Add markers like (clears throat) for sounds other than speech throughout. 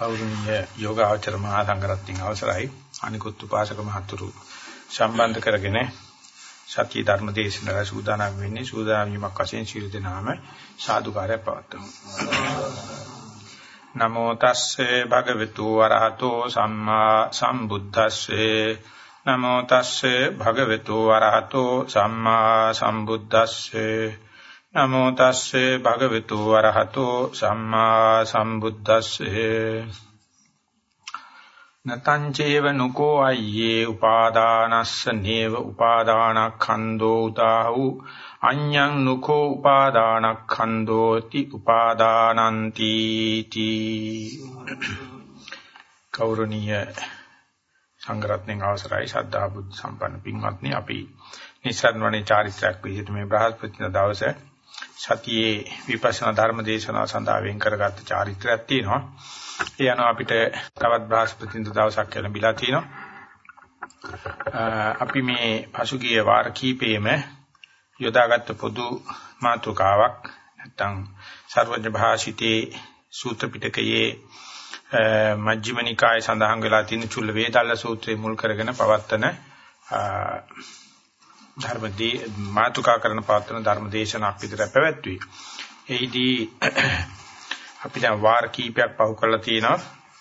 කෞරුණ්‍ය යෝගාචර මහා සංඝරත්නයන් අවසරයි. අනිකුත් උපාසක මහතුරු සම්බන්ධ කරගෙන සත්‍ය ධර්ම දේශනාව සූදානම් වෙන්නේ සූදානම් වීමක් වශයෙන් ශීල දනාම සාදුකාරය පවත්වමු. නමෝ තස්සේ භගවතු වරහතෝ සම්මා සම්බුද්දස්සේ. නමෝ තස්සේ භගවතු වරහතෝ සම්මා සම්බුද්දස්සේ. නමෝ තස්සේ භගවතු වරහතෝ සම්මා සම්බුද්දස්සේ. නතං චේව නුකෝ අයියේ උපාදානස්ස නේව උපාදානක්ඛන්தோ උතාහු අඤ්ඤං නුකෝ උපාදානක්ඛන්தோති උපාදානಂತಿ තී. කෞරණීය සංග්‍රහණෙන් අවසරයි ශ්‍රද්ධා බුද්ධ සම්පන්න පින්වත්නි අපි නිස්සාරණේ චාරිත්‍රාක් විදිහට මේ බ්‍රහස්පතින දවසේ සතියේ විපස්සනා ධර්ම දේශනාව සඳහා වෙන් කරගත්ත චාරිත්‍රාක් තියෙනවා. ඒ අනුව අපිට තවත් බ්‍රහස්පතින්ද දවසක් ලැබිලා තියෙනවා. අපි මේ පසුගිය වාර කීපෙම යොදාගත්ත පොදු මාතෘකාවක් නැත්නම් සර්වඥ භාෂිතේ සූත්‍ර පිටකයේ මජ්ක්‍ධිම නිකායේ සඳහන් වෙලා තියෙන චුල්ල වේදල්ල සූත්‍රය මුල් කරගෙන පවත්තන ධර්මදී මාතුකා කරන පවත්වන ධර්ම දේශනාවක් විතර පැවැත්වුවේ. එහිදී (clears throat) අපි දැන් වාර කීපයක් පහු කරලා තිනවා.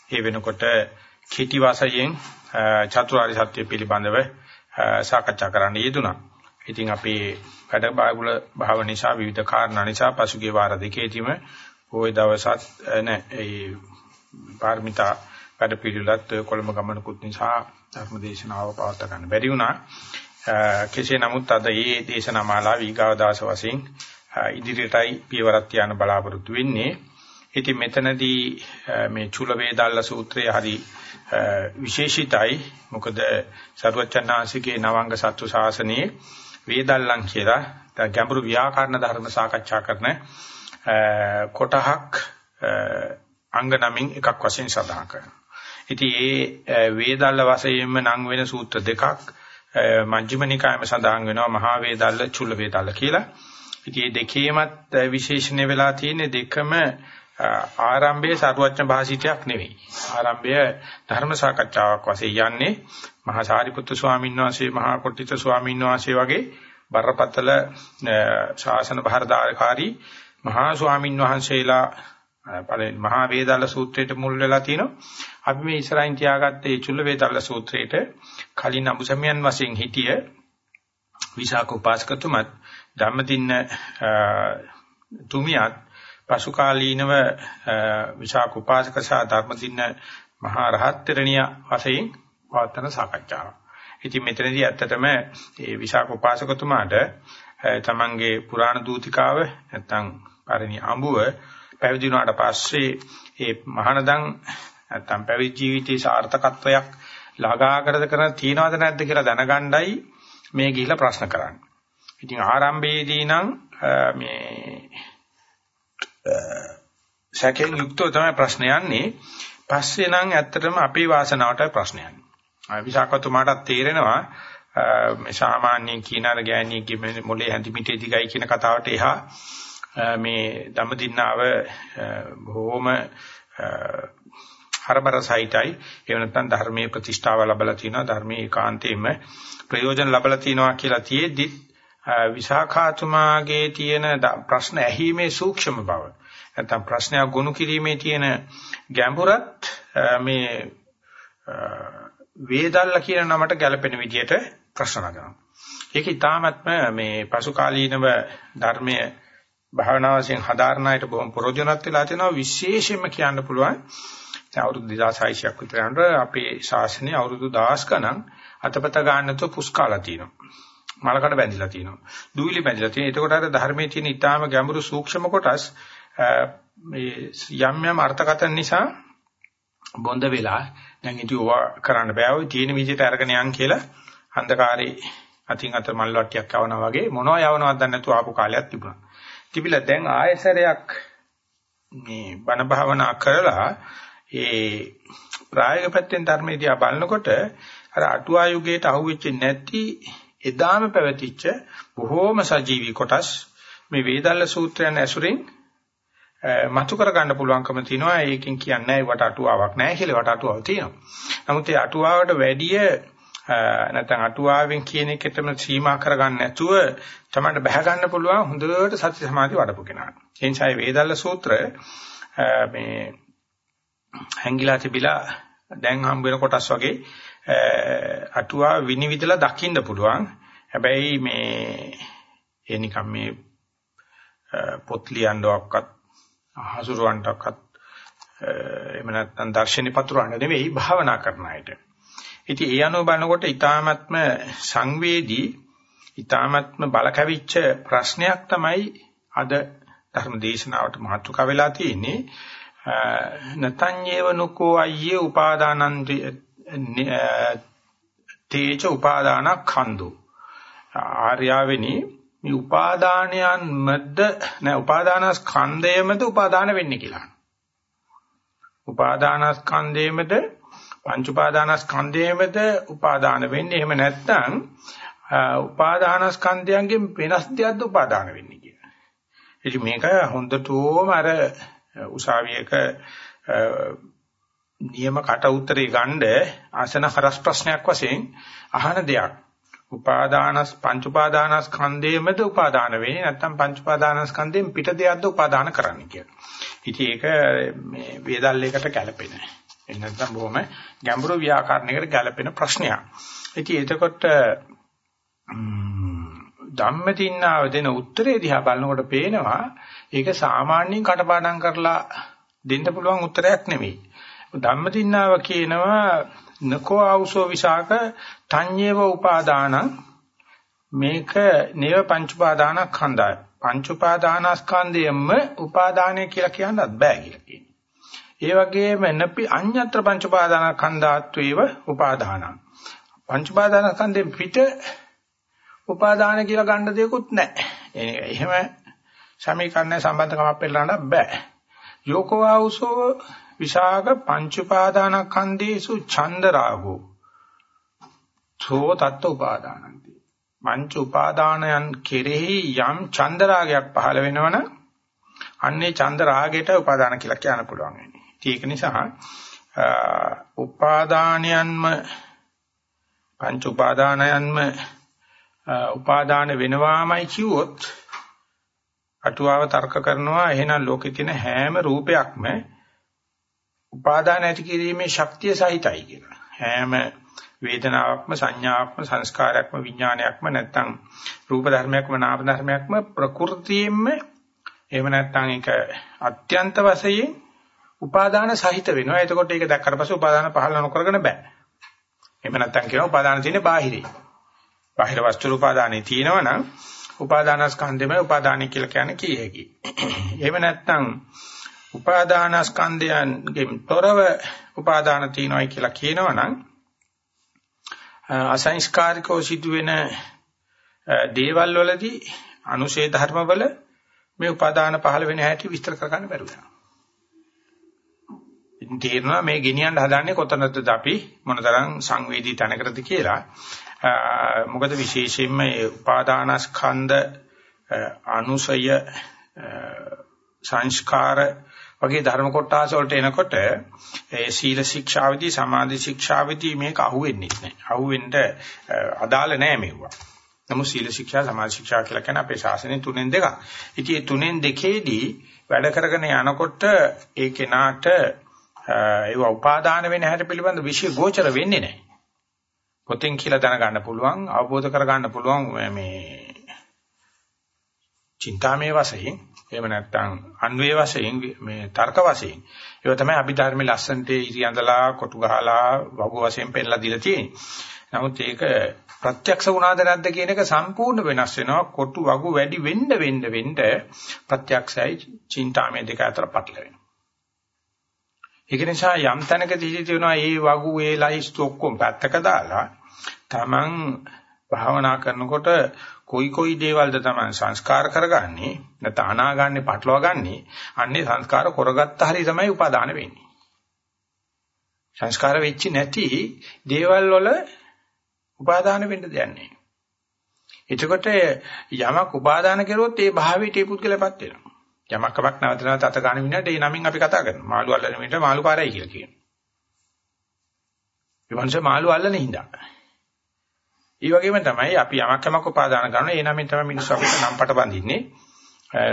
ඒ වෙනකොට කීටි වාසයෙන් චතුරාර්ය සත්‍ය පිළිබඳව සාකච්ඡා කරන්න යෙදුණා. ඉතින් අපේ වැඩ බාගුල භාව නිසා විවිධ කාරණා නිසා පසුගිය වාර දෙකේදීම ওই දවසත් නෑ ඒ පාරමිතා වැඩ පිළිවෙලත් කොළඹ ගමනකුත් නිසා ධර්ම දේශනාව පවත්වා ගන්න බැරි වුණා. කෙසේ නමුත් අද මේ දේශනා මාලාව ඊගාව දාස වශයෙන් ඉදිරියටයි පියවරක් තියන්න බලාපොරොත්තු වෙන්නේ. ඉතින් මෙතනදී මේ චුල වේදල්ල සූත්‍රය හරි විශේෂිතයි. මොකද සරුවචනාංශිකේ නවංග සත්තු ශාසනයේ වේදල්ලන් කියලා ගැඹුරු ව්‍යාකරණ ධර්ම සාකච්ඡා කරන කොටහක් අංග නමින් එකක් වශයෙන් සඳහන් කරනවා. ඉතින් ඒ වේදල්ල වශයෙන්ම නම් වෙන සූත්‍ර දෙකක් මජ්ක්‍ධිම නිකායම සඳහන් වෙනවා මහා වේදල්ල චුල්ල වේදල්ල කියලා. ඉතින් මේ දෙකේමත් විශේෂණය වෙලා තියෙන දෙකම ආරම්භයේ සරුවච්ච භාෂිතයක් නෙවෙයි. ආරම්භය ධර්ම සාකච්ඡාවක් වශයෙන් යන්නේ මහා සාරිපුත්තු ස්වාමීන් වහන්සේ මහා කොට්ටිත ස්වාමීන් වහන්සේ වගේ බරපතල ශාසන භාරදාකාරී මහා ස්වාමීන් වහන්සේලා පළවෙනි මහා වේදාල සූත්‍රයට මුල් වෙලා තිනවා. අපි මේ ඉස්සරහින් තියාගත්තේ චුල්ල වේදාල සූත්‍රයට කලින් අමුසමියන් වශයෙන් හිටිය විසාක උපාසකතුමත් ධම්මදින්න තුමියත් පසු කාලීනව විසාක උපාසක සහ ධර්මදින්න මහා රහත්තරණිය වශයෙන් පවත්වන සාකච්ඡාවක්. ඉතින් මෙතනදී ඇත්තටම මේ විසාක උපාසකතුමාට තමන්ගේ පුරාණ දූතිකාව නැත්තම් පරිණි අඹුව පැවිදි වුණාට පස්සේ ඒ මහානදන් නැත්තම් පැවිදි ජීවිතයේ සාර්ථකත්වයක් ළඟා කරද කරන තියනවද නැද්ද කියලා දැනගණ්ඩයි මේ ගිහිලා ප්‍රශ්න කරන්නේ. ඉතින් ආරම්භයේදී නම් මේ සැකයෙන් යුක්තව තමයි ප්‍රශ්න යන්නේ. පස්සේ නම් ඇත්තටම අපේ වාසනාවට ප්‍රශ්න යන්නේ. විසාකතුමාටත් තේරෙනවා මේ සාමාන්‍යයෙන් කියන අර ගෑණියෙක්ගේ මොලේ හැඳි මිටේ දිගයි කියන කතාවට එහා මේ දඹදින්නාව බොහොම හරබරසයිටයි එහෙම නැත්නම් ධර්මයේ ප්‍රතිෂ්ඨාව ලැබලා තිනවා ධර්මයේ ඒකාන්තයෙන්ම ප්‍රයෝජන ලැබලා තිනවා කියලා තියෙද්දි විසාඛාතුමාගේ තියෙන ප්‍රශ්න ඇහිීමේ සූක්ෂම බව නැත්නම් ප්‍රශ්නයක් ගොනු කිරීමේ තියෙන ගැඹුරත් මේ වේදල්ල කියන නමට ගැලපෙන විදිහට ප්‍රශ්න නගනවා. ඒක ඊටාත්ම මේ පසු කාලීනව ධර්මයේ භාවනා වශයෙන් හදාරණයට බොහොම ප්‍රයෝජනවත් වෙලා තියෙනවා විශේෂයෙන්ම කියන්න පුළුවන් දැන් අවුරුදු 2600ක් විතර යනකොට අපේ ශාසනය අවුරුදු 10 ගණන් අතපත ගන්නතෝ පුස්කාලා තියෙනවා. මලකඩ බැඳිලා තියෙනවා. දූවිලි බැඳිලා තියෙනවා. එතකොට අර ධර්මයේ තියෙන ඊටාම ගැඹුරු සූක්ෂම කොටස් මේ යම් යම් අර්ථකථන නිසා බොඳ වෙලා දැන් ඉතින් ඕවා කරන්න බෑ ඔය තියෙන විදිහට අරගෙන යන් කියලා අන්ධකාරේ අතින් අත මල් වට්ටියක් යවනවා වගේ මොනවා යවනවද නැතුව ආපු කාලයක් තිබුණා. තිබිලා දැන් ආයසරයක් මේ බණ භාවනා කරලා ඒ ප්‍රායෝගික පැත්තෙන් ධර්මයේ දිහා බලනකොට අර අටුවා යුගයට අහුවෙච්ච නැති එදාම පැවතිච්ච බොහෝම සජීවී කොටස් මේ වේදල්ල සූත්‍රයන් ඇසුරින් මතු කර ගන්න පුළුවන්කම තියෙනවා. ඒකෙන් කියන්නේ වට අටුවාවක් නැහැ කියලා වට අටුවාවක් තියෙනවා. නමුත් ඒ අටුවාවට වැඩිය නැත්නම් අටුවාවෙන් කියන එකටම සීමා කරගන්න නැතුව තමයි බහ ගන්න පුළුවන් හොඳට සති සමාධි වඩපු කෙනා. ඒ නිසා වේදල්ල සූත්‍ර මේ හැංගිලා තිබිලා දැන් හම්බ වෙන කොටස් වගේ අටුවා විනිවිදලා දකින්න පුළුවන්. හැබැයි මේ ඒ නිකම් මේ පොත් ලියන්නවක්වත් හසුරවන්නවක්වත් එහෙම නැත්නම් දර්ශනි පතුරවන්න නෙවෙයි භාවනා කරන අයට. ඉතින් ඒ අනුව බලනකොට ඊ타මත්ම සංවේදී ඊ타මත්ම බලකවිච්ච ප්‍රශ්නයක් තමයි අද ධර්ම දේශනාවට මාතෘකා වෙලා තියෙන්නේ. නතඤ්ඤේව නුකෝ අය්යේ උපාදානන්ති තේජ උපාදානඛන්‍දෝ ආර්යාවෙනි මේ උපාදානයන් මැද නෑ උපාදානස්කන්ධයමද උපාදාන වෙන්නේ කියලා. උපාදානස්කන්ධයමද පංච උපාදානස්කන්ධයමද උපාදාන වෙන්නේ. එහෙම නැත්නම් උපාදානස්කන්ධයන්ගෙන් වෙනස් දෙයක්ද උපාදාන වෙන්නේ කියලා. ඉතින් මේක හොඳටම අර උසාවියක නියම කට උත්තරේ ගන්න ආසන හරස් ප්‍රශ්නයක් වශයෙන් අහන දෙයක්. උපාදානස් පංච උපාදානස්කන්ධයේමද උපාදාන වෙන්නේ නැත්නම් පංච උපාදානස්කන්ධයෙන් පිට දෙයක්ද උපාදාන කරන්නේ කියලා. ඉතින් ඒක මේ වේදල්ලයකට ගැලපෙන. එහෙ නැත්නම් බොහොම ගැඹුරු ව්‍යාකරණයකට ගැලපෙන ප්‍රශ්නයක්. ඉතින් එතකොට ධම්මදින්නාව දෙන උත්තරේ දිහා බලනකොට පේනවා ඒක සාමාන්‍යයෙන් කටපාඩම් කරලා දෙන්න පුළුවන් උත්තරයක් නෙමෙයි. ධම්මදින්නාව කියනවා නකෝ ආවුසෝ විසාක තඤ්ඤේව උපාදාන මේක නේව පංච උපාදාන ඛණ්ඩය පංච උපාදානස්කන්ධයෙන්ම උපාදානය කියලා කියන්නත් බෑ කියලා කියනවා. ඒ වගේම නපි අඤ්ඤත්‍ර පංච උපාදාන ඛණ්ඩාත්වේව උපාදාන. පංච උපාදානස්කන්ධයෙන් පිට උපාදාන කියලා ගන්න දෙයක්වත් නැහැ. එහෙම සමීකරණ සම්බන්ධකමක් පෙන්නන්න බෑ. යෝකෝ ආවුසෝ විසාක පංච උපාදානස්කන්ධේසු ඡන්ද රාගෝ සෝ තත්ත උපාදානන්ති පංච උපාදානයන් කෙරෙහි යම් ඡන්ද රාගයක් පහළ වෙනවනම් අන්නේ ඡන්ද රාගයට උපාදාන කියලා කියන්න පුළුවන් වෙන්නේ. ඒක නිසා උපාදානයන්ම පංච උපාදානයන්ම උපාදාන වෙනවාමයි කිව්වොත් අටුවාව තර්ක කරනවා එහෙනම් ලෝකේ තියෙන හැම රූපයක්ම උපාදාන ඇති කිරීමේ ශක්තිය සහිතයි කියලා. හැම වේදනාවක්ම සංඥාවක්ම සංස්කාරයක්ම විඥානයක්ම නැත්තම් රූප ධර්මයක්ම නාම ධර්මයක්ම ප්‍රകൃතියෙම එහෙම නැත්තම් ඒක අත්‍යන්ත වශයෙන් උපාදාන සහිත වෙනවා. එතකොට ඒක දැක්කට පස්සේ උපාදාන පහළ නොකරගෙන බෑ. එහෙම නැත්තම් කියනවා උපාදාන තියෙන්නේ බාහිරේ. බාහිර වස්තු උපාදානේ තියෙනවනම් උපාදානස්කන්ධෙම උපාදානයි කියලා කියන්නේ කීයකි. එහෙම නැත්තම් උපාදානස්කන්ධයන්ගෙන් තොරව උපාදාන තියනවායි කියලා කියනවනම් අසංස්කාරිකව සිදුවෙන දේවල් වලදී අනුශේ ධර්මවල මේ උපාදාන පහළ වෙන හැටි විස්තර කරගන්න බැරුව යනවා. ඉතින් තේරෙනවා මේ ගෙනියන්න හදන්නේ කොතනද අපි මොනතරම් සංවේදී තැනකටද කියලා. මොකද විශේෂයෙන්ම මේ උපාදානස්කන්ධ අනුසය සංස්කාර වගේ ධර්ම කොටස වලට එනකොට ඒ සීල ශික්ෂාවේදී සමාධි ශික්ෂාවේදී මේක අහුවෙන්නේ නැහැ. අහුවෙන්න අදාළ නැහැ මේවා. නමුත් සීල ශික්ෂා සමාධි ශික්ෂා කියලා කියන අපේ ශාසනය තුනෙන් දෙකක්. ඉතින් මේ තුනෙන් දෙකේදී වැඩ කරගෙන යනකොට ඒ කෙනාට ඒව උපාදාන වෙන හැටි පිළිබඳ විශේෂ ගෝචර වෙන්නේ නැහැ. පොතෙන් කියලා දැනගන්න පුළුවන් අවබෝධ කරගන්න පුළුවන් මේ චින්තාමේ වශයෙන් එහෙම නැත්නම් අන්වේ වශයෙන් මේ තර්ක වශයෙන් ඒව තමයි අභිධර්මයේ ලස්සන්ට ඉරියඳලා කොටු ගහලා වගු වශයෙන් පෙන්නලා දීලා තියෙන්නේ. නමුත් ඒක ප්‍රත්‍යක්ෂ වුණාද නැද්ද කියන එක සම්පූර්ණ වෙනස් වෙනවා. කොටු වගු වැඩි වෙන්න වෙන්න වෙන්න ප්‍රත්‍යක්ෂයි චින්තාමය දෙක අතර පටල වෙනවා. ඒක නිසා යම් තැනකදී තියෙනවා මේ වගු ඒ ලයිස්තු ඔක්කොම පැත්තක දාලා Taman භාවනා කරනකොට කොයි කොයි දේවල්ද තමයි සංස්කාර කරගන්නේ නැත්නම් අනාගන්නේ පටලවා ගන්නේ අන්නේ සංස්කාර කරගත්ත හරිය තමයි උපාදාන වෙන්නේ. සංස්කාර වෙච්ච නැති දේවල් වල උපාදාන වෙන්න දෙයක් නැහැ. එතකොට යමක් උපාදාන කරුවොත් ඒ භාවයට ඒ පුද්ගලයාපත් වෙනවා. යමක් කමක් නැවත නැවත අත ගන්න විනාට ඒ නමින් අපි කතා කරනවා. මාළු අල්ලන මිනිහට මාළු කාරයි කියලා කියනවා. ඒ මනුස්සයා මාළු අල්ලන හින්දා. ඒ වගේම තමයි අපි යමක් කමක් උපාදාන කරනවා. ඒ නමින් තමයි මිනිස්සු අපිට නම්පට බඳින්නේ.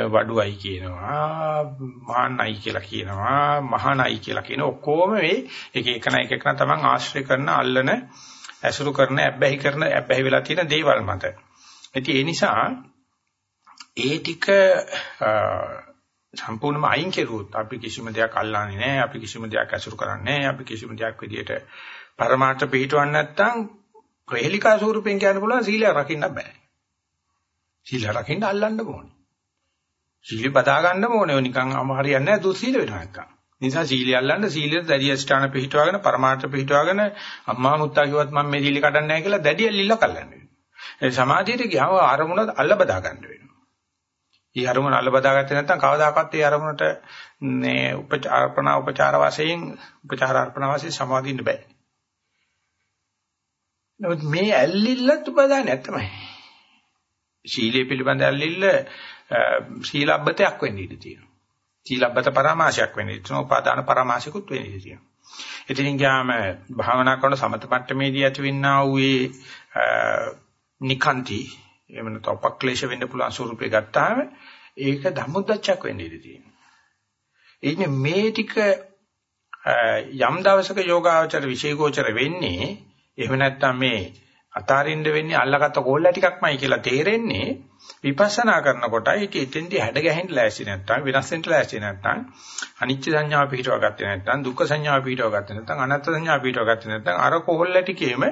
වඩුවයි කියනවා, මහානයි කියලා කියනවා, මහානයි කියලා කියන ඔක්කොම මේ එක එකන එක එකන තමන් ආශ්‍රය කරන අල්ලන ඇසුරු කරන ඇබ්බැහි කරන ඇබ්බැහි වෙලා තියෙන දේවල් මත. ඉතින් ඒ නිසා ඒ ටික සම්පූර්ණයෙන්ම අයින් කෙරුවොත් අපි කිසිම දෙයක් අල්ලන්නේ නැහැ අපි කිසිම දෙයක් ඇසුරු කරන්නේ නැහැ අපි කිසිම දෙයක් විදියට පරමාර්ථ පිළිටවන්නේ නැත්නම් ප්‍රේලිකා ස්වරූපෙන් කියන්න පුළුවන් සීලය රකින්න බෑ. සීලය රකින්න අල්ලන්න ඕනේ. සීලය බදා ගන්න ඕනේ. නිකන් හරියන්නේ නැහැ. දුස්සීල වෙනවා නැත්නම් නිසා සීලය අල්ලන්න සීලයට දැඩි අස්ඨාන පිළිටවාගෙන පරමාර්ථ පිළිටවාගෙන අම්මා මුත්තා කිව්වත් මම මේ සීල කඩන්නේ නැහැ කියලා දැඩි ඇල්ලිල්ල කල්ලන්නේ වෙනවා. ඒ සමාධියට ගියාම ආරමුණ අල්ල බදා ගන්න වෙනවා. ඒ අරමුණ අල්ල බදාගත්තේ නැත්නම් කවදාකවත් ඒ අරමුණට මේ උපචාරපණ උපචාර වශයෙන් උපචාර අර්පණ වශයෙන් සමාදින්න බෑ. නමුත් මේ ඇල්ලිල්ලත් උපදානයක් තමයි. ශීලයේ පිළිබඳ ඇල්ලිල්ල ශීලබ්බතයක් වෙන්න ඉඩ තියෙනවා. ශීලබ්බත පරාමාශයක් වෙන්න ඉඩ තියෙනවා. උපාදාන පරාමාශිකුත් වෙන්න ඉඩ තියෙනවා. ඉතින් ගියාම භාවනා කරන සමත මට්ටමේදී ඇතිවෙනා වූ නිකාන්ති එහෙම නැත්නම් අපක්ලේශ වෙන්න පුළුවන් ස්වරූපේ ගත්තාම ඒක ධම්මොද්දච්චක් වෙන්න ඉඩ තියෙනවා. එන්නේ මේ ටික යම් දවසක යෝගාචර විශේෂෝචර වෙන්නේ එහෙම නැත්නම් මේ අතාරින්න වෙන්නේ අල්ලගත්ත කෝල්ලා ටිකක්මයි කියලා තේරෙන්නේ විපස්සනා කරනකොට ඒක එතෙන්දී හැඩ ගැහෙන්න ලෑස්ති නැත්නම් වෙනස් වෙන්න ලෑස්ති නැත්නම් අනිච්ච සංඥාව පිටව ගත්තේ නැත්නම් දුක්ඛ සංඥාව පිටව ගත්තේ නැත්නම් අනාත්ම සංඥාව පිටව ගත්තේ නැත්නම් අර කොහොල්ල ටිකේම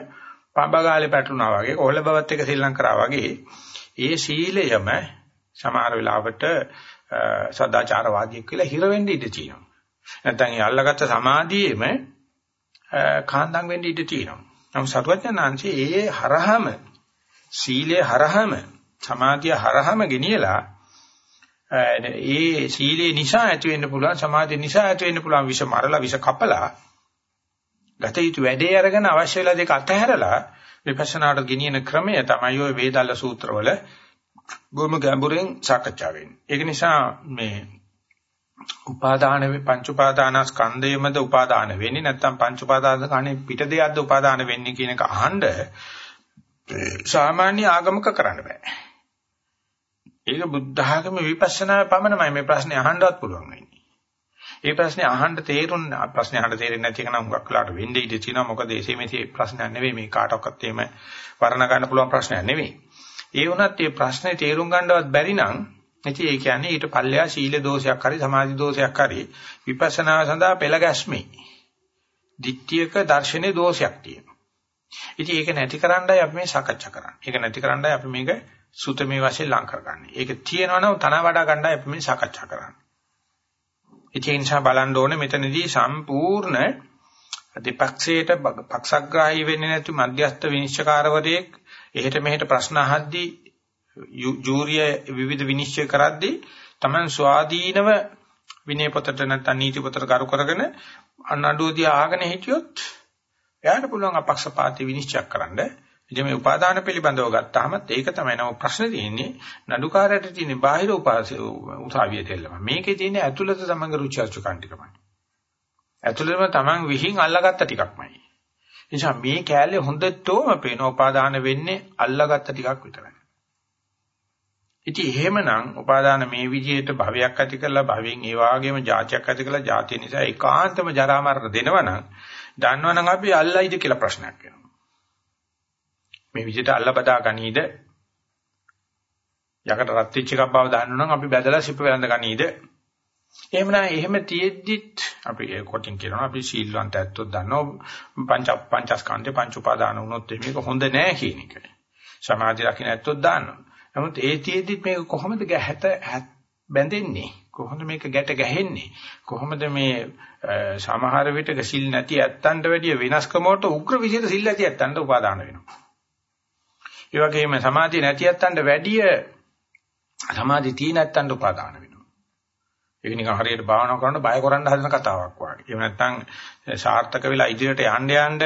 පඹගාලේ පැටලුණා වගේ කොහොල්ල බවත් එක ශ්‍රී ලංකාව වගේ ඒ සීලයම සමහර වෙලාවට සදාචාරවාදියෙක් කියලා හිර වෙන්න ඉඩ තියෙනවා. නැත්නම් ඒ අල්ලගත්ත සමාධියේම කාන්දම් වෙන්න ඉඩ තියෙනවා. නමුත් සතුවඥාන්සේ ඒ හරහම සීලේ හරහම සමාධිය හරහම ගෙනියලා ඒ සීලේ නිසා ඇති වෙන්න පුළුවන් සමාධිය නිසා ඇති වෙන්න පුළුවන් විෂ මරලා විෂ කපලා ගත යුතු වැඩේ අරගෙන අවශ්‍ය වෙලා දෙක අතහැරලා විපස්සනාට ගෙනියන ක්‍රමය තමයි ওই වේදල්ල සූත්‍රවල බොහොම ගැඹුරෙන් සාකච්ඡා වෙන්නේ. ඒක නිසා මේ උපාදාන වේ පංච උපාදානස්කන්ධයමද උපාදාන වෙන්නේ නැත්නම් පංච උපාදාන කණේ පිට දෙයක්ද උපාදාන වෙන්නේ කියන එක අහන්න සාමාන්‍ය ආගමක කරන්න බෑ. ඒක බුද්ධ ආගම විපස්සනා පමණමයි මේ ප්‍රශ්නේ අහන්නවත් පුළුවන් වෙන්නේ. ඒ ප්‍රශ්නේ අහන්න තේරුම් ප්‍රශ්නේ අහන්න තේරෙන්නේ නැති එක නම් හුඟක් වෙලාට වෙන්නේ ඉඳී තියෙනවා මොකද එසේ මෙසේ ප්‍රශ්නයක් නෙවෙයි මේ කාටවත් එහෙම වර්ණ ගන්න පුළුවන් ප්‍රශ්නයක් නෙවෙයි. ඒ වුණත් මේ ප්‍රශ්නේ තේරුම් ගන්නවත් බැරි නම් ඉතින් ඒ කියන්නේ ඊට පල්ලෙහා සීල දෝෂයක් හරි සමාධි දෝෂයක් හරි විපස්සනා සඳහා පෙළ ගැස්මේ. ditthiyක දර්ශනේ දෝෂයක් තියෙනවා. ඉතින් ඒක නැති කරන්නයි අපි මේ සාකච්ඡා කරන්නේ. ඒක නැති කරන්නයි අපි මේක සුතමේ වශයෙන් ලං කරගන්නේ. ඒක තියෙනවනම් තන වඩා ගන්නයි අපි මේ සාකච්ඡා කරන්නේ. ඒ නිසා බලන්න ඕනේ මෙතනදී සම්පූර්ණ දෙපක්ෂයට පක්ෂග්‍රාහී වෙන්නේ නැති මධ්‍යස්ථ විනිශ්චයකාරවරයෙක්. එහෙට මෙහෙට ප්‍රශ්න අහද්දී ජූරිය විවිධ විනිශ්චය කරද්දී Taman ස්වාධීනව විනය පොතට නැත්නම් නීති පොතට කරු කරගෙන අනඩුවදී ආගෙන හිටියොත් එයාට පුළුවන් අපක්ෂපාතී විනිශ්චය කරන්න. ඉතින් මේ උපාදාන පිළිබඳව ගත්තාම ඒක තමයි නම ප්‍රශ්නේ තියෙන්නේ නඩුකාරයට තියෙන බාහිර උසාවිය දෙල්ලම. මේකේ තියෙන ඇතුළත තමංග රුචි අරුචිකන් ටිකමයි. ඇතුළතම තමන් විහිං අල්ලගත්ත ටිකක්මයි. නිසා මේ කෑල්ලේ හොඳටම පේන උපාදාන වෙන්නේ අල්ලගත්ත ටිකක් විතරයි. ඉතින් එහෙමනම් උපාදාන මේ විදිහට භවයක් ඇති කරලා භවෙන් ඒ වාගේම જાතියක් ඇති කරලා જાතිය නිසා ඒකාන්තම ජරා මරණ දෙනවනම් දන්නවනම් අපි අල්ලයිද කියලා ප්‍රශ්නයක් එනවා. මේ විදිහට අල්ලබදා ගනීද? යකට රත් වෙච්ච එකක් බව දන්නවනම් අපි බැදලා සිප වෙනඳ ගනීද? එහෙම නැහැ එහෙම තියෙද්දිත් අපි ඒ කොටින් කියනවා අපි සීල්වන්ත ඇත්තොත් දන්නවා. පංච පංචස්කන්ධේ පංච උපාදාන වුණොත් මේක හොඳ නෑ කියන එක. සමාධි රකින්න ඇත්තොත් දන්නවා. නමුත් ඒ තියෙද්දිත් මේක කොහොමද ගැහැත බැඳෙන්නේ? කොහොමද මේක ගැට ගැහෙන්නේ? කොහොමද මේ සමහර විට සිල් නැති ඇත්තන්ට වැඩිය වෙනස්කමකට උග්‍ර විශේෂ සිල් ඇති ඇත්තන්ට උපාදාන වෙනවා? ඒ වගේම සමාධිය නැති යත්තන්ට වැඩිය සමාධි තියෙන යත්තන්ට උපාදාන වෙනවා. ඒක නිකන් හරියට භාවනා කරන බය කරන්න හදන කතාවක් වගේ. එහෙම නැත්නම් සාර්ථක වෙලා ඉදිරියට යන්න යන්න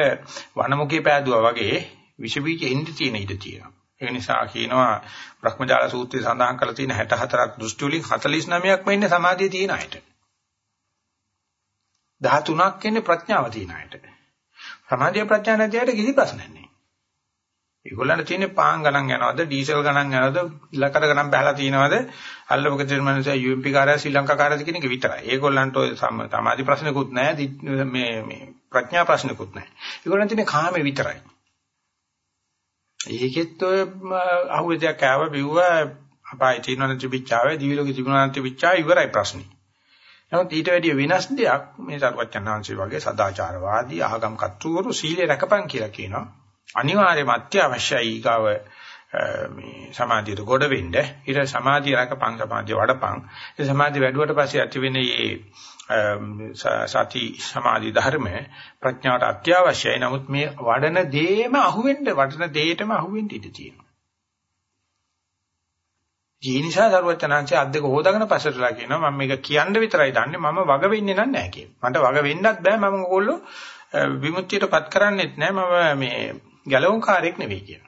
වනමුකේ පෑදුවා වගේ විෂ බීජ එන්න තියෙන ඉඩ තියෙනවා. ඒ නිසා කියනවා බ්‍රහ්මජාල සූත්‍රයේ සඳහන් කරලා තියෙන 64ක් දෘෂ්ටි වලින් 49ක්ම ඉන්නේ සමාධිය තියෙන අයට. 13ක් ඉන්නේ ප්‍රඥාව තියෙන අයට. සමාධිය ප්‍රඥා නැති අයට කිසි ප්‍රශ්නයක් නැහැ. ඒගොල්ලන්ට තියෙන්නේ පාන් ගණන් යනවද ඩීසල් ගණන් යනවද ඉලක්කඩ ගණන් බහලා තියනවද අල්ලපක තියෙන මනුස්සයා UMP කාර්යය ශ්‍රී ලංකා කාර්යය කියන එක විතරයි. ඒගොල්ලන්ට ඔය සමාධි ප්‍රශ්නකුත් නැහැ මේ මේ ප්‍රඥා ප්‍රශ්නකුත් නැහැ. ඒගොල්ලන් තියෙන්නේ කාමේ විතරයි. ඒකෙත් ඔය අහුවෙදයක් ආව බිව්ව අපායේ තියෙනවනේ තිබිච්චාවේ දිවිලෝකේ තිබුණා තිබිච්චා ඉවරයි ප්‍රශ්නේ. නමුත් ඊට වැඩිය වෙනස් දෙයක් මේ සර්වඥාන්සේ වගේ සදාචාරවාදී ආගම් කතුවරු සීලය රැකපන් කියලා කියනවා. අනිවාර්යයෙන්ම අත්‍යවශ්‍යයි ඊගාව මේ සමාධියට ගොඩ වෙන්න. ඊට සමාධිය රැකපන් සමාධිය වඩපන්. ඒ සමාධිය වැඩුවට පස්සේ ඇති වෙන මේ සති සමාධි ධර්ම ප්‍රඥාවට අත්‍යවශ්‍යයි. නමුත් මේ වඩන දේම අහුවෙන්න වඩන දේටම අහුවෙන්න ඉඩ තියෙනවා. ඒ නිසා දරුවචනාංශය අද්දක හොදාගෙන පස්සටලා කියනවා මම මේක කියන්න විතරයි දන්නේ මම වග වෙන්නේ නැහැ කියන. මට වග වෙන්නත් බෑ මම ඕගොල්ලෝ විමුක්තියටපත් කරන්නෙත් නෑ මම මේ ගැලවුම් කාර්යයක් නෙවෙයි කියන.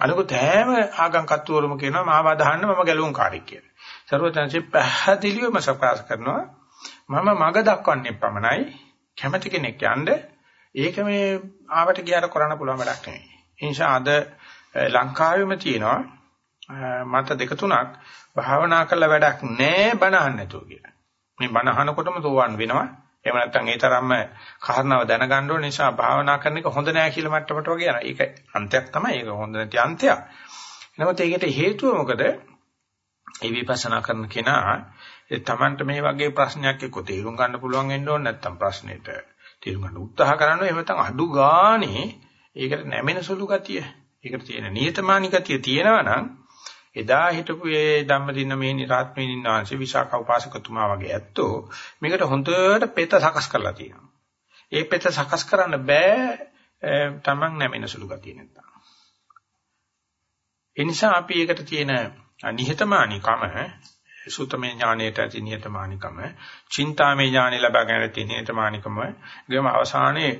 අනිකුත් හැම ආගම් කත්වරම කියනවා මාව අදහන්න මම ගැලවුම් කාර්යයක් කියලා. සර්වඥාන්සේ පැහැදිලිවම සප්‍රාස කරනවා මම මග දක්වන්නේ පමණයි කැමැති කෙනෙක් යන්න ඒක මේ ආවට ගියාට කරන්න පුළුවන් වැඩක් නෙවෙයි. ඒ නිසා අද ලංකාවෙම තියෙනවා මත දෙක තුනක් භාවනා කළ වැඩක් නැහැ බණ අහන්න නැතුව කියලා. මේ බණ අහනකොටම තෝවන් වෙනවා. එහෙම නැත්නම් ඒ තරම්ම කාරණාව දැනගන්න ඕන නිසා භාවනා කරන එක හොඳ නෑ කියලා මට්ටමට වගේ යනවා. ඒක අන්තයක් තමයි. ඒක හොඳ නැති අන්තයක්. නමුත් ඒකට හේතුව මොකද? ඒ විපස්සනා කරන කෙනා ඒ Tamanට මේ වගේ ප්‍රශ්නයක් එක්ක තේරුම් ගන්න පුළුවන් වෙන්න ඕන නැත්නම් ප්‍රශ්නෙට තේරුම් ගන්න උත්සාහ කරනවා එහෙම නැත්නම් අඩු ගානේ ඒකට නැමෙන සුළු ගතිය ඒකට තියෙන නියතමානී ගතිය තියෙනවා නම් එදා හිටපු ඒ ධම්මදින මේ නිරාත්මීන් වහන්සේ විශාඛ උපාසකතුමා වගේ ඇත්තෝ මේකට හොඳට පෙත සකස් කරලා තියෙනවා. ඒ පෙත සකස් කරන්න බෑ තමන් නැමෙන සුළු ගතිය නැත්තම්. ඒ නිසා අපි ඒකට තියෙන නිහතමානීකම සුතමේ ඥානයට ඇති නිහතමානීකම, චින්තාමේ ඥානෙ ලබා ගැනීමට තියෙන නිහතමානීකම, ගම අවසානයේ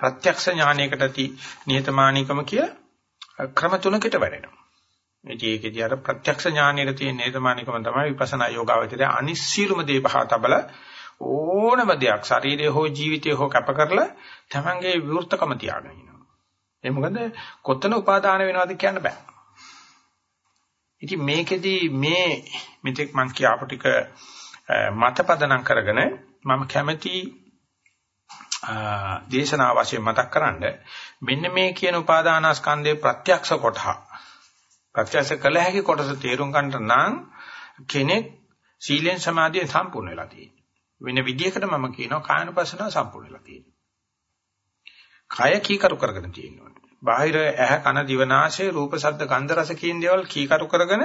ප්‍රත්‍යක්ෂ ඥානයකට ඇති නිහතමානීකම කිය ක්‍රම තුනකට වැඩෙනවා. මේකේදී අර ප්‍රත්‍යක්ෂ ඥානයේ තියෙන නේතමානිකම තමයි විපස්සනා යෝගාවචරය අනිස්සීලුම දේ පහතබල ඕනම දෙයක් ශරීරය හෝ ජීවිතය හෝ කැප කරලා තමන්ගේ විවෘතකම තියාගෙන ඉන්නවා. ඒ මොකද කොතන උපාදාන වෙනවද කියන්න බෑ. ඉතින් මේකෙදී මේ මෙතෙක් මම කියාපු ටික මතපදනම් කරගෙන මම කැමැති දේශනා වශයෙන් මතක් කරන්න මෙන්න මේ කියන උපාදානස්කන්ධයේ ප්‍රත්‍යක්ෂ කොටහ ප්‍රත්‍යක්ෂ කළ හැකි කොටස තේරුම් ගන්නට නම් කෙනෙක් සීලෙන් සමාධියෙන් සම්පූර්ණ වෙලා තියෙනවා. වෙන විදිහකට මම කියනවා කායනුපස්සනාව සම්පූර්ණ වෙලා තියෙනවා. කය කීකරු කරගෙන තියෙනවා. බාහිර ඇහ කන දිව නාසය රූප ශබ්ද ගන්ධ රස කියන දේවල් කීකරු කරගෙන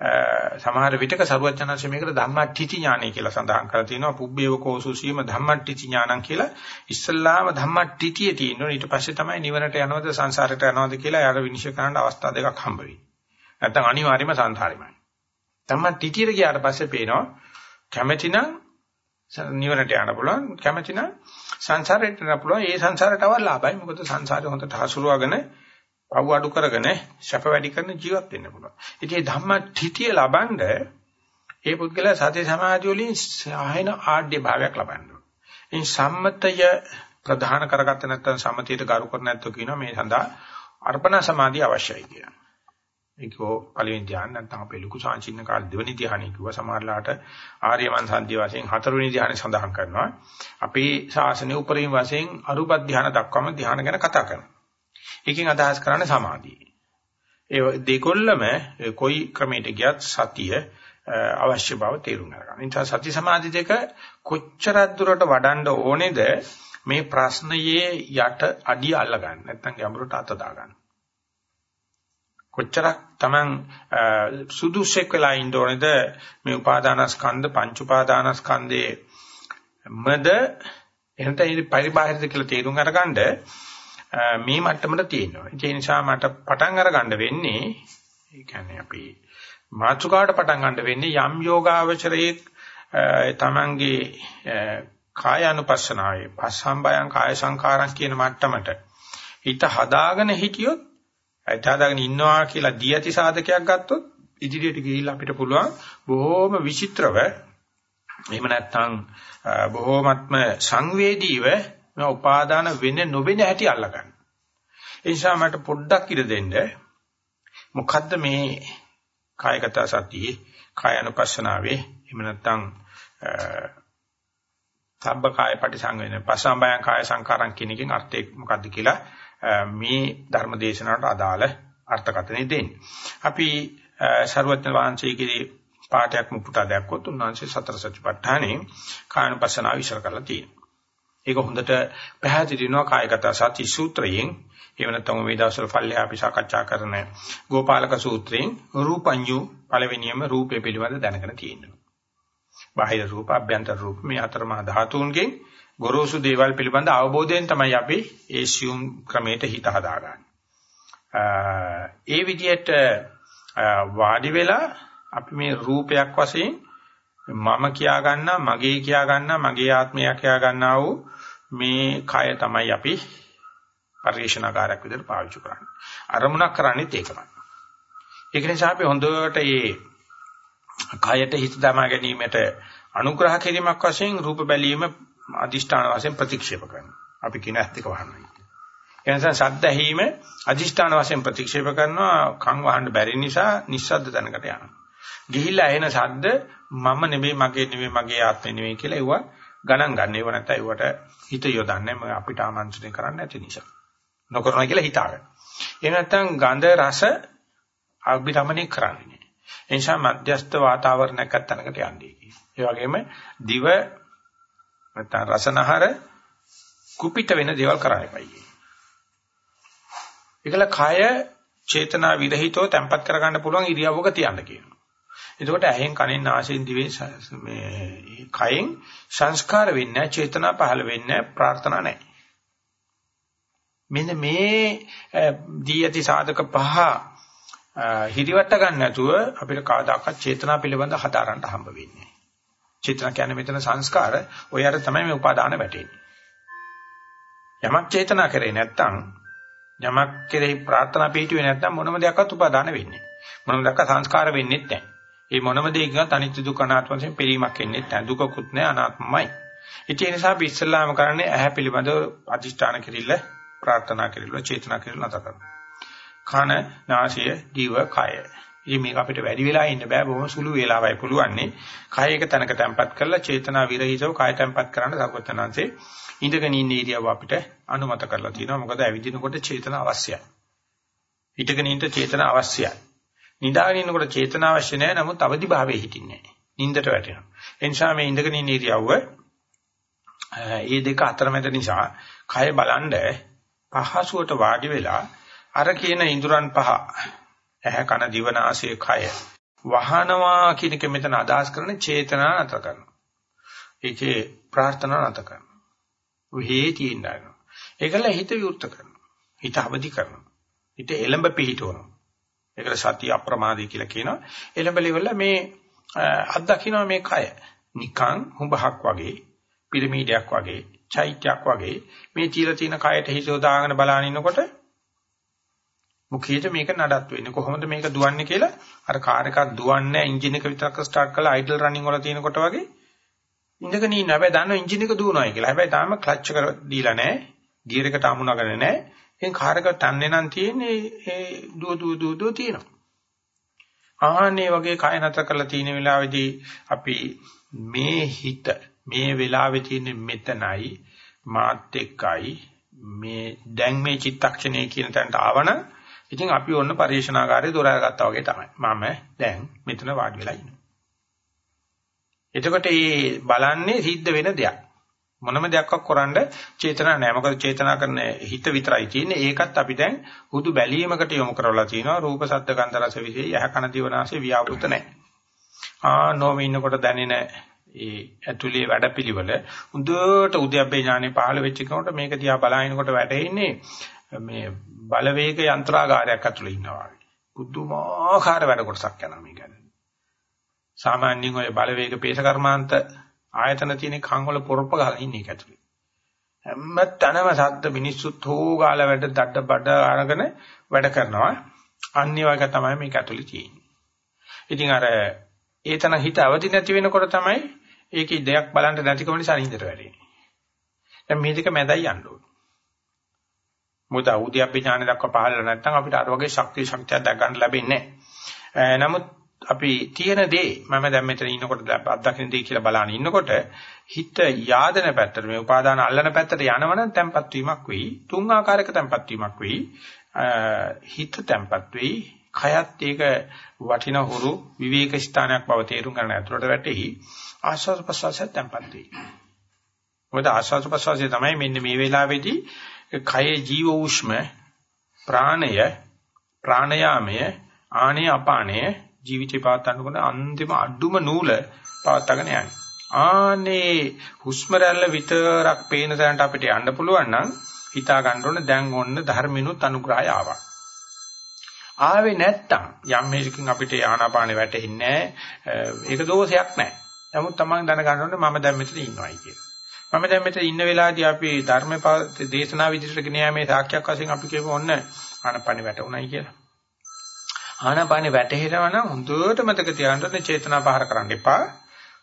සමහර විටක සරුවචනංශ මේකට ධම්මට්ඨිති ඥානය කියලා සඳහන් කරලා තිනවා පුබ්බේව කෝසුසීම ධම්මට්ඨිති ඥානං කියලා. ඉස්සල්ලාම ධම්මට්ඨිතිය තියෙනවා. ඊට පස්සේ තමයි නිවනට යනවද සංසාරයට යනවද කියලා යාර විනිශ්චය කරන්න අවස්ථා දෙකක් හම්බ වෙන්නේ නැත්නම් අනිවාර්යයෙන්ම සංසාරෙමයි. ධම්මට්ඨිතියට ගියාට පස්සේ පේනවා කැමැතිනම් නිවනට යන්න පුළුවන්. කැමැතිනම් සංසාරයට යන්න පුළුවන්. ඒ සංසාරයට අවල් ලාභයි. මොකද සංසාරේ හොඳට හසුරුවගෙන පව් අඩු කරගෙන සැප වැඩි කරන ජීවත් වෙන්න පුළුවන්. ඉතින් මේ ධම්ම ඨිතිය ලබනද ඒ පුද්ගලයා සති සමාධි වලින් ආයන ආඩ්‍ය භාවයක් ලබන්න ඕන. ඉන් සම්මතය ප්‍රධාන කරගත්ත නැත්නම් සමතියට ගරු කර නැත්නම් කියනවා මේ සඳහා අර්පණ සමාධිය අවශ්‍යයි කියලා. ඒකෝ පළවෙනි ධ්‍යාන නැත්නම් අපේ ලুকু සාංචින්න කාල දෙවෙනි ධ්‍යානෙ කිව්වා සමහරලාට ආර්යමන් සන්ධිය වශයෙන් හතරවෙනි ධ්‍යානෙ සඳහන් කරනවා. අපේ ශාසනයේ උපරිම වශයෙන් අරුප ධ්‍යාන දක්වාම ධ්‍යාන ගැන කතා කරනවා. එකකින් අදහස් කරන්නේ සමාධිය. ඒ දෙකොල්ලම කොයි ක්‍රමයකට ගියත් සතිය අවශ්‍ය බව තේරුම් ගන්න. ඒ නිසා සති සමාධි දෙක කොච්චරක් දුරට වඩන්න ඕනේද මේ ප්‍රශ්නයේ යට අඩිය අල්ල ගන්න. නැත්නම් ගැඹුරට අත දා ගන්න. කොච්චරක් Taman සුදුසෙක් වෙලා ඉන්න ඕනේද මේ උපාදානස්කන්ධ පංච උපාදානස්කන්ධයේ මද එහෙනම් ඒ පරිබාහිරද කියලා තේරුම් අරගන්න මේ මට්ටමට තියෙනවා. ඒ නිසා මට පටන් අරගන්න වෙන්නේ ඒ කියන්නේ අපි මාතෘකාවට පටන් ගන්න වෙන්නේ යම් යෝගාවචරයේ තමන්ගේ කාය අනුපස්සනාවේ පස්සම්බයං කාය සංකාරං කියන මට්ටමට හිත හදාගෙන හිටියොත් අයථාදාගෙන ඉන්නවා කියලා දී ඇති සාධකයක් ගත්තොත් ඉදිරියට ගිහිල්ලා අපිට පුළුවන් බොහොම විචිත්‍රව එහෙම නැත්නම් බොහොමත්ම සංවේදීව මේ උපාදාන වෙන්නේ නොවෙන හැටි අල්ලගන්න. ඒ නිසා මට පොඩ්ඩක් ඉර දෙන්න. මොකද්ද මේ කායගත සතියේ කාය අනුපස්සනාවේ එහෙම නැත්නම් සබ්බ කාය පටිසංවේන පසම්බයං කාය සංකාරම් කියන එකෙන් අර්ථය මොකද්ද කියලා මේ ධර්ම දේශනාවට අදාළ අර්ථකථනය දෙන්නේ. අපි ਸਰවඥ වහන්සේගේ පාඩයක් මුපුටා දැක්කොත් උන්වහන්සේ සතර සතිපට්ඨානේ කායනුපස්සනාව විශ්ල කරලා තියෙනවා. ඒක හොඳට පැහැදිලි වෙනවා කායගත සති සූත්‍රයෙන්. එහෙම නැත්නම් මේ දවස්වල පල්ලෙහා අපි සාකච්ඡා කරන ගෝපාලක සූත්‍රයෙන් රූපඤ්ඤු පළවෙනියම රූපය පිළිබඳ දැනගෙන තියෙනවා. බාහිර රූප, අභ්‍යන්තර රූප මේ අතරමහා ධාතුන්ගෙන් ගොරෝසු දේවල් පිළිබඳ අවබෝධයෙන් තමයි අපි ඒ සියුම් ක්‍රමයට හිත හදාගන්නේ. ඒ විදිහට වාඩි වෙලා අපි මේ රූපයක් වශයෙන් මම කියා ගන්නා මගේ කියා ගන්නා මගේ ආත්මය කියා ගන්නා වූ මේ කය තමයි අපි පරිශනාකාරයක් විදිහට පාවිච්චි කරන්නේ. අරමුණක් කරන්නේත් ඒකමයි. ඒක නිසා අපි හොඳට මේ කයට හිත දමා ගැනීමට අනුග්‍රහ කිරීමක් වශයෙන් රූප බැලීම අදිෂ්ඨාන වශයෙන් ප්‍රතික්ෂේප කරනවා. අපි කියන ඇත්ත එක වහනවා. ඒ නිසා ශබ්ද ඇහිීම අදිෂ්ඨාන වශයෙන් ප්‍රතික්ෂේප කරනවා කන් වහන්න බැරි නිසා නිස්සද්ද තැනකට යනවා. ගිහිල්ලා එන ශබ්ද මම නෙමෙයි මගේ නෙමෙයි මගේ ආත්මෙ නෙමෙයි කියලා ඒව ගණන් ගන්න. ඒව නැත්නම් ඒවට හිත යොදන්නේ මම අපිට ආමන්ත්‍රණය කරන්න නැති නිසා. නොකරනවා කියලා හිතාගන්න. ඒ නැත්නම් ගන්ධ රස අභිරමණය කරන්නේ. ඒ නිසා මධ්‍යස්ථ වාතාවරණයක් තැනකට යන්නේ. ඒ වගේම දිව නැත්නම් රසනහර කුපිත වෙන දේවල් කරන්න එපයි. ඒකල කය චේතනා විරහිතව තැම්පත් කරගන්න පුළුවන් ඉරියව්වක තියන්න කියනවා. එතකොට ඇහෙන් කනෙන් නාසයෙන් දිවෙන් මේ කයෙන් සංස්කාර වෙන්නේ නැහැ, චේතනා පහළ වෙන්නේ නැහැ, ප්‍රාර්ථනා නැහැ. මෙන්න මේ දී ඇති සාධක පහ හිරිවට ගන්න නැතුව අපිට කවදාකවත් චේතනා පිළිබඳ හදාරන්න හම්බ වෙන්නේ නැහැ. චේතනා කියන්නේ මෙතන සංස්කාර, ඔය අර තමයි මේ උපාදාන වැටෙන්නේ. යමක් චේතනා කරේ නැත්තම් යමක් කෙරෙහි ප්‍රාර්ථනා පිටුවේ නැත්නම් මොනම දෙයක්වත් උපාදාන වෙන්නේ මොනම දෙයක් සංස්කාර වෙන්නේ නැහැ. මේ මොනම දෙයකින්වත් අනිත්‍ය දුක්ඛ අනාත්ම වශයෙන් පිළිමක් එන්නේ නැහැ. දුකකුත් නැහැ අනාත්මයි. ඒ නිසා අපි ඉස්සල්ලාම කරන්නේ ඇහැ පිළිබඳව අදිෂ්ඨාන කෙරිල්ල ප්‍රාර්ථනා කෙරිල්ල චේතනා කෙරිල්ල නැත කරනවා. කන, නාසය, දිව, කය. ඉතින් මේක අපිට වැඩි වෙලා ඉන්න බෑ බොහොම සුළු වේලාවයි පුළුවන්නේ. කය එක තැනක තැම්පත් කරලා චේතනා විරහිතව කය තැම්පත් කරන්න සර්වඥාන්සේ ඉඳගෙන ඉන්න ඉරියව්ව අපිට අනුමත කරලා තියෙනවා. මොකද ඇවිදිනකොට චේතන අවශ්‍යයි. හිටගෙන ඉන්න චේතන අවශ්‍යයි. නිදාගෙන ඉන්නකොට චේතන අවශ්‍ය නැහැ. නමුත් අවදි භාවයේ හිටින්නේ නැහැ. නින්දට වැටෙනවා. ඒ නිසා මේ ඉඳගෙන ඉන්න ඉරියව්ව ඒ දෙක අතරමැද නිසා කය බලන්ඩ පහසුවට වාඩි වෙලා අර කියන ඉඳුරන් පහ ඇහැ කන දිව නාසය කය වහනවා කියන එක මෙතන අදහස් කරන චේතනා නැත කරනවා. ඒකේ ප්‍රාර්ථනා නැත කරනවා. ඔහේ තියෙන්න ගන්නවා. ඒකල හිත විවෘත කරනවා. හිත අවදි කරනවා. හිත එළඹ පිහිටවනවා. ඒකට සතිය අප්‍රමාදී කියලා කියනවා. එළඹලිවල මේ අත්දකින්න මේ කය නිකං හුඹහක් වගේ පිරමීඩයක් වගේ චෛත්‍යයක් වගේ මේ තියලා තියෙන කයට හිත යොදාගෙන බලන ඉන්නකොට මුඛයට මේක නඩත් වෙන්නේ කොහොමද මේක දුවන්නේ කියලා අර කාර් එකක් දුවන්නේ එන්ජින් එක විතරක් ස්ටාර්ට් කරලා අයිඩල් රනින් වල තියෙනකොට වගේ ඉඳගෙන ඉන්න හැබැයි දන්නවා එන්ජින් එක දුවනවායි කියලා. හැබැයි තාම ක්ලච් එක දීලා නැහැ. ගියර් එකට අමුණගෙන නැහැ. ඉතින් කාර් එක තන්නේ නම් තියෙන්නේ ඒ දුව දුව දුව දුව තියෙනවා. ආහනේ වගේ කය නැතර කරලා තියෙන වෙලාවේදී අපි මේ හිත මේ වෙලාවේ තියෙන මෙතනයි මාත් එක්කයි මේ දැන් මේ චිත්තක්ෂණය කියන තැනට ආවනම් ඉතින් අපි ඔන්න පරිශනාකාරයේ දොර අරගත්තා වගේ තමයි. මම දැන් මෙතන වාඩි වෙලා ඉන්නවා. එතකොට මේ බලන්නේ සිද්ධ වෙන දෙයක්. මොනම දෙයක්වත් කරන්න චේතනා නැහැ. මොකද චේතනා කරන හිත විතරයි තියෙන්නේ. ඒකත් අපි දැන් හුදු බැලීමකට යොමු කරලා තිනවා. රූප, ශබ්ද, ගන්ධ, රස, විශේෂ යහ කන දිවනාසේ ව්‍යාවෘත නැහැ. ආ නොම ඉන්නකොට දැනෙන ඒ ඇතුලේ වැඩපිළිවෙල හොඳට උද්‍යප්පේ ඥානෙ පහළ වෙච්ච කෙනෙකුට මේක දිහා බලනකොට වැටෙන්නේ මේ බලවේග යන්ත්‍රාගාරයක් ඇතුලේ ඉන්නවා වගේ. පුදුමාකාර වැඩ කොටසක් යනවා මේක. සාමාන්‍යයෙන් ඔය බලවේග පේශ කර්මාන්ත ආයතන තියෙන කන් වල පොරොප්ප ගහලා ඉන්නේ ඒක ඇතුලේ. හැම තැනම සද්ද මිනිස්සුත් හොගාලා වැඩ දඩ බඩ අරගෙන වැඩ කරනවා. අනිත් වගේ තමයි මේක ඇතුලේ තියෙන්නේ. ඉතින් අර ඒතන හිත අවදි නැති වෙනකොට තමයි ඒකේ දෙයක් බලන්න නැතිකම නිසා නින්දට වැටෙන්නේ. දැන් මේ දෙක මැදයි යන්න ඕනේ. මොකද උද්‍යප්ප ඥාන දක්වා පහළ නැත්නම් අපිට අර වගේ ශක්තිය ශක්තියක් දැක ගන්න ලැබෙන්නේ නැහැ. නමුත් අපි තියෙන දේ මම දැන් මෙතන ඉන්නකොට අත්දකින්න දේ කියලා බලන ඉන්නකොට හිත යාදන පැත්තට මේ උපාදාන අල්ලන පැත්තට යනවනම් tempat වීමක් වෙයි. තුන් ආකාරයක tempat වීමක් වෙයි. හිත tempat වෙයි. කයත් ඒක වටින හුරු විවේක ස්ථානයක් බව තේරුම් ගන්න ඇතුළට වැටෙයි. ආස්වාද ප්‍රසවාසය tempat වෙයි. මොකද ආස්වාද ප්‍රසවාසය තමයි මෙන්න මේ වෙලාවේදී කයේ ජීව උෂ්ම ප්‍රාණය ප්‍රාණයාමය ආනේ අපානය ජීවිතේ පවත්වන්නකොට අන්තිම අඩුම නූල පවත්වාගෙන යන්නේ. ආනේ හුස්ම රැල්ල විතරක් පේන තැනට අපිට යන්න පුළුවන් නම් හිතා ගන්න ඕනේ දැන් ඔන්න ධර්මිනුත් අනුග්‍රහය ආවා. ආවේ නැත්තම් යම් මේකකින් අපිට ආනාපානෙ වැටෙන්නේ ඒක දෝෂයක් නැහැ. නමුත් තමන් දැනගන්න ඕනේ මම දැන් මෙතන ඉන්නවයි කියලා. මම දැන් මෙතන ඉන්න වෙලාවේදී අපි ධර්ම දේශනා විදිහට ගෙන යාමේ සාක්ෂියක් වශයෙන් අපි කියමු ඔන්න ආනාපානෙ වැටුණයි කියලා. ආනාපානෙ වැටහෙනවා නම් හොඳට මතක තියාගන්න චේතනා පහර කරන්න එපා.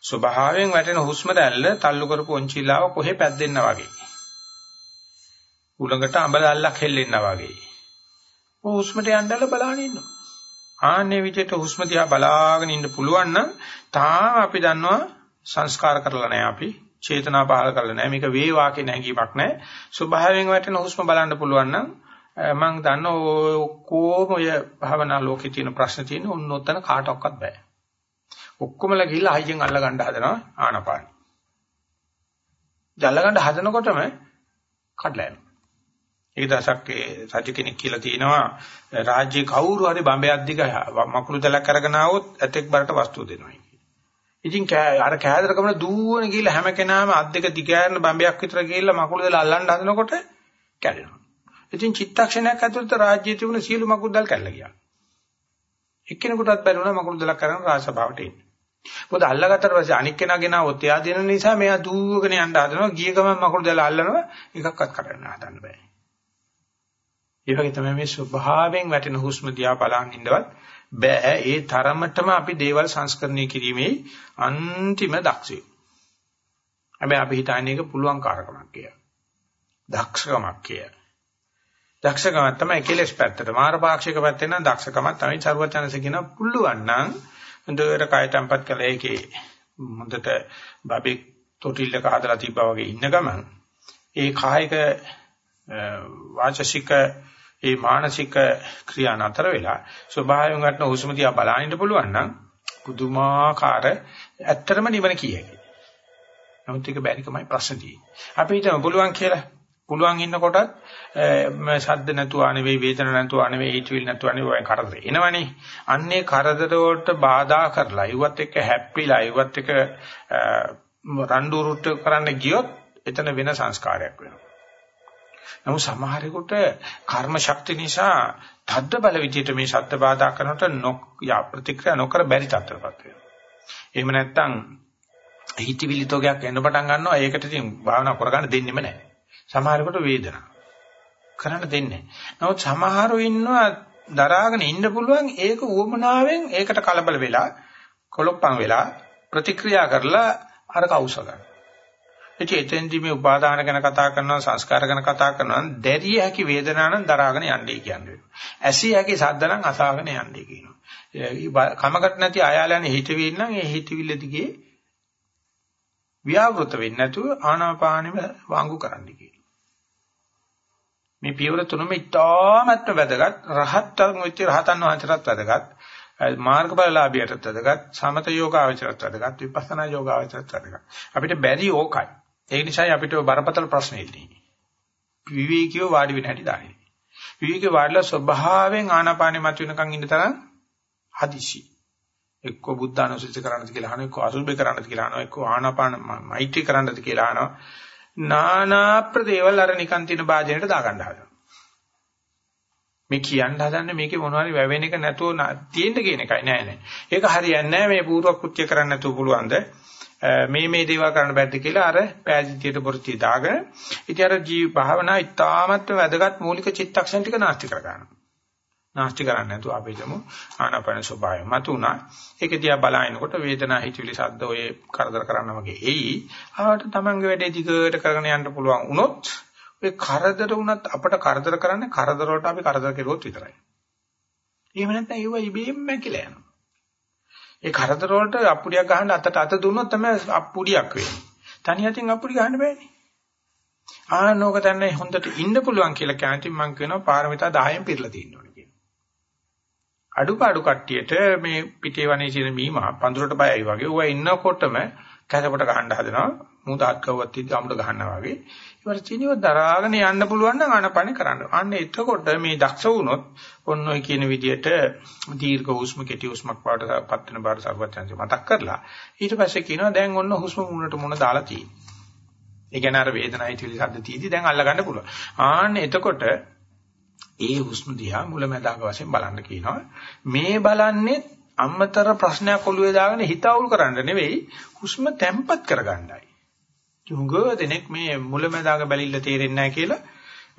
ස්වභාවයෙන් වැටෙන හුස්ම රැල්ල තල්ලු කරපු ඔන්චිලාව කොහෙ පැද්දෙන්නා වගේ. උලඟට අඹලල්ලක් හෙල්ලෙන්නා වගේ. ඔය හුස්මට යන්නදලා බලාගෙන ඉන්නවා. ආන්නේ විදිහට හුස්ම දිහා බලාගෙන ඉන්න පුළුවන් නම් තාම අපි දන්නවා සංස්කාර කරලා නැහැ අපි. චේතනා පහල කරලා නැහැ. මේක වේවා කියන හැඟීමක් නැහැ. ස්වභාවයෙන් වැටෙන හුස්ම බලන්න පුළුවන් නම් මම දන්නවා ඔක්කොම ඔය භවනා ලෝකේ තියෙන ප්‍රශ්න තියෙන ඔන්න ඔතන කාටවත් බෑ. ඔක්කොමලා ගිහිල්ලා අයියෙන් අල්ල ගන්න හදනවා ආනපාන. ජල්ල ගන්න හදනකොටම කඩලා යනවා. ඒක දසක් රජ කෙනෙක් කියලා තියෙනවා රාජ්‍ය කවුරු හරි බම්බයක් දිග මකුළු දලක් අරගෙන ආවොත් ඇතෙක් බරට වස්තුව දෙනවා. ඉතින් අර කෑදරකම දුවන ගිහිල්ලා හැම කෙනාම අත් දෙක දිගෑරන බම්බයක් විතර ගිහිල්ලා මකුළු දල අල්ලන්න හදනකොට කැඩෙනවා. ඉතින් චිත්තක්ෂණයක් ඇතුළත රාජ්‍යයේ තිබුණ සියලු මකුළුදල් කැඩලා ගියා. එක්කෙනෙකුටත් බැරි වුණා මකුළුදලක් කරන් රාජසභාවට එන්න. මොකද අල්ලගත්තට පස්සේ අනික් කෙනා ගෙනාව ඔතයා දෙන නිසා මෙයා දූවගෙන යන්න හදනවා. ගිය ගමන් මකුළුදල අල්ලනවා. එකක්වත් කරන්න හදන්න බෑ. ඒ වගේ තමයි මේ ස්වභාවයෙන් වැටෙන හුස්ම දිහා බලන් ඉන්නවත් බෑ. ඒ තරමටම අපි දේවල් සංස්කරණය කිරීමේ අන්තිම දක්ෂයෝ. හැබැයි අපි හිතන්නේ ඒක පුළුවන් කාරකමක් කියලා. දක්ෂකමක් කියලා. දක්ෂකම තමයි කෙලස් පැත්තට. මාරපාක්ෂික පැත්තේ නම් දක්ෂකම තමයි චරවචනස කියන පුළුවන් නම් හොඳට කය තැම්පත් කළා ඒකේ හොඳට බබෙක් තොටිල්ලක හදලා තිබ්බා වගේ ඉන්න ගමන් ඒ කායික වාචසික ඒ මානසික ක්‍රියා නතර වෙලා ස්වභාවයෙන් ගන්න හුස්ම දිහා බලන්න පුළුවන් නම් පුදුමාකාර ඇත්තටම නිවන කියයි. නමුත් ඒක බැරිකමයි ප්‍රශ්න තියෙන්නේ. අපි හිතමු පුළුවන් කියලා පුළුවන් ඉන්නකොටත් ශබ්ද නැතුව නෙවෙයි වේදන නැතුව නෙවෙයි හිතවිලි නැතුව නෙවෙයි කරදර එනවනේ. අන්නේ කරදර වලට බාධා කරලා ඉවත් එක්ක හැප්පිලා ඉවත් එක්ක රණ්ඩු රුට්ට කරන්න ගියොත් එතන වෙන සංස්කාරයක් වෙනවා. නමුත් සමහරෙකුට කර්ම ශක්තිය නිසා තද්ද බල විදියට මේ ශබ්ද බාධා කරනකොට නොක් ප්‍රතික්‍රියා නොකර බැරි තත්ත්වයකට වෙනවා. එහෙම නැත්නම් හිතවිලි තෝගයක් එන්න පටන් ගන්නවා. ඒකට ඉතින් භාවනා කරගන්න දෙන්නෙම නැහැ. සමහරකට වේදනාව. කරන්න දෙන්නේ නමුත් සමහරව ඉන්නවා දරාගෙන ඉන්න පුළුවන් ඒක උවමනාවෙන් ඒකට කලබල වෙලා කොලොප්පම් වෙලා ප්‍රතික්‍රියා කරලා අර කවුස ගන්න. ඉතින් එතෙන්දි මේ උපාදාන ගැන කතා කරනවා සංස්කාර ගැන කතා කරනවා දැරිය හැකි වේදනාවක් දරාගෙන යන්නේ කියන්නේ. ඇසිය හැකි සද්ද නම් අසාගෙන යන්නේ කියනවා. කමකට නැති ආයාලයන් හිතවිල්ල නම් ඒ හිතවිල්ල දිගේ ව්‍යාවෘත වෙන්නේ නැතුව ආනාපානෙම වාංගු කරන්න කියනවා. මේ පියවර තුනම ඉතාමත්ම වැදගත්. රහත්තන් වෙච්ච රහතන් වහන්සේටත් වැදගත්. මාර්ගඵලලාභියටත් වැදගත්. සමත යෝගාවචරත් වැදගත්. විපස්සනා යෝගාවචරත් වැදගත්. අපිට බැරි ඕකයි. ඒ නිසායි අපිට බරපතල ප්‍රශ්න එන්නේ. විවේකීව වාඩි වෙන හැටි දාන්නේ. විවේකී වාඩිලා ස්වභාවයෙන් ආනාපානෙ මත වෙනකන් ඉන්න තරම් හදිසි. එක්ක බුද්ධානුසුති කරන්නද කියලා අහනවා එක්ක අසුබේ කරන්නද කියලා අහනවා එක්ක ආනාපාන මෛත්‍රී කරන්නද කියලා අහනවා. නානා ප්‍රදේවල් අර නිකන් තියෙන වාදනයට දාගන්න හදනවා. මේ කියන්න හදන්නේ මේකේ මොනවාරි වැවෙන එක නැතුව තියෙන්න කියන එකයි නෑ නෑ. ඒක හරියන්නේ නෑ මේ පූර්ව කෘත්‍ය කරන්න නැතුව පුළුවන්ද? මේ මේ දේවල් කරන්න බැද්ද කියලා අර පෑදිතියට පොරටි දාගෙන ඉතින් අර ජීව භාවනා ඉතාමත් වැදගත් මූලික චිත්තක්ෂණ ටික නාස්ති කර ගන්නවා. නාස්ති කරන්නේ නැතුව අපි හිතමු ආනාපාන ස්වභාවය මතුණා. ඒක දිහා බලනකොට වේදනා හිතවිලි සද්ද ඔය කරදර කරන්න වගේ එයි. ආවට තමන්ගේ වැඩේ දිගට කරගෙන යන්න පුළුවන් වුණොත් ඔය කරදර වුණත් අපට කරදර කරන්නේ කරදර වලට අපි කරදර කෙරුවොත් විතරයි. එහෙම නැත්නම් ඒව ඉබේම මැකිලා යනවා. ඒ කරදර වලට අප්පුඩියක් ගහන්න අතට අත දුන්නොත් තමයි අප්පුඩියක් වෙන්නේ. තනි අතින් අප්පුඩි ගහන්න බෑනේ. ආනෝක දැන් හොඳට ඉන්න පුළුවන් කියලා කැමති මම කියනවා පාරමිතා 10න් පිරලා තියෙන්න ඕනේ කියලා. අඩුපාඩු කට්ටියට මේ පිටේ වනේ තියෙන මීමා පඳුරට බයයි වගේ ඌවා ඉන්නකොටම කැසපට ගහන්න හදනවා. මූදාත් කවුවත් ඉද්දි අමුඩ ගහනවා වගේ. ඒවට චීනියව දරාගෙන යන්න පුළුවන් නම් ආනපනේ කරන්න. අන්න එතකොට මේ දක්ෂ වුණොත් ඔන්න ඔය කියන විදිහට දීර්ඝ හුස්ම කෙටි හුස්මක් පාට පත් වෙන බාර සර්වඥාන්සේ මතක් කරලා ඊට පස්සේ කියනවා දැන් ඔන්න හුස්ම මුණට මුණ දාලා තියෙන්නේ. ඒ කියන්නේ අර වේදනයි තියලි සද්ද තීදි දැන් අල්ල ගන්න පුළුවන්. ආන්න එතකොට ඒ හුස්ම දිහා මුලැමැදාක වශයෙන් බලන්න කියනවා. මේ බලන්නේ අම්මතර ප්‍රශ්නයක් ඔළුවේ දාගෙන හිත අවුල් කරන්න නෙවෙයි හුස්ම තැම්පත් කරගන්නයි. තුඟ දෙනෙක් මේ මුලැමැදාක බැලිල්ල තේරෙන්නේ නැහැ කියලා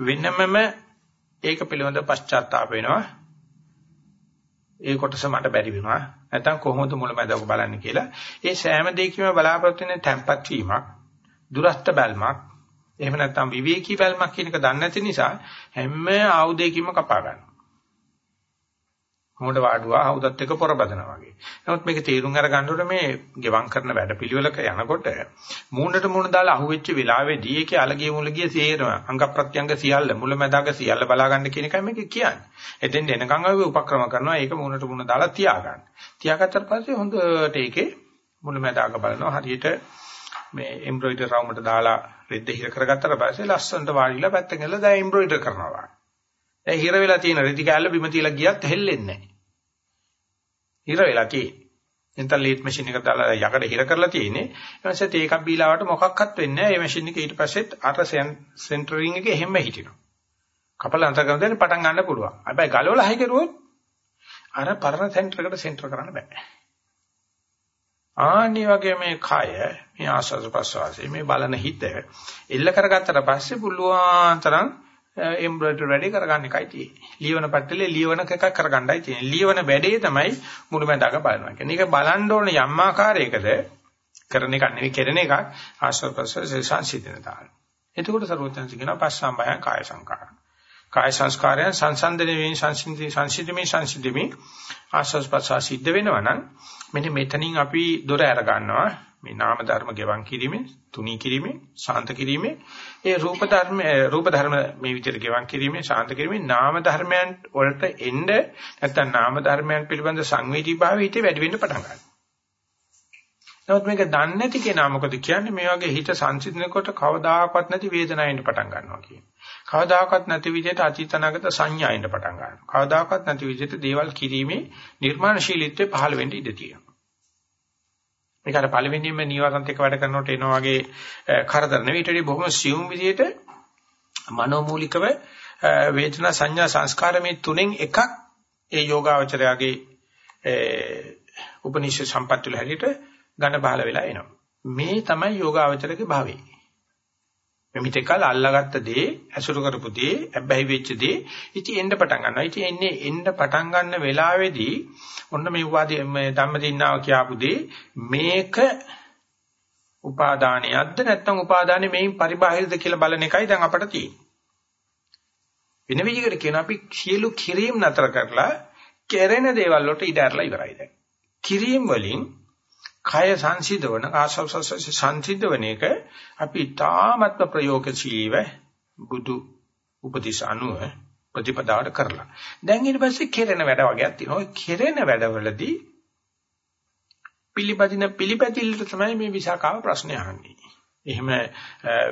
වෙනමම ඒක පිළිබඳ පශ්චාත්තාප වෙනවා. ඒ කොටස මට බැරි වෙනවා. නැත්නම් කොහොමද මුලැමැදාක බලන්නේ කියලා. ඒ සෑම දෙයකම බලාපොරොත්තු වෙන තැම්පත් වීමක්, දුරස්ත බැල්මක්, එහෙම නැත්නම් විවේකී බැල්මක් කියන එක දන්නේ නැති නිසා හැම ආයුධයකින්ම කපා ගන්නවා. මොකට වාඩුවා හවුදත් එක පොරබදනවා වගේ. නමුත් මේක තීරුම් අරගන්නකොට මේ ගෙවම් කරන වැඩපිළිවෙලක යනකොට මූණට මූණ දාලා අහුවෙච්ච වෙලාවේදී ඒකේ අලගිය මුලගිය සේරම අංග ප්‍රත්‍යංග සියල්ල මුලැමැදාක සියල්ල බලා ගන්න කියන එකයි මේක කියන්නේ. එතෙන් එනකන් අපි උපක්‍රම කරනවා ඒක මූණට මූණ දාලා තියාගන්න. තියාගත්තට පස්සේ හොඳට ඒකේ මුලැමැදාක බලනවා හරියට මේ එම්බ්‍රොයිඩර් රවුමට දාලා රෙද්ද හිර කරගත්තට පස්සේ ලස්සනට වාඩිලා පැත්තකින් ගිහලා දැන් එම්බ්‍රොයිඩර් කරනවා. දැන් හිර වෙලා තියෙන රෙදි කෑල්ල බිම තියලා ගියත් හෙල්ලෙන්නේ නැහැ. හිර වෙලා තියෙන්නේ. එතන ලීඩ් මැෂින් එක දාලා යකඩ හිර කරලා තියෙන්නේ. ඊපස්සේ ඒකක් බීලාවට මොකක්වත් වෙන්නේ නැහැ. මේ මැෂින් එක ඊට පස්සෙත් අර සෙන්ටරින් එකේ හැම හිටිනවා. කපල අන්තර කරන දෙන්නේ පටන් ගන්න පුළුවන්. හැබැයි ගලවලා හයි කරුවොත් අර පරණ සෙන්ටර් එකට සෙන්ටර් කරන්න බෑ. ආනි වගේ මේ කය මේ ආස්වාද ප්‍රසවාසයේ මේ බලන හිත එල්ල කරගත්තට පස්සේ පුළුවන් තරම් එම්බ්‍රොයිඩර් වැඩේ කරගන්න එකයි තියෙන්නේ. ලියවන පැත්තලේ ලියවන එකක් කරගන්නයි තියෙන්නේ. ලියවන වැඩේ තමයි මුළුමැදාක බලනවා කියන්නේ. ඒක බලන්න ඕන යම් ආකාරයකද කරන එක නෙවෙයි කෙරෙන එකක් ආශ්‍රව ප්‍රසවාස සංසිඳනතාව. එතකොට සර්වඥාන්සේ කියනවා පස්සම්බයං කාය සංකාර. කාය සංස්කාරයන් සංසන්දනයේ වෙන සංසිඳි සංසිඳීමේ සංසිඳීමේ ආශ්‍රව ප්‍රසවාස සිද්ධ වෙනවා නම් මෙන්න මෙතනින් අපි දොර අර ගන්නවා මේ නාම ධර්ම ගෙවන් කිරීමේ තුනී කිරීමේ ශාන්ත කිරීමේ ඒ රූප ධර්ම රූප ධර්ම මේ විදිහට ගෙවන් කිරීමේ ශාන්ත කිරීමේ නාම ධර්මයන් වලට එන්න නැත්නම් නාම ධර්මයන් පිළිබඳ සංවේදී භාවය හිතේ වැඩි වෙන්න පටන් ගන්නවා. නමුත් මේක දන්නේ නැති කෙනා මොකද කියන්නේ මේ වගේ හිත සංසිඳනකොට කවදාකවත් නැති වේදනාවෙන් පටන් ගන්නවා කියන්නේ. කවදාකවත් නැති විදිහට අතීතනාගත සංඥාවෙන් පටන් ගන්නවා. කවදාකවත් නැති විදිහට දේවල් කිරීමේ නිර්මාණශීලීත්වය පහළ වෙන්න ඉඩ තියෙනවා. මේක අර පළවෙනියෙන්ම නීවරණත් එක්ක වැඩ කරනකොට එනවා වගේ කරදර නෙවෙයි ඊට වඩා බොහොම සියුම් විදිහට මනෝමූලිකව වේදනා සංඥා සංස්කාර මේ තුනෙන් එකක් ඒ යෝගාවචරයාගේ උපනිෂ සම්පත්තිල හැටියට ඝන බහල වෙලා එනවා. මේ තමයි යෝගාවචරගේ භාවය. මෙමිතකල් අල්ලාගත්ත දේ, ඇසුරු කරපු දේ, අබ්බැහි වෙච්ච දේ ඉතින් එන්න පටන් ගන්නවා. ඉතින් එන්නේ එන්න පටන් ගන්න වෙලාවේදී ඔන්න මේ වාදී මේ ධම්මදින්නාව කියපු දේ මේක උපාදානයක්ද නැත්නම් උපාදානෙ මේන් පරිබාහිරද කියලා බලන එකයි දැන් අපට තියෙන්නේ. වෙන විදිහකට කියන අපි සියලු කිරීම් නතර කරලා කෙරෙන දේවල් වලට ඉඩ ඇරලා ඉවරයි දැන්. කිරීම් වලින් කය සංසිඳවන ආශවසස සංසිඳවන එක අපි තාමත්ම ප්‍රයෝගශීලීව බුදු උපදේශ අනුව ප්‍රතිපදාවට කරලා. දැන් ඊට පස්සේ කෙරෙන වැඩ වගේක් තියෙනවා. ඔය කෙරෙන වැඩවලදී පිළිපදින පිළිපැතිල්ලට තමයි මේ විසාකාව ප්‍රශ්නේ අහන්නේ. එහෙම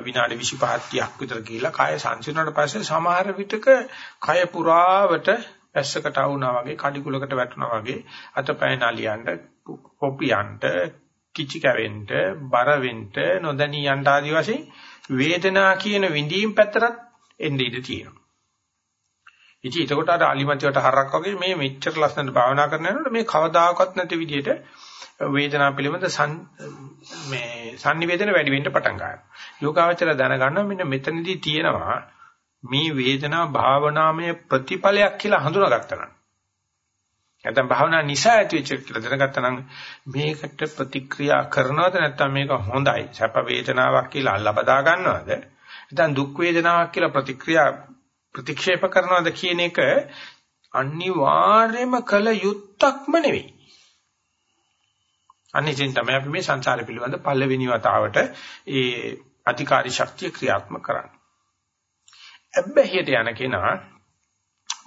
විනාඩි 25 30ක් විතර ගිහිලා කය සංසිඳුණාට පස්සේ සමහර විටක කය පුරාවට පැස්සකට වුණා වගේ කඩිකුලකට වැටුණා වගේ අතපය නලියන්න කොපියන්ට කිචි කැවෙන්න බර වෙන්න නොදැනී යන්න ආදි වශයෙන් වේදනා කියන විඳීම් පැත්තට එන්නේ ඉඳී තියෙනවා. ඉතින් එතකොට අර අලිමන්තියට හරක් වගේ මේ මෙච්චර ලස්සනට භාවනා කරන යනකොට මේ කවදාකවත් නැති විදිහට වේදනාව පිළිබඳ මේ sannivedana වැඩි වෙන්න පටන් ගන්නවා. යෝගාවචර දැනගන්නවා මෙන්න මෙතනදී තියෙනවා මේ වේදනාව භාවනාමය ප්‍රතිඵලයක් කියලා හඳුනාගත්තා නම්. නැත්නම් භාවනා නිසා ඇතිවෙච්ච කියලා දැනගත්තා නම් මේකට ප්‍රතික්‍රියා කරනවද නැත්නම් මේක හොඳයි සැප වේදනාවක් කියලා අල්ලා බදා ගන්නවද නැත්නම් දුක් වේදනාවක් කියලා ප්‍රතික්‍රියා ප්‍රතික්ෂේප කරනවද කියන එක අනිවාර්යයෙන්ම කළ යුත්තක්ම නෙවෙයි. අනිසින් තමයි අපි මේ සංසාර පිළිබඳ පළවෙනි වතාවට ඒ අධිකාරී ශක්තිය ක්‍රියාත්මක කරන්නේ. අබ්බැහියට යන කෙනා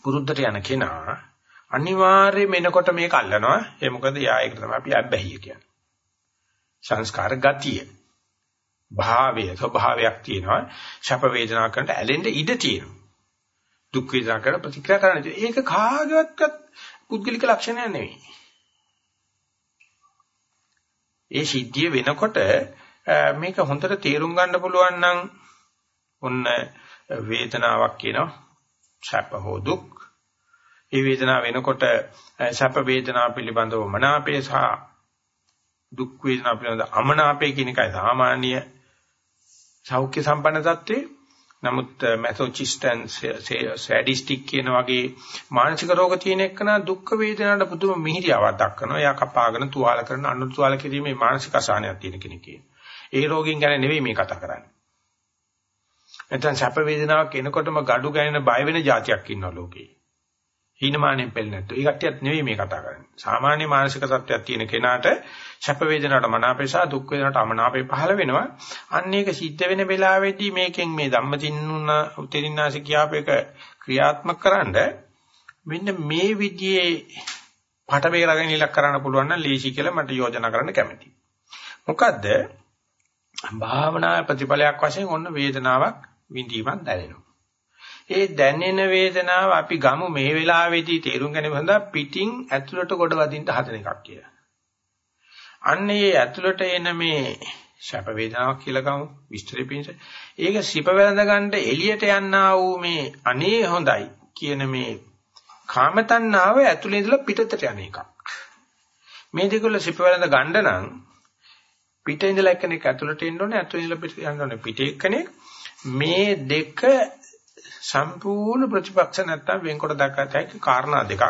පුරුද්දට යන කෙනා අනිවාර්යයෙන්ම එනකොට මේක අල්ලනවා. ඒ මොකද යා ඒක තමයි අපි අබ්බැහිය කියන්නේ. සංස්කාර ගතිය. භාවය ස්වභාවයක් තියෙනවා. ශප වේදනා කරනට ඇලෙන්න ඉඩ තියෙනවා. දුක් වේදනා කරන ප්‍රතික්‍රියා කරන්න. ඒක කාගේවත් පුද්ගලික ලක්ෂණයක් නෙවෙයි. ඒ සිද්ධිය වෙනකොට මේක හොඳට තේරුම් ගන්න පුළුවන් නම් ඔන්න වේදනාවක් කියනවා සැප හෝ දුක්. ඒ වේදනාව වෙනකොට සැප වේදනාව පිළිබඳව මනාපේ සහ දුක් වේදනාව පිළිබඳව අමනාපේ කියන එකයි සාමාන්‍ය සෞඛ්‍ය සම්පන්න තත්ත්වේ. නමුත් මැසොචිස්ටන් සැඩිස්ටික් කියන වගේ මානසික රෝග තියෙන එක්කන දුක් වේදනාවට පුදුම මිහිරියාවක් දක්වනවා. එයා කපාගෙන තුවාල කරන අනු තුවාල කිරීමේ මානසික අසහනයක් තියෙන කෙනෙක් ඒ රෝගින් ගැන නෙවෙයි මේ කතා කරන්නේ. නැත්නම් සැප වේදනාවක් එනකොටම gadu ගැනෙන බය වෙන જાතියක් ඉන්නවා ලෝකේ. හීනමානෙන් පෙළෙන්නේ නැත්තු. ඒ කට්ටියත් නෙවෙයි මේ කතා කරන්නේ. සාමාන්‍ය මානසික තත්ත්වයක් තියෙන කෙනාට සැප වේදනාවට මනාපේ සහ දුක් වේදනාවට අමනාපේ පහළ වෙනවා. අන්න ඒක සිද්ධ වෙන වෙලාවෙදී මේකෙන් මේ ධම්මචින්නුන උතරින්නාසි කියාපේක ක්‍රියාත්මක කරන්න මෙන්න මේ විදිහේ පට වේරගෙන ඉලක්ක කරන්න පුළුවන් නම් ලේසි කියලා මට යෝජනා කරන්න කැමතියි. මොකද්ද? භාවනා ප්‍රතිඵලයක් වශයෙන් ඔන්න වේදනාවක් විඳීමක් දැනෙනවා. ඒ දැනෙන වේදනාව අපි ගමු මේ වෙලාවේදී තේරුම් ගැනීම සඳහා පිටින් ඇතුළට ගොඩ වදින්න හදන එකක් කියලා. අන්න ඒ ඇතුළට එන මේ ශප වේදනාවක් කියලා ගමු විස්තරෙ පිණිස. ඒක සිප වැළඳ ගන්න එළියට යන්නා වූ මේ අනේ හොඳයි කියන මේ කාමතණ්ණාව ඇතුළේ ඉඳලා පිටතට යන එකක්. මේ දෙකවල සිප වැළඳ ගන්න නම් පිටින් ඉඳලා එක්කෙනෙක් ඇතුළට එන්න ඕනේ ඇතුළේ ඉඳලා පිට යන්න ඕනේ පිටේ එක්කෙනෙක් මේ දෙක සම්පූර්ණ ප්‍රතිපක්ෂ නැත්තම් වෙන්කොට දැක්කත් හැකි කාරණා දෙකක්.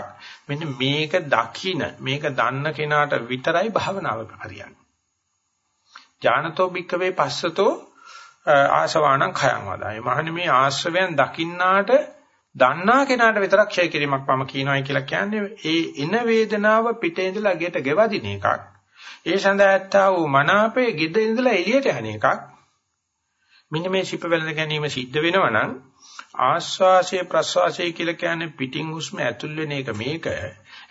මෙන්න මේක දකින මේක දන්න කෙනාට විතරයි භාවනාව හරියන්නේ. ඥානතෝ භික්කවේ පස්සතෝ ආශවාණං khයං වදායි. මහන්නේ මේ ආශ්‍රවයන් දකින්නාට දන්නා කෙනාට විතරක් ක්ෂය කිරීමක් මම කියනවායි කියලා කියන්නේ ඒ එන වේදනාව පිටේ ඉඳලා ගෙට ගෙවදින එකක්. ඒ සඳහා ඇත්තා වූ මනාපේ ගෙද ඉඳලා එළියට යන එකක්. මෙන්න මේ සිප වෙලඳ ගැනීම සිද්ධ වෙනවා නම් ආශ්වාසය ප්‍රශ්වාසය කියලා කියන්නේ පිටින් හුස්ම ඇතුල් වෙන එක මේක.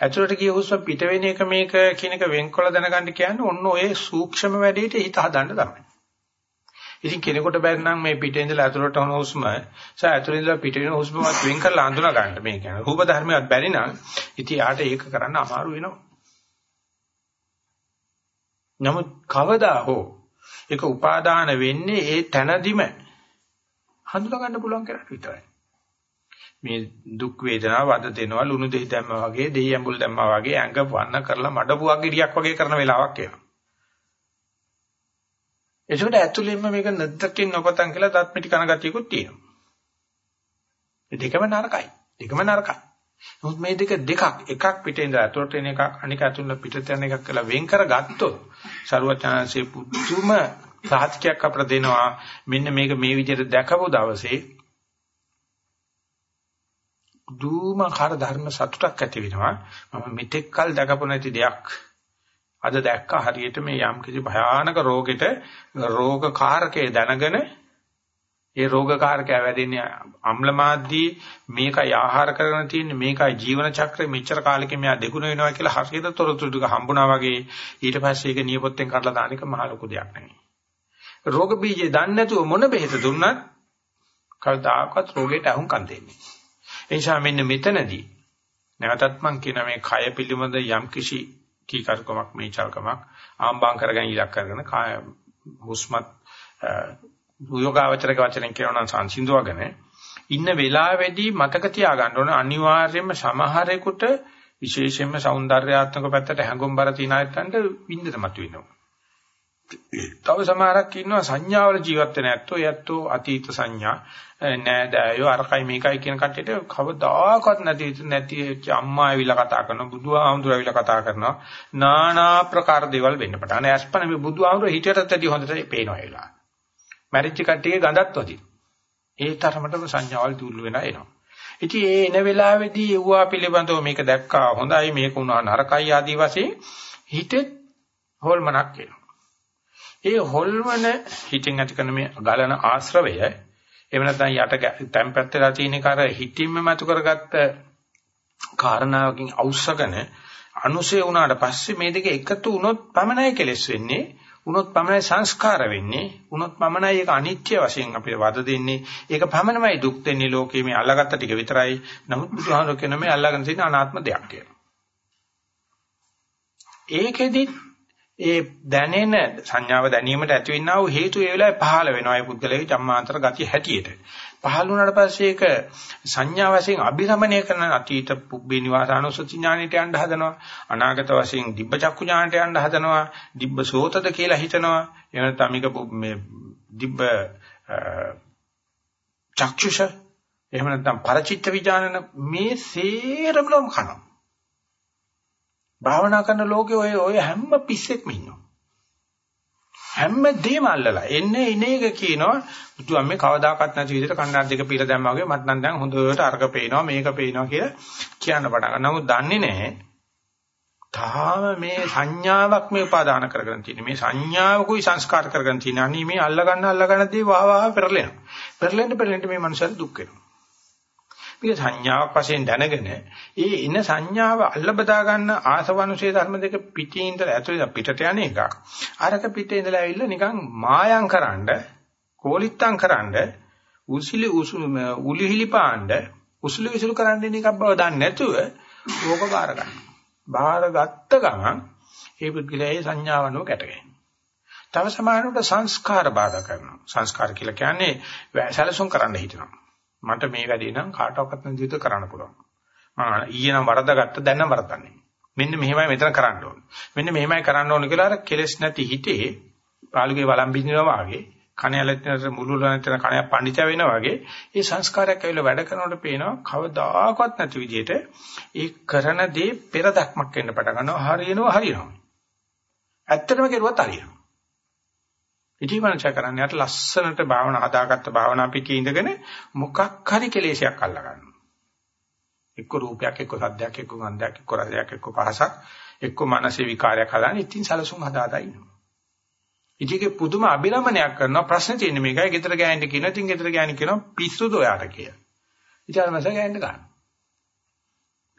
ඇතුළට ගිය හුස්ම පිට වෙන එක මේක කියන එක වෙන්කොල දැනගන්න කියන්නේ ඔන්න ඔය සූක්ෂම වැඩේට හිත හදන්න තමයි. ඉතින් කෙනෙකුට බැරි නම් මේ පිටේ ඉඳලා ඇතුළට යන හුස්ම සහ ඇතුළේ ඉඳලා පිට වෙන හුස්මවත් වෙන් කරලා අඳුනා ගන්න මේ කියන්නේ. රූප ධර්මයක් බැරි නම් ඉතින් යාට ඒක කරන්න අමාරු වෙනවා. නමුත් කවදා හෝ ඒක උපාදාන වෙන්නේ ඒ තනදිම හඳුනා ගන්න පුළුවන් කෙනාට විතරයි. මේ දුක් වේදනාව වද දෙනවා ලුණු දෙහි දැම්මා වගේ දෙහි ඇඹුල් දැම්මා වගේ ඇඟ වන්න කරලා මඩපුවක් ගෙඩියක් වගේ කරන වෙලාවක් එනවා. ඒකට ඇතුළෙන්ම මේක නැද්දකින් නොපතන් කියලා දත් මිටි කන ගතියකුත් තියෙනවා. මේ දෙකම නරකයි. දෙකම නරකයි. නමුත් මේ දෙක දෙකක් එකක් පිටින් ඉඳලා ඇතුළට එන එකක් අනික ඇතුළට පිටට යන එකක් කියලා වෙන් කරගත්තොත් ਸਰවචාන්සේ පුදුම සාහිත්‍යයක් අපට දෙනවා. මෙන්න මේක මේ විදිහට දැකපු දවසේ දුමාකාර ධර්ම සතුටක් ඇති වෙනවා. මම මෙතෙක් කල දැකපු නැති දෙයක්. අද දැක්ක හරියට මේ යම් කිසි භයානක රෝගෙට රෝග කාරකේ දැනගෙන ඒ රෝග කාරකය වැඩෙන්නේ අම්ල මාධ්‍යී මේකයි ආහාර කරගෙන තියෙන්නේ මේකයි ජීවන චක්‍රය මෙච්චර කාලෙක මෙයා දෙගුණ වෙනවා කියලා හරියට තොරතුරු ටික හම්බුණා වගේ ඊට පස්සේ ඒක නියපොත්තෙන් කඩලා දාන එක මහ ලොකු දෙයක් නෙවෙයි රෝග බීජය දන්නේ නැතුව මොන බෙහෙත දුන්නත් කවදාකවත් රෝගයට අහුම්කම් දෙන්නේ. ඒ නිසා මෙන්න මෙතනදී නැවතත් මම කියන මේ කය පිළිබඳ යම් කිසි කීකරුකමක් මේචල්කමක් ආම්බාම් කරගෙන ඉලක්ක කරගෙන කාය හුස්මත් යෝගාවචරක වචනෙන් කියනවා නම් සංසිඳුවගෙන ඉන්න වෙලාවේදී මතක තියාගන්න ඕන අනිවාර්යයෙන්ම සමහරෙකුට විශේෂයෙන්ම సౌందర్యාත්මක පැත්තට හැඟුම් බර තියන අයත්න්ට විඳිට මතුවෙනවා. තව සමහරක් ඉන්නවා සංඥාවල ජීවත් වෙන ඇත්තෝ යැත්තෝ අතීත සංඥා නෑදෑයෝ අරකයි මේකයි කියන කට්ටියට කවදාකවත් නැති නැති අම්මා ඇවිල්ලා කතා කරනවා බුදුහාමුදුර ඇවිල්ලා කතා කරනවා নানা ප්‍රකාර දේවල් වෙන්න පටන්. අනේ අස්පන මේ බුදුහාමුදුර හිතටත් ඇටි හොඳට පේනවා ඒ වෙලාවේ. මැරිච්ච කට්ටියගේ ගඳත් වදින ඒ තරමටම සංඥාවල් දුර්ල වෙලා එනවා. ඉතින් ඒ එන වෙලාවේදී යුවා පිළිබඳව මේක දැක්කා. හොඳයි මේක උනා නරකයි ආදී වශයෙන් හිතෙත් හොල්මනක් එනවා. ඒ හොල්මන හිතින් ඇති කරන මේ ගලන ආශ්‍රවය එහෙම නැත්නම් යට තැම්පත් වෙලා තියෙන කර හිතින්ම මතු කරගත්ත කාරණාවකින් අවශ්‍යකන අනුසය වුණාට පස්සේ මේ දෙක එකතු වුණොත් පමණයි කෙලස් වෙන්නේ. වුණොත් පමණයි සංස්කාර වෙන්නේ වුණොත් පමණයි ඒක අනිත්‍ය වශයෙන් අපිට වද දෙන්නේ. ඒක පමණමයි දුක් දෙන්නේ ලෝකයේ මේ අල්ලගත්ත ටික විතරයි. නමුත් බුදුහාමර කියන මේ අල්ලගෙන තියෙන අනාත්ම දෙයක් කියලා. ඒකෙදි ඒ දැනෙන සංඥාව දැනීමට ඇතිවෙනා වූ හේතු ඒ වෙලාවේ පහළ වෙනවා. ඒ පුද්ගලයාගේ ජම්මාන්තර ගතිය හැටියට. පහළ වුණාට පස්සේ ඒක සංඥා වශයෙන් අභිරමණය කරන අතීත පුබ්බේ නිවාසානුසති ඥානෙට යන්න හදනවා. අනාගත වශයෙන් දිබ්බ චක්කු ඥානෙට යන්න හදනවා. දිබ්බ සෝතද කියලා හිතනවා. එහෙම නැත්නම් මේක මේ දිබ්බ චක්ෂුෂ එහෙම නැත්නම් පරචිත්ත විඥානන මේ සේරම කනවා. භාවනා කරන ලෝකේ ඔය ඔය හැම පිස්සෙක්ම ඉන්නවා. හැම දෙයක්ම අල්ලලා එන්නේ ඉන එක කියනවා බුදුන් මේ කවදාකවත් නැති විදිහට කන්නාඩි දෙක පීලා දැම්මා වගේ මට නම් දැන් හොඳට අර්ග පේනවා මේක පේනවා කියලා කියන්න පටන් ගන්නවා. නමුත් දන්නේ නැහැ තාම මේ සංඥාවක් මේ උපාදාන කරගෙන තියෙන මේ සංඥාවකුයි සංස්කාර කරගෙන තියෙන අනී මේ අල්ල ගන්න අල්ල ගන්න දේ වාහ වාහ පෙරලෙනවා. පෙරලෙන්න පෙරලෙන්න මේ මනුස්සයාට දුක් වෙනවා. මේක සංඥාවක් වශයෙන් දැනගෙන ඒ ඉන සංඥාව අල්ල බදා ගන්න ආසවනුසේ ධර්ම දෙක පිටින් ඉඳලා ඇතුළේ පිටට යන එකක්. අරක පිටේ ඉඳලා ඇවිල්ලා නිකන් මායම් කරන්න, කෝලිත්තම් කරන්න, උසිලි උලිහිලි පාණ්ඩ, උසුළු විසුළු කරන්න ඉන්න එකක් බව දන්නේ නැතුව ඕක බාර ගන්න. බාර ගත්ත ගමන් ඒ පුද්ගලයාගේ සංඥාවනෝ කැටගෙන. තව සමානකට සංස්කාර බාධා කරනවා. සංස්කාර කියලා කියන්නේ සැලසුම් කරන්න හිතනවා. මට මේ වැඩේ නම් කාටවත් නැති විදිහට කරන්න පුළුවන්. මම ඊයේ නම් වරදගත්ත දැන් නම් වරදන්නේ. මෙන්න මෙහෙමයි මෙතන කරන්න ඕනේ. මෙන්න මෙහෙමයි කරන්න ඕනේ කියලා අර කෙලස් නැති හිතේ පාළුගේ වළම් බින්දිනවා වගේ කණයලෙත් මුළු ලෙන්තර කණයක් පඬිච වෙනවා වගේ ඒ සංස්කාරයක් ඇවිල්ලා වැඩ කරනකොට පේනවා කවදාකවත් නැති විදිහට ඒ කරන දේ පෙර දක්මක් වෙන්න පටන් ගන්නවා හරියනවා හරියනවා. ඇත්තටම කෙරුවත් හරියනවා. ඉතිමනච කරන්නේ අර ලස්සනට භාවනා හදාගත්ත භාවනා පිටියේ ඉඳගෙන මොකක් හරි කෙලෙසයක් අල්ලා ගන්නවා. එක්ක රූපයක් එක්ක සද්දයක් එක්ක ගන්ධයක් එක්ක රසයක් එක්ක පහසක් එක්ක මානසික විකාරයක් හදාන ඉතින් සලසුන් හදාදා ඉන්නවා. ඉතිගේ පුදුම අභිරමණයක් කරනවා ප්‍රශ්න තියෙන්නේ මේකයි ගෙදර ගෑනිට කියන ඉතින් ගෙදර ගෑණි කියනවා පිස්සුද ඔයාට කියලා. ඉතින් අර මස ගෑනිට ගන්න.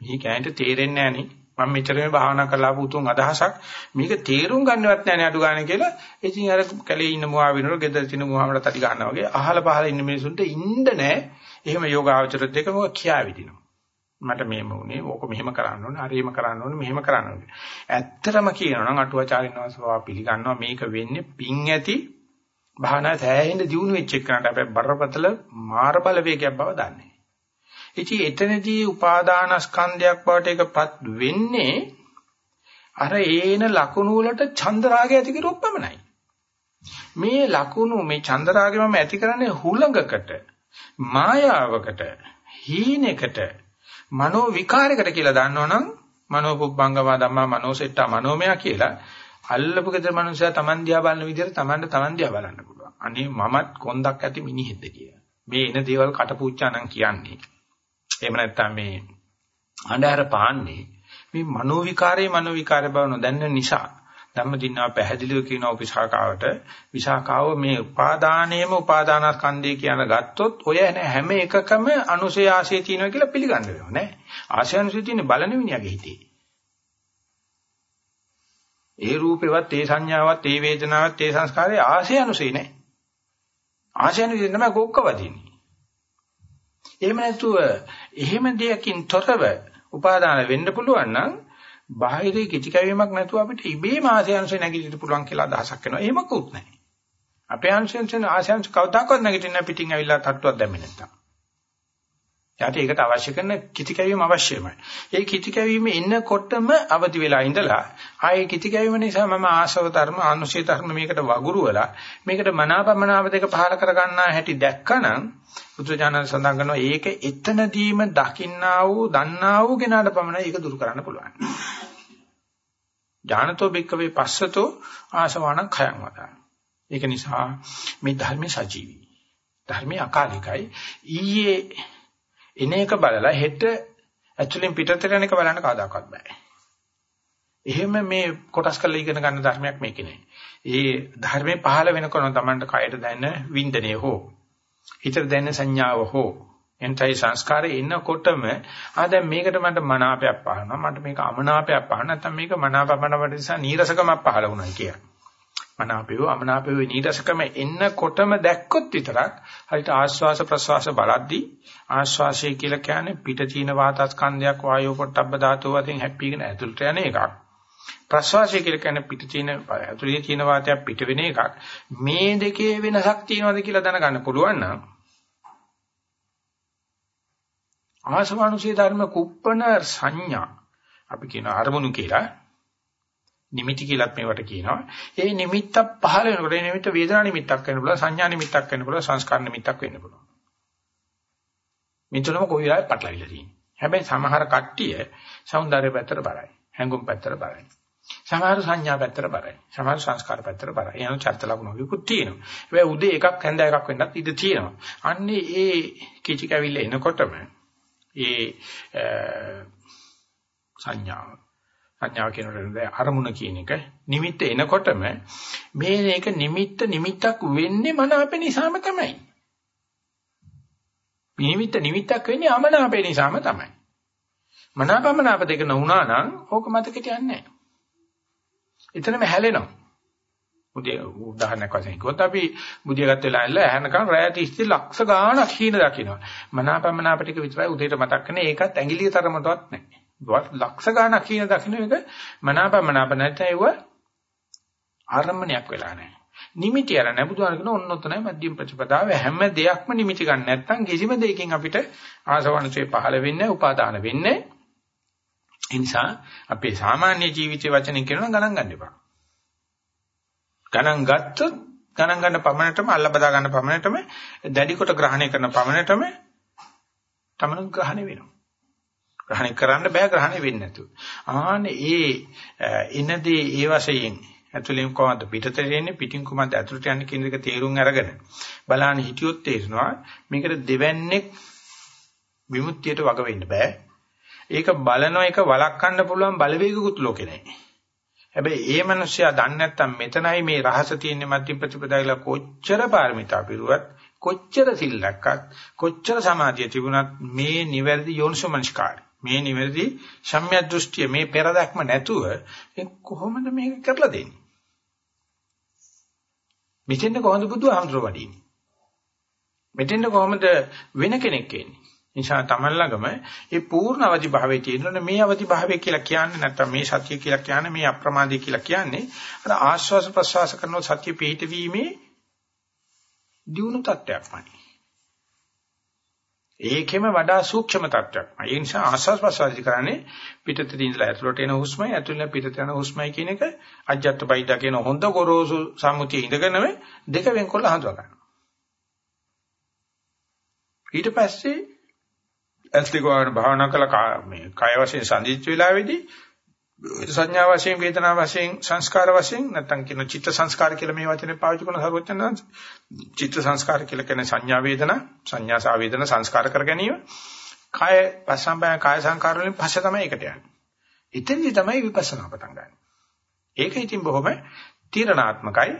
මේ ගෑනිට තේරෙන්නේ නැහැ නේ මම මෙච්චර මේ භාවනා කරලා ආපු උතුම් අදහසක්. මේක තේරුම් ගන්නවත් නැහැ අඩු ගන්න කියලා. ඉතින් අර කැලේ ඉන්න මුවා විනර ගෙදර තින මුවාමඩ තටි ගන්නවා වගේ. අහල පහල ඉන්න මිනිසුන්ට ඉන්න නැහැ එහෙම යෝගාචර දෙක මොක කියා විදිනවා. මට මේම උනේ ඕක මෙහෙම කරන්න ඕනේ හරිම කරන්න ඕනේ මෙහෙම කරන්න ඕනේ. ඇත්තටම කියනවා නම් අටුවාචාරින් වහන්සේ පිළිගන්නවා. මේක වෙන්නේ පිං ඇති භාවනා සෑහෙන්න දියුණු වෙච්ච එකකට අපේ බරපතල මාර බලවේගයක් බව දන්නේ. ඉතින් එතනදී උපාදානස්කන්ධයක් බවට එකපත් වෙන්නේ අර ඒන ලකුණු වලට චන්දරාගය ඇති කරුවොත් පමණයි. මේ ලකුණු මේ චන්දරාගය මම ඇති කරන්නේ හුලඟකට මායාවකට හීනෙකට මනෝ විකාරයකට කියලා දන්නවනම් මනෝ පුබ්බංගම ධම්මා මනෝසෙට්ටා මනෝමය කියලා අල්ලපු ගෙදර මනුස්සයා Taman දිහා බලන විදිහට Tamanට Taman දිහා බලන්න පුළුවන්. අනේ මමත් කොන්දක් ඇති මිනිහෙක්ද කියලා. මේ එන දේවල් කටපූච්චා නම් කියන්නේ. එහෙම නැත්නම් මේ අnder පාන්නේ මේ මනෝ විකාරයේ මනෝ විකාර බව නොදන්න නිසා ධම්මදින්නා පැහැදිලිව කියන උපසාකාවට විසාකාව මේ උපාදානයේම උපාදානස්කන්ධය කියන ගත්තොත් ඔය හැම එකකම අනුසය ආශය තියෙනවා කියලා පිළිගන්න වෙනව නෑ? ආශය අනුසය තියෙන බලන විනියගේ හිතේ. ඒ රූපේවත් ඒ සංඥාවත් ඒ වේදනාවත් ඒ සංස්කාරයේ ආශය අනුසය නෑ. ආශය අනුසය තමයි කොක්කවදින්නේ එහෙම නැතුව එහෙම දෙයකින් තොරව උපාදාන වෙන්න පුළුවන් නම් බාහිරේ කිචි කැවීමක් නැතුව අපිට ඉබේම ආශයන්සේ නැගිටින්න පුළුවන් කියලා අදහසක් වෙනවා. එහෙමකුත් නැහැ. අපේ ආශයන්සේ ආශයන්ස කවදාකවත් නැගිටින්න පිටින් ඇවිල්ලා තට්ටුවක් දැම්මේ නැත්තම්. යාට ඒකට අවශ්‍ය කරන කිති කැවීම අවශ්‍යමයි. ඒ කිති කැවීම එන්නකොටම අවදි වෙලා ඉඳලා ආයේ කිති කැවීම නිසා මම ආශව ධර්ම අනුශේ ධර්ම මේකට වගුරුවලා මේකට මනාපමනාප දෙක පහල කර ගන්නා හැටි දැක්කනම් බුදුජානක සඳහන් කරනවා ඒක එතනදීම දකින්නා වූ දන්නා වූ කෙනාට පමණයි ඒක දුරු කරන්න පුළුවන්. ඥානතෝ බික්කවේ පස්සතෝ ආසවාණං khයං වදා. ඒක නිසා මේ ධර්මයේ සජීවී. ධර්මයේ අකාලිකයි. ඊයේ එන එක බලලා හෙට ඇතුලෙන් පිටතට යන එක බලන්න කවදාකවත් බෑ. එහෙම මේ කොටස් කරලා ඉගෙන ගන්න ධර්මයක් මේකේ නෑ. ඒ ධර්මයේ පහළ වෙනකොට තමයි කයට දැනෙන වින්දනය හෝ හිතට දැනෙන සංඥාව හෝ එන්ටයි සංස්කාරේ එනකොටම ආ දැන් මේකට මට මනාපයක් පහළනවා මට මේක අමනාපයක් පහළ නැත්නම් මේක මනාපමනවට නිසා නීරසකමක් පහළ වුණා කියලා. මනාපයෝ අමනාපයෝ නීරසකම එන්නකොටම දැක්කොත් විතරක් හරියට ආශ්වාස ප්‍රශ්වාස බලද්දී ආශ්වාසය කියලා කියන්නේ පිට චීන වාතස්කන්ධයක් වායෝ පොට්ටබ්බ ධාතු වශයෙන් හැප්පීගෙන ඇතුළට යන එකක්. ප්‍රශ්වාසය කියලා කියන්නේ පිට චීන ඇතුළේ චීන වාතයක් පිට වෙන එකක්. මේ දෙකේ වෙනසක් තියෙනවද කියලා දැනගන්න පුළුවන් නම් ආසවනුසේ ධර්ම කුප්පන සංඥා අපි කියන අරමුණු කියලා නිමිති කියලාත් මේවට කියනවා. ඒ නිමිත්ත පහළ වෙනකොට ඒ නිමිත්ත වේදනා නිමිත්තක් වෙන්න පුළුවන්, සංඥා නිමිත්තක් වෙන්න පුළුවන්, සංස්කාර නිමිත්තක් වෙන්න පුළුවන්. මෙතනම කොයි වෙලාවෙ පටලවිලා තියෙන්නේ. හැබැයි සමහර කට්ටිය సౌందර්ය පැත්තට බලයි. හැඟුම් පැත්තට බලයි. සමහර සංඥා පැත්තට බලයි. සමහර සංස්කාර පැත්තට බලයි. එනවා චර්ත ලකුණු විකුත් තියෙනවා. හැබැයි උදේ එකක් හැන්ද එකක් වෙන්නත් ඉඩ තියෙනවා. අන්නේ ඒ කිචි කැවිල්ල එනකොටම ඒ සංඥාව සංඥාව කියනකොට අරමුණ කියන එක නිමිත්ත එනකොටම මේ එක නිමිත්ත නිමිත්තක් වෙන්නේ මන අපේ නිසාම තමයි. නිමිත්ත නිමිත්තක් වෙන්නේ අමනාපේ නිසාම තමයි. මනාපමනාප දෙක නොවුනා නම් ඕක මතකෙට යන්නේ නැහැ. එතනම හැලෙනවා. මුදිය උදාහරණයක් වශයෙන් කිව්වොත් අපි මුදිය ගත්ත වෙලාව ඉල්ල ඇහැනකම් රැය 30 ලක්ෂ ගාණක් හීන දකින්නවා. මනාපමනාප ටික විතරයි උදේට මතක් කරන්නේ ඒකත් ඇඟිලිය තරමටවත් නැහැ. ලක්ෂ ගාණක් කියන දකින්න එක මනාපමනාප නැත්නම් ඒව ආරම්භණයක් වෙලා නැහැ. නිමිති අර නැබුදුන කියන ඔන්න ඔතනයි මධ්‍යම ප්‍රතිපදාව හැම දෙයක්ම නිමිති ගන්න නැත්නම් කිසිම දෙයකින් අපිට ආසවණසේ පහළ වෙන්නේ උපාදාන වෙන්නේ ඒ නිසා අපේ සාමාන්‍ය ජීවිතයේ වචනින් කියනවා ගණන් ගන්න එපා. ගණන් ගත්තොත් ගණන් ගන්න පමණටම අල්ල බදා ගන්න පමණටම දැඩි කොට ග්‍රහණය කරන පමණටම තමනුත් ග්‍රහණය වෙනවා. ග්‍රහණය කරන්න බෑ ග්‍රහණය වෙන්නේ නැතුව. ආනේ ඒ එනදී ඒ වශයෙන් ඇතුලෙන් කොහොමද පිටතට එන්නේ පිටින් කොහොමද ඇතුලට යන්නේ කියන එක තේරුම් අරගෙන බලන්න හිටියොත් තේරෙනවා මේකට දෙවන්නේ විමුක්තියට වග වෙන්න බෑ. ඒක බලන එක වළක්වන්න පුළුවන් බලවේගකුත් ලෝකේ නැහැ. හැබැයි ඒ මිනිස්සයා දන්නේ නැත්තම් මෙතනයි මේ රහස තියෙන්නේ මධ්‍ය ප්‍රතිපදාවල කොච්චර පාරමිතා පිරුවත් කොච්චර සිල් රැක්කත් කොච්චර සමාධිය තිබුණත් මේ නිවැරදි යෝනිසෝමනස්කාරය මේ නිවැරදි සම්‍යක් දෘෂ්ටිය මේ පෙරදක්ම නැතුව කොහොමද මේක කරලා දෙන්නේ? මෙතෙන්ද කොහොමද බුදුහාමුදුර වඩින්නේ? මෙතෙන්ද කොහොමද වෙන කෙනෙක් එන්නේ? නිසා තමන් ළඟම ඒ පූර්ණ අවදි භාවයේ තියෙනවනේ මේ අවදි භාවය කියලා කියන්නේ නැත්නම් මේ සතිය කියලා කියන්නේ මේ අප්‍රමාදී කියලා කියන්නේ අර ආශ්වාස ප්‍රශ්වාස කරන සතිය පිහිටවීමේ දියුණු තත්ත්වයක්මයි. ඒකෙම වඩා සූක්ෂම තත්ත්වයක්. ඒ නිසා ආස්වාස් ප්‍රසවාසි කරන්නේ පිටතට ඉඳලා ඇතුළට එන හුස්මයි ඇතුළෙන් පිටත යන හුස්මයි කියන එක අජ්ජත් බයිදා කියන හොඳ ගොරෝසු සම්මුතිය ඉඳගෙනම දෙක වෙන්කොල්ල හඳුනා ගන්නවා. ඊට පස්සේ ඇස්තිකවන භාවනා කළ මේ කය වශයෙන් සංදිච්ච වෙලාවේදී සංඥා වශයෙන් වේදනා වශයෙන් සංස්කාර වශයෙන් නැත්නම් කියන චිත්ත සංස්කාර කියලා මේ වචනේ පාවිච්චි කරන සර්වඥාන්ස චිත්ත සංස්කාර කියලා කියන්නේ සංඥා වේදනා සංඥා සා වේදනා සංස්කාර කර ගැනීම කාය පස්සම්බය කාය සංකාර වලින් පස්සේ තමයි එකට යන්නේ. එතෙන්දි තමයි විපස්සනා පටන් ගන්න. ඒක ඉතින් බොහොම තීරණාත්මකයි.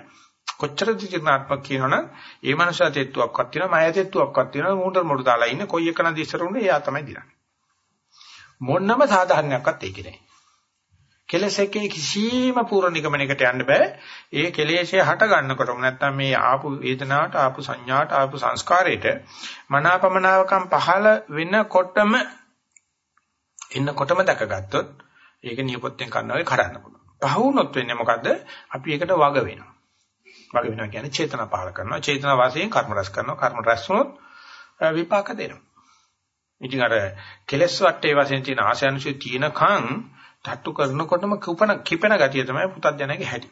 කොච්චර තීරණාත්මක කියනවනම් ඒ මනුෂ්‍ය තෙත්තුවක්වත් තියෙනවා මය තෙත්තුවක්වත් තියෙනවා මූණට මොඩ දාලා ඉන්න කොයි එකනද ඉස්සරුනේ එයා තමයි දිනන්නේ. මොන්නම සාධාරණයක්වත් ඒකේ නැහැ. කෙලස් එකේ කිසිම පූර්ව නිගමනයකට යන්න බෑ. ඒ කෙලෙස්ය හට ගන්නකොටම නැත්තම් මේ ආපු වේදනාවට, ආපු සංඥාවට, ආපු සංස්කාරයට මනාපමනාවකම් පහළ වෙනකොටම එන්නකොටම දැකගත්තොත් ඒක නියපොත්තෙන් කරනවා වගේ කඩන්න පුළුවන්. පහවුනොත් වෙන්නේ මොකද්ද? අපි ඒකට වග වෙනවා. වග වෙනවා කියන්නේ චේතනා පහළ කරනවා. චේතනා වාසයෙන් කර්ම රැස් කරනවා. කර්ම රැස් වුණොත් විපාක දෙනවා. ඉතින් අර කෙලස් වටේ වශයෙන් තියෙන ආශයන්සු තියෙනකන් තට්ටු කරනකොටම කුපන කිපෙන ගතිය තමයි පුතත් ජනගේ හැටි.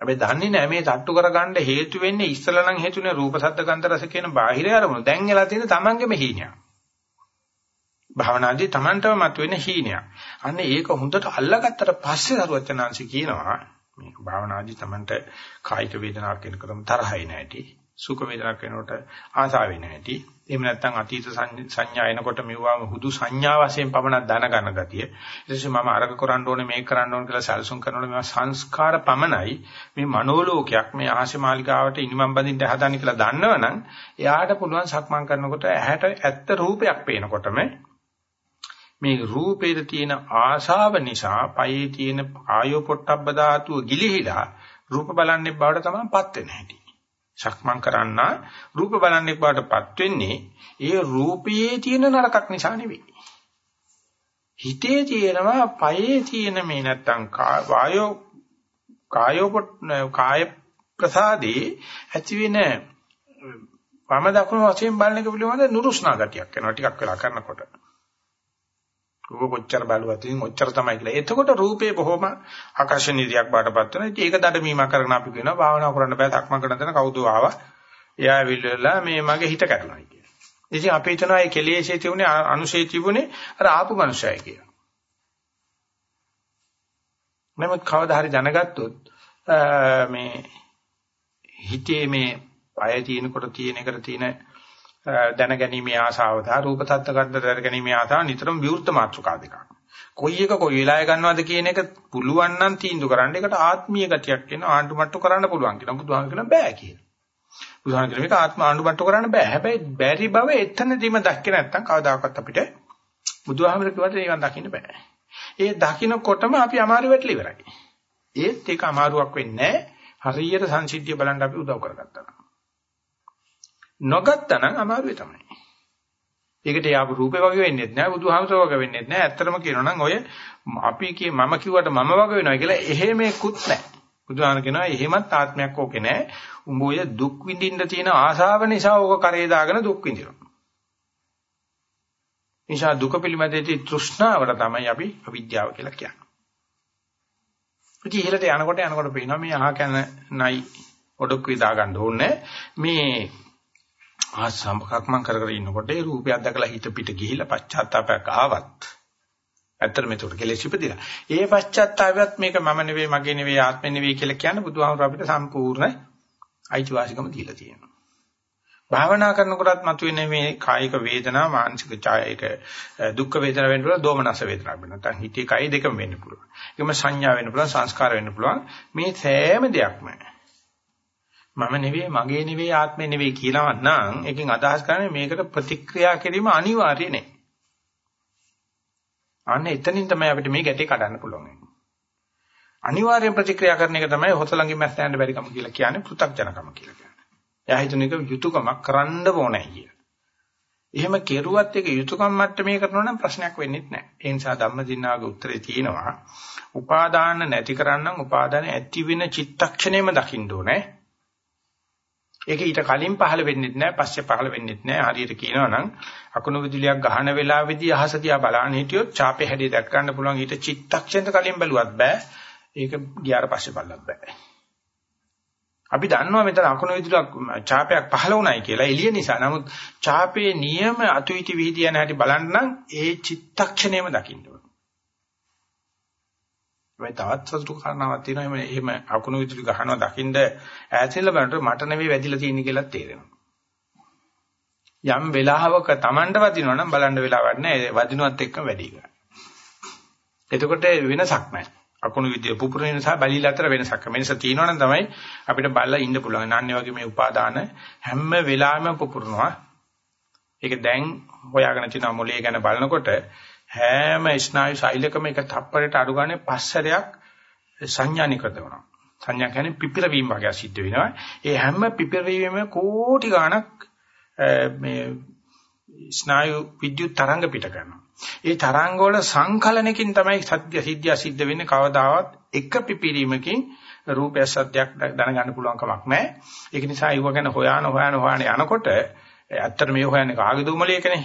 හැබැයි දන්නේ නැහැ මේ තට්ටු කරගන්න හේතු වෙන්නේ ඉස්සලා නම් හේතුනේ රූප සද්ද ගන්ධ රස කියන බාහිර අරමුණු. දැන් එලා තියෙන තමන්ගේම හීනයක්. භවනාදී තමන්ටම මතුවෙන හීනයක්. අන්න ඒක හොඳට අල්ලගත්තට පස්සේ සරුවචනාංශي කියනවා මේක භවනාදී තමන්ට කායික වේදනාවක් වෙනකොටම තරහයි නැහැටි. සුඛ වේදනාවක් වෙනකොට ආසාවෙ නැහැටි. එහෙම නැත්නම් අතීත සංඥා එනකොට මෙවුවාම හුදු සංඥා වශයෙන් පමණක් දැනගන්න ගතිය. ඊට පස්සේ මම අරක කරන්න ඕනේ මේක කරන්න ඕනේ කියලා සැලසුම් කරනකොට මේවා සංස්කාර පමණයි. මේ මනෝලෝකයක් මේ ආශි මාලිකාවට ඉනිමම් බඳින්න හදන්නේ කියලා දන්නවනම් එයාට පුළුවන් සක්මන් කරනකොට ඇහැට ඇත්ත රූපයක් පේනකොටම මේ රූපේට තියෙන ආශාව නිසා පයේ තියෙන ආයෝ පොට්ටබ්බ ධාතුව ගිලිහිලා රූප බලන්නේ බවට තමයි පත් වෙන්නේ හැටි. සක්මන් කරන්න රූප බලන්නේ බවටපත් වෙන්නේ ඒ රූපයේ තියෙන නරකක් නිසා නෙවෙයි. හිතේ තියෙනවා පයේ තියෙන මේ නැත්තම් වායෝ කායෝ කාය ප්‍රසාදේ ඇති වෙන වම දකුණු වශයෙන් බලන එක පිළිබඳ නුරුස්නා ගතියක් වෙනවා ටිකක් වෙලා කරනකොට. රූප කොච්චර බලුවත් ඉතින් ඔච්චර තමයි කියලා. එතකොට රූපේ බොහොම ආකර්ෂණීය දෙයක් බාටපත් වෙනවා. ඉතින් ඒක දඩමීමක් කරගෙන අපි කියනවා භාවනා කරන්න බෑ තක්ම කරන තැන කවුද ආවා. එයා ඇවිල්ලා මේ මගේ හිත කැඩුනා කියලා. ඉතින් අපි හිතනවා මේ කෙලෙසේ තිබුණේ අනුශේ තිබුණේ අර ආපු මනුස්සයයි කියලා. නමුත් කවදා හරි දැනගත්තොත් මේ හිතේ මේ පය තියෙනකොට තියෙන එකට තියෙන දැනගැනීමේ ආසාව සහ රූප තත්ත්ව ගන්න දැනගැනීමේ ආසාව නිතරම විවෘත මාත්‍රකා දෙකක්. කොයි එක කොයි වෙලාවෙ ගන්නවද කියන එක පුළුවන් නම් තීන්දුව කරන්න. ඒකට ආත්මීය ගතියක් එන ආණ්ඩු මට්ටු කරන්න පුළුවන් කියලා. බුදුහාම කියන බෑ කියලා. බුදුහාම කියන මේක ආත්ම ආණ්ඩු මට්ටු කරන්න බෑ. හැබැයි බැරි බව එතනදීම දැක්කේ නැත්නම් කවදාකවත් අපිට බුදුහාමර කිව්වට නිවන් දකින්න බෑ. ඒ දකින්නකොටම අපි අමාරු වෙట్లా ඉවරයි. ඒත් ඒක අමාරුවක් වෙන්නේ නැහැ. හරියට සංසිද්ධිය බලන්න අපි උදව් කරගත්තා. නොගත්තා නම් අමාරුයි තමයි. ඒකට යාපු රූපේ වගේ වෙන්නේ නැහැ බුදුහාමසෝ වගේ වෙන්නේ නැහැ. ඇත්තටම කියනවා නම් ඔය අපි කිය මම කිව්වට මම වගේ වෙනවා කියලා එහෙමකුත් නැහැ. බුදුහාම කියනවා එහෙමත් ආත්මයක් ඕකේ නැහැ. උඹ ඔය දුක් විඳින්න තියෙන ආශාව නිසා ඕක කරේ දාගෙන දුක් විඳිනවා. නිසා දුක පිළිබඳදී තෘෂ්ණාවට තමයි අපි අවිද්‍යාව කියලා කියන්නේ. ඉතින් ඉහළට යනකොට යනකොට පේනවා මේ අහ කන නයි ඔඩොක් විදා ගන්න ඕනේ. මේ ආසම්පකක් මං කර කර ඉන්නකොට ඒ රූපයක් දැකලා හිත පිට ගිහිලා පශ්චාත්තාවයක් ආවත් ඇත්තට මේකට කෙලෙස් ඉපදිලා. ඒ පශ්චාත්තාවයත් මේක මම නෙවෙයි මගේ නෙවෙයි ආත්මෙ නෙවෙයි කියලා කියන බුදුහාමුදුර අපිට සම්පූර්ණ අයිතිවාසිකම දීලා තියෙනවා. භාවනා කරනකොටත් මතුවෙන මේ කායික වේදනා මානසික ඡායයක දුක් වේදනා වෙන්න පුළුවන් දෝමනස වේදනා වෙන්න නැත්නම් හිතේ කයි දෙකම වෙන්න පුළුවන්. ඒකම සංඥා වෙන්න පුළුවන් සංස්කාර වෙන්න පුළුවන්. මේ සෑම දෙයක්ම මම නෙවෙයි මගේ නෙවෙයි ආත්මෙ නෙවෙයි කියලා නම් එකකින් අදහස් කරන්නේ මේකට ප්‍රතික්‍රියා කිරීම අනිවාර්ය නේ. අන්න එතනින් තමයි අපිට මේ ගැටේ කඩන්න පුළුවන්. අනිවාර්යෙන් ප්‍රතික්‍රියා කරන එක තමයි හොතලංගින් මැස්ස යන්න බැරිකම කියලා කියන්නේ පෘ탁ජනකම කියලා කියන්නේ. එයා හිතන එක යුතුයකමක් කරන්න ඕනේ කියලා. එහෙම කෙරුවත් ඒක යුතුයකම් මට්ටමේ කරනවා නම් ප්‍රශ්නයක් වෙන්නේ නැහැ. ඒ නිසා ධම්මදින්නාගේ උත්තරේ තියෙනවා. උපාදාන නැති කරන්නම් උපාදාන ඇති වෙන චිත්තක්ෂණයම දකින්න ඕනේ. ඒක ඊට කලින් පහළ වෙන්නේ නැහැ, පස්සේ පහළ වෙන්නේ නැහැ. හරියට කියනවා නම් අකුණු විදුලියක් ගහන වෙලාවේදී අහස දිහා බලන්න හිටියොත් චාපේ හැඩය දැක් ගන්න පුළුවන් ඊට චිත්තක්ෂණයට කලින් බැලුවත් බෑ. ඒක ගියාට පස්සේ බලලත් බෑ. අපි දන්නවා මෙතන අකුණු විදුලියක් චාපයක් පහළ වුණයි කියලා එළිය නිසා. නමුත් චාපේ නියම අතුයිටි විහිදිය යන හැටි බලන්න නම් ඒ චිත්තක්ෂණයම දකින්න මේ තවත් සතුටු කාරණාවක් තියෙනවා එහෙම එහෙම අකුණු විදුලි ගහනවා දකින්ද ඈතින්ල බලනකොට මට නෙවෙයි වැදිලා තියෙන්නේ කියලා තේරෙනවා. යම් වෙලාවක Tamanට වදිනවා නම් බලන්න වෙලාවක් නැහැ. වදිනවත් එක්ක වැඩි කරා. එතකොට වෙනසක් නැහැ. අකුණු විදුලි පුපුරන නිසා බැලිලා අතර වෙනසක්. වෙනස තියෙනවා නම් තමයි අපිට බලලා ඉන්න පුළුවන්. අන්නේ වගේ මේ උපාදාන හැම වෙලාවෙම පුපුරනවා. ඒක දැන් හොයාගෙන තියෙන මොලේ ගැන බලනකොට හැම ස්නායු ශෛලකම එක තප්පරයට අඩු ගානේ පස්සරයක් සංඥා නිකද වෙනවා. සංඥා කියන්නේ පිපිරවීම වගේ සිද්ධ වෙනවා. ඒ හැම පිපිරවීමෙම කෝටි ගණක් මේ ස්නායු විද්‍යුත් තරංග පිට කරනවා. ඒ තරංග වල සංකලනකින් තමයි සත්‍ය සිද්ධිය සිද්ධ වෙන්නේ කවදාවත් එක පිපිරීමකින් රූපය සත්‍යයක් දැනගන්න පුළුවන් කමක් නැහැ. ඒක නිසා ඒව ගැන හොයාන හොයාන හොයාන යනකොට ඇත්තට මේ හොයන්නේ කාගේ දුමලේකනේ.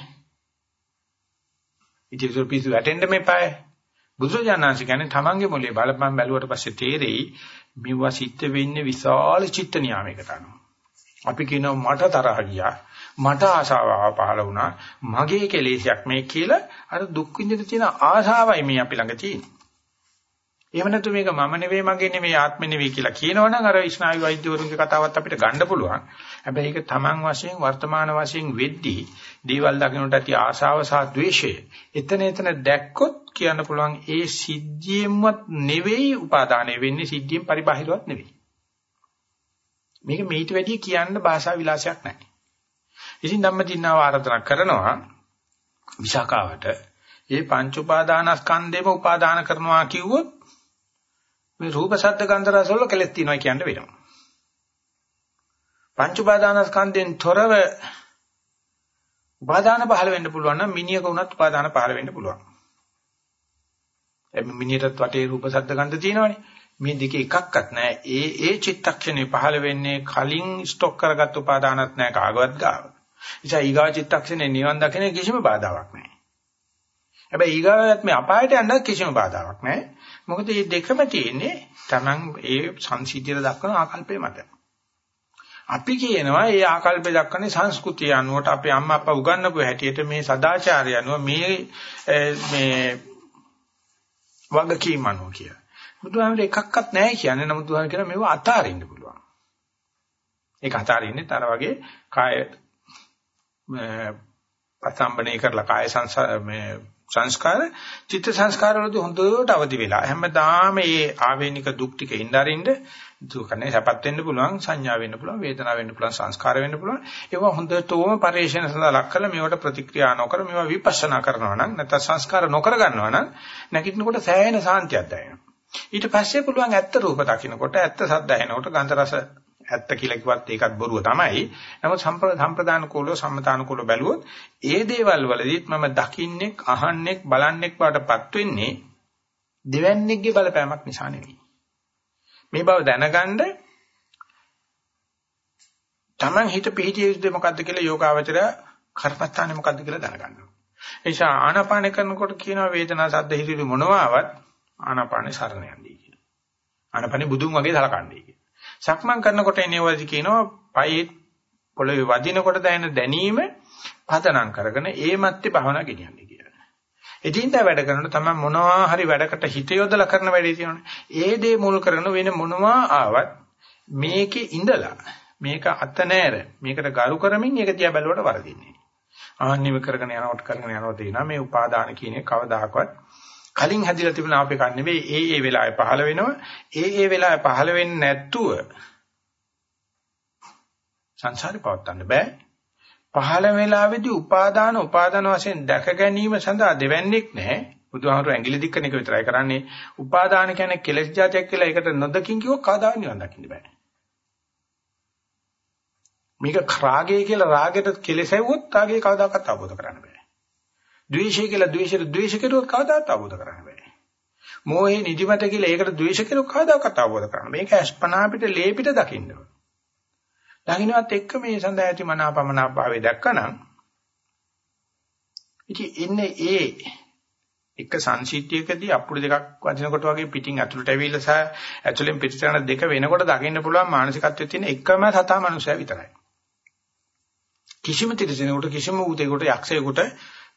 ඉතින් පිස්සු වැටෙන්න මේපාය. බුදුරජාණන්සේ කියන්නේ තමන්ගේ මොලේ බලපන් බැලුවට පස්සේ තේරෙයි මෙවුවා සිද්ධ වෙන්නේ විශාල චිත්ත නියාමයකට අනුව. අපි කියනවා මට තරහ ගියා. මට ආශාව පහළ වුණා. මගේ කෙලෙසයක් මේ කියලා අර දුක් විඳින තියෙන ආශාවයි මේ අපි ළඟ තියෙන්නේ. එහෙම නැතු මේක මම නෙවෙයි මගේ නෙවෙයි ආත්මෙ නෙවෙයි කියලා කියනවනම් අර ස්නායු වෛද්‍යවරුන්ගේ කතාවත් අපිට ගන්න පුළුවන්. හැබැයි ඒක Taman වශයෙන් වර්තමාන වශයෙන් වෙද්දී දේවල් දකින්නට ඇති ආශාව සහ ද්වේෂය එතන එතන දැක්කොත් කියන්න පුළුවන් ඒ සිද්ධියෙන්වත් නෙවෙයි උපාදානය වෙන්නේ සිද්ධියෙන් පරිබාහිරවත් නෙවෙයි. මේක මේිට වැඩිය කියන්න භාෂා විලාසයක් නැහැ. ඉතින් ධම්මදින්නාව ආරාධනා කරනවා විශාකාවට ඒ පංච උපාදානස්කන්ධේම උපාදාන කරනවා කිව්වොත් මේ රූප ශබ්ද ගන්ධ රස වල කෙලෙස් තියෙනවා කියන්න වෙනවා. පංච උපාදානස්කන්ධෙන් තොරව උපාදාන පහළ වෙන්න පුළුවන් නම් මිනියක වුණත් උපාදාන පහළ වෙන්න පුළුවන්. එම් මිනියටත් වටේ රූප ශබ්ද ගන්ධ තියෙනවනේ. මේ දෙකේ එකක්වත් නැහැ. ඒ ඒ චිත්තක්ෂණේ පහළ වෙන්නේ කලින් ස්ටොක් කරගත් උපාදානත් නැහැ කාගවත් ගාව. නිසා ඊගා චිත්තක්ෂණේ නිවන් දකින කිසිම බාධාවක් නැහැ. හැබැයි ඊගාවත් මේ අපායට යන්න කිසිම බාධාවක් නැහැ. මොකද මේ දෙකම තියෙන්නේ Taman ඒ සංසිද්ධියට දක්වන ආකල්පය මත. අපි කියනවා මේ ආකල්පය දක්වන්නේ සංස්කෘතිය අනුවට අපේ අම්මා අප්පා උගන්වපු හැටියට මේ සදාචාරය අනුව මේ මේ වගකීම් අනුව කියලා. බුදුහාමර එකක්වත් නැහැ කියන්නේ නමුත් බුදුහාම කියන මේව අතාරින්න පුළුවන්. ඒක අතාරින්නේ තර වගේ කාය පතම්බනේ කරලා කාය සංසාර මේ සංස්කාර චිත්ත සංස්කාර වලදී හොඳට අවදි වෙලා හැමදාම මේ ආවේනික දුක් ටික ඉnderින්ද දුකනේ සැපත් වෙන්න පුළුවන් සංඥා වෙන්න පුළුවන් වේදනාව වෙන්න පුළුවන් සංස්කාර වෙන්න පුළුවන්. ඒවා හොඳටම පරිශන සඳහා ලක් කරලා මේවට ප්‍රතික්‍රියා නොකර මේවා විපස්සනා කරනවා නම් නැත්නම් සංස්කාර නොකර ගන්නවා නම් නැගිටිනකොට සෑහෙන සාන්තියක් දැනෙනවා. ඊට පස්සේ පුළුවන් ඇත්ත රූප දකින්නකොට ඇත්ත සද්ද ඇහෙනකොට ගන්ධ රස ඇත්ත කියලා කිව්වත් ඒකත් බොරුව තමයි. නමුත් සම්ප්‍රදාන කෝලෝ සම්මතාන කෝලෝ බැලුවොත් ඒ දේවල් වලදීත් මම දකින්නෙක්, අහන්නෙක්, බලන්නෙක් වඩපත් වෙන්නේ දෙවන්නේගේ බලපෑමක් නිසා නෙවෙයි. මේ බව දැනගන්න Taman හිත පිහිටිය යුත්තේ මොකද්ද කියලා යෝගාවචරය කර්මස්ථානේ මොකද්ද කියලා දැනගන්න. ඒ නිසා ආනාපාන කරනකොට කියනවා වේදනා සද්ද හිතිරි මොනවාවත් ආනාපානේ සරණ යන්නේ කියලා. ආනාපානේ බුදුන් වගේ සලකන්නේ කියලා. සක්මන් කරනකොට එනවලදි කියනවා පයේ පොළවේ වදිනකොට දැනෙන දැනීම පදනම් කරගෙන ඒ මැත්තේ භවනා ගෙනියන්නේ කියලා. එදින්දා වැඩ කරනකොට තමයි මොනවා හරි වැඩකට හිත යොදලා කරන වැඩේ තියෙනවනේ. ඒ දේ මුල් කරගෙන වෙන මොනවා ආවත් මේකේ ඉඳලා මේක අත නෑර මේකට ගරු කරමින් ඒක දිහා බැලුවට වරදින්නේ. ආන්නිව කරගෙන යනකොට කරගෙන යනකොට එනවා මේ උපාදාන කියන කවදාකවත් කලින් හැදිලා තිබුණ ආප එකක් නෙවෙයි ඒ ඒ වෙලාවේ පහළ වෙනවා. ඒ ඒ වෙලාවේ පහළ වෙන්නේ නැත්තුව සංසාරේ පවත්වන්න බෑ. පහළ වෙලාවේදී උපාදාන උපාදාන වශයෙන් දැක ගැනීම සඳහා දෙවන්නේක් නැහැ. බුදුහාමුදුරු ඇඟිලි දික්කන එක විතරයි කරන්නේ. උපාදාන කියන්නේ කෙලෙස් જાතියක් කියලා ඒකට නොදකින් කිව්වොත් කවදා නිවන් දකින්න බෑ. මේක රාගය කියලා රාගෙට කෙලෙසෙව්වොත් රාගය කවදාකවත් අවබෝධ කරන්න බෑ. ද්වේෂය කියලා ද්වේෂයට ද්වේෂ කෙරුවොත් කවදාවත් අවබෝධ කරන්න බෑ. මෝහේ නිදිමත කියලා ඒකට ද්වේෂ කෙරුවොත් කවදාවත් අවබෝධ කරන්න. මේක අස්පනා පිට ලේ පිට දකින්න ඕන. දකින්නවත් එක්ක මේ සඳහා ඇති මනාපමනා භාවය දැක්කනම් ඉතින් ඉන්නේ ඒ එක සංසිද්ධියකදී අපුඩු දෙකක් වදිනකොට වගේ පිටින් ඇතුළට ඇවිල්ලා සහ ඇතුළෙන් පිටට යන දෙක වෙනකොට දකින්න පුළුවන් මානසිකත්වයේ තියෙන එකම සතා මනුස්සයා විතරයි. කිසිම තිරසනෙකුට කිසිම ඌතේකට යක්ෂයෙකුට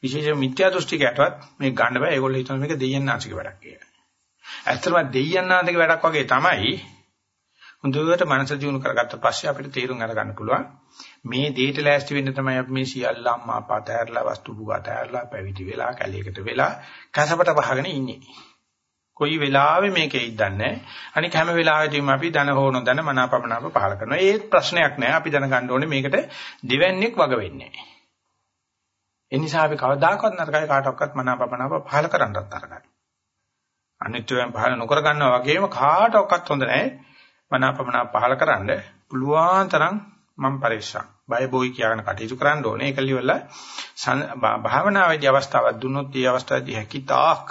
විශේෂ මිත්‍යා දෘෂ්ටිකයටවත් මේක ගන්න බෑ. ඒගොල්ලෝ හිතන මේක දෙයයන්ාංශික වැඩක් කියලා. ඇත්තටම දෙයයන්ාංශික වැඩක් වගේ තමයි. හොඳට මනස දියුණු කරගත්ත පස්සේ අපිට තේරුම් අරගන්න පුළුවන්. මේ දෙයට ලෑස්ති වෙන්න තමයි අපි මේ සියල්ල අම්මා අප්පා තෑරලා වස්තු පුගා තෑරලා පැවිදි වෙලා කැලේකට වෙලා කසපට වහගෙන ඉන්නේ. කොයි වෙලාවෙ මේකේ ඉද්දන්නේ අනික හැම වෙලාවෙදීම අපි ධන හෝන ධන මනාපමනාප පහල කරනවා. ඒත් ප්‍රශ්නයක් නෑ. අපි දැනගන්න ඕනේ මේකට දෙවන්නේක් වග වෙන්නේ නෑ. ඒ නිසා අපි කවදාකවත් නරකයි කාටවත් මනාපමනාප පහල කරන්නත් තරකයි. අනිත්‍යයෙන් පහල නොකර ගන්නවා වගේම කාටවත් හොඳ නැහැ. මනාපමනාප පහල කරන්න පුළුවන් තරම් මම පරිස්සම්. බය බොයි කියන කටයුතු කරන්න ඕනේ. ඒක liwල භාවනාවේදී අවස්ථාවක් දුන්නොත් ඒ අවස්ථාවේදී හැකිතාක්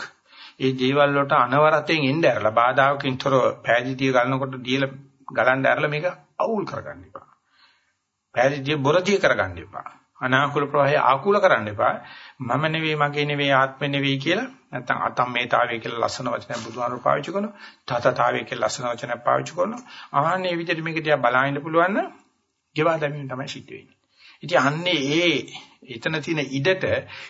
ඒ දේවල් වලට අනවරතෙන් එන්න ඇරලා බාධාකින් තොරව පෑදීතිය ගන්නකොට දීලා ගලන්න ඇරලා මේක අවුල් කරගන්න එපා. පෑදීතිය බොරදී කරගන්න එපා. අනාකූල ප්‍රවාහය ආකූල කරන්න එපා. මම නෙවෙයි මගේ නෙවෙයි ආත්මෙ නෙවෙයි කියලා නැත්නම් අතම්මේතාවය කියලා ලස්සන වචනයක් බුදුහාමුදුරු පාවිච්චි කරනවා. තතතාවය කියලා ලස්සන වචනයක් පාවිච්චි කරනවා. ආන්නේ විදිහට මේක දිහා බලන්න පුළුවන් නම් ගෙවා දැමීම තමයි සිද්ධ වෙන්නේ. ඉතින් අන්නේ ඒ එතන තියෙන ඉඩට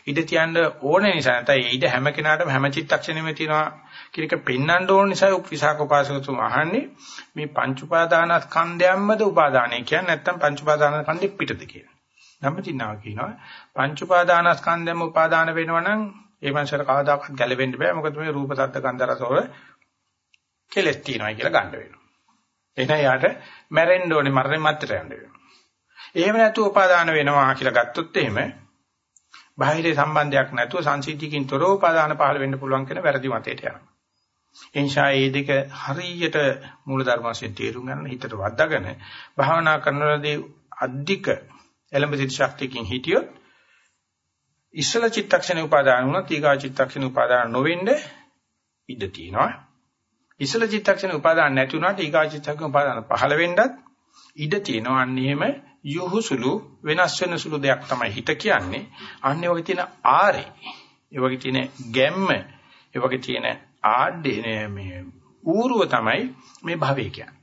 ඉඩ තියන්න ඕන නිසා නැත්නම් ඒ ඉඩ හැම කෙනාටම හැම චිත්තක්ෂණෙම තියෙනවා කියන එක පෙන්වන්න ඕන නිසා විසාක උපාසකතුම අහන්නේ මේ පංච උපාදානස්කන්ධයන්මද උපාදානය කියන්නේ නැත්නම් පංච උපාදානස්කන්ධෙ පිටද කියලා. ධම්මචින්නාව කියනවා පංච උපාදානස්කන්ධයම උපාදාන වෙනවා නම් ඒ මනසට කවදාකවත් ගැලවෙන්න බෑ මොකද මේ රූප සද්ද ගන්ධ රස වල කෙලස් තියෙනවා කියලා ගන්න වෙනවා. එහෙනම් යාට මැරෙන්න ඕනේ මරණය මත්තට යන්න වෙනවා. එහෙම නැතුව උපාදාන වෙනවා කියලා ගත්තොත් එහෙම බාහිර සම්බන්ධයක් නැතුව සංසිද්ධියකින් තොරව උපාදාන පහළ වෙන්න පුළුවන් කියන වැරදි මතයට යනවා. එනිසා මේ දෙක හරියට මූලධර්ම වශයෙන් තේරුම් ගන්න හිතට වද්දාගෙන භාවනා කරනවාදී අධික එළඹ සිට ශක්තියකින් හිටියොත් ඉස්සල චිත්තක්ෂණ උපාදාන වුණා තීගා චිත්තක්ෂණ උපාදාන නොවෙන්න ඉඩ තියෙනවා. ඉස්සල චිත්තක්ෂණ උපාදාන නැති වුණාට ඊගා චිත්තක්ෂණ උපාදාන පහළ වෙන්නත් ඉඩ තියෙනවා. අන්න එහෙම යොහුසුළු වෙනස් වෙන සුළු දෙයක් තමයි හිත කියන්නේ. අන්න ඒ වගේ තියෙන ආරේ, ඒ වගේ තියෙන ගැම්ම, ඒ වගේ තියෙන ආඩේ මේ ඌරුව තමයි මේ භවය කියන්නේ.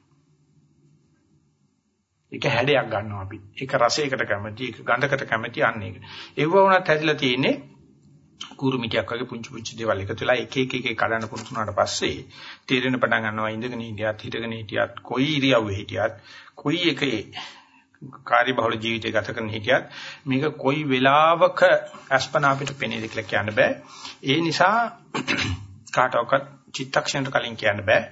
ඒක හැඩයක් ගන්නවා අපි. ඒක රසයකට කැමති, ඒක ගඳකට කැමති අන්න ඒක. ඒව වුණත් හැදිලා තියෙන්නේ කුරුමිටියක් වගේ පුංචි පුංචි දේවල් එකතු වෙලා එක එක එක කඩන්න පුරුතුනාට පස්සේ තීරණ පටන් ගන්නවා ඉඳගෙන හිටියත් හිටගෙන හිටියත් කොයි ඉරියව්වේ හිටියත් කොයි එකේ කාර්යබහුල ජීවිතය ගත කරන හිටියත් මේක කොයි වෙලාවක අස්පනා අපිට පෙනේද කියලා කියන්න බෑ. ඒ නිසා කාටවත් චිත්තක්ෂණයට කලින් කියන්න බෑ.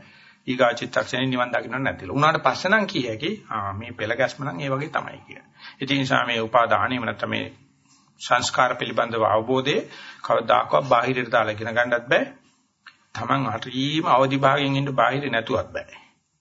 ඊගා චිත්තක්ෂණේ නිවන් දකින්න නැතිල. උනාට පස්සේ නම් කිය හැකි ආ මේ පෙළ ගැස්ම නම් ඒ වගේ තමයි කියන්නේ. ඒ නිසා මේ උපාදානෙම නැත්නම් මේ සංස්කාර පිළිබඳව අවබෝධය කවදාකවත් බාහිරට දාලා ඉගෙන ගන්නත් බෑ. Taman හරීම අවදි භාගයෙන් ඉන්න බාහිර නැතුවත් බෑ.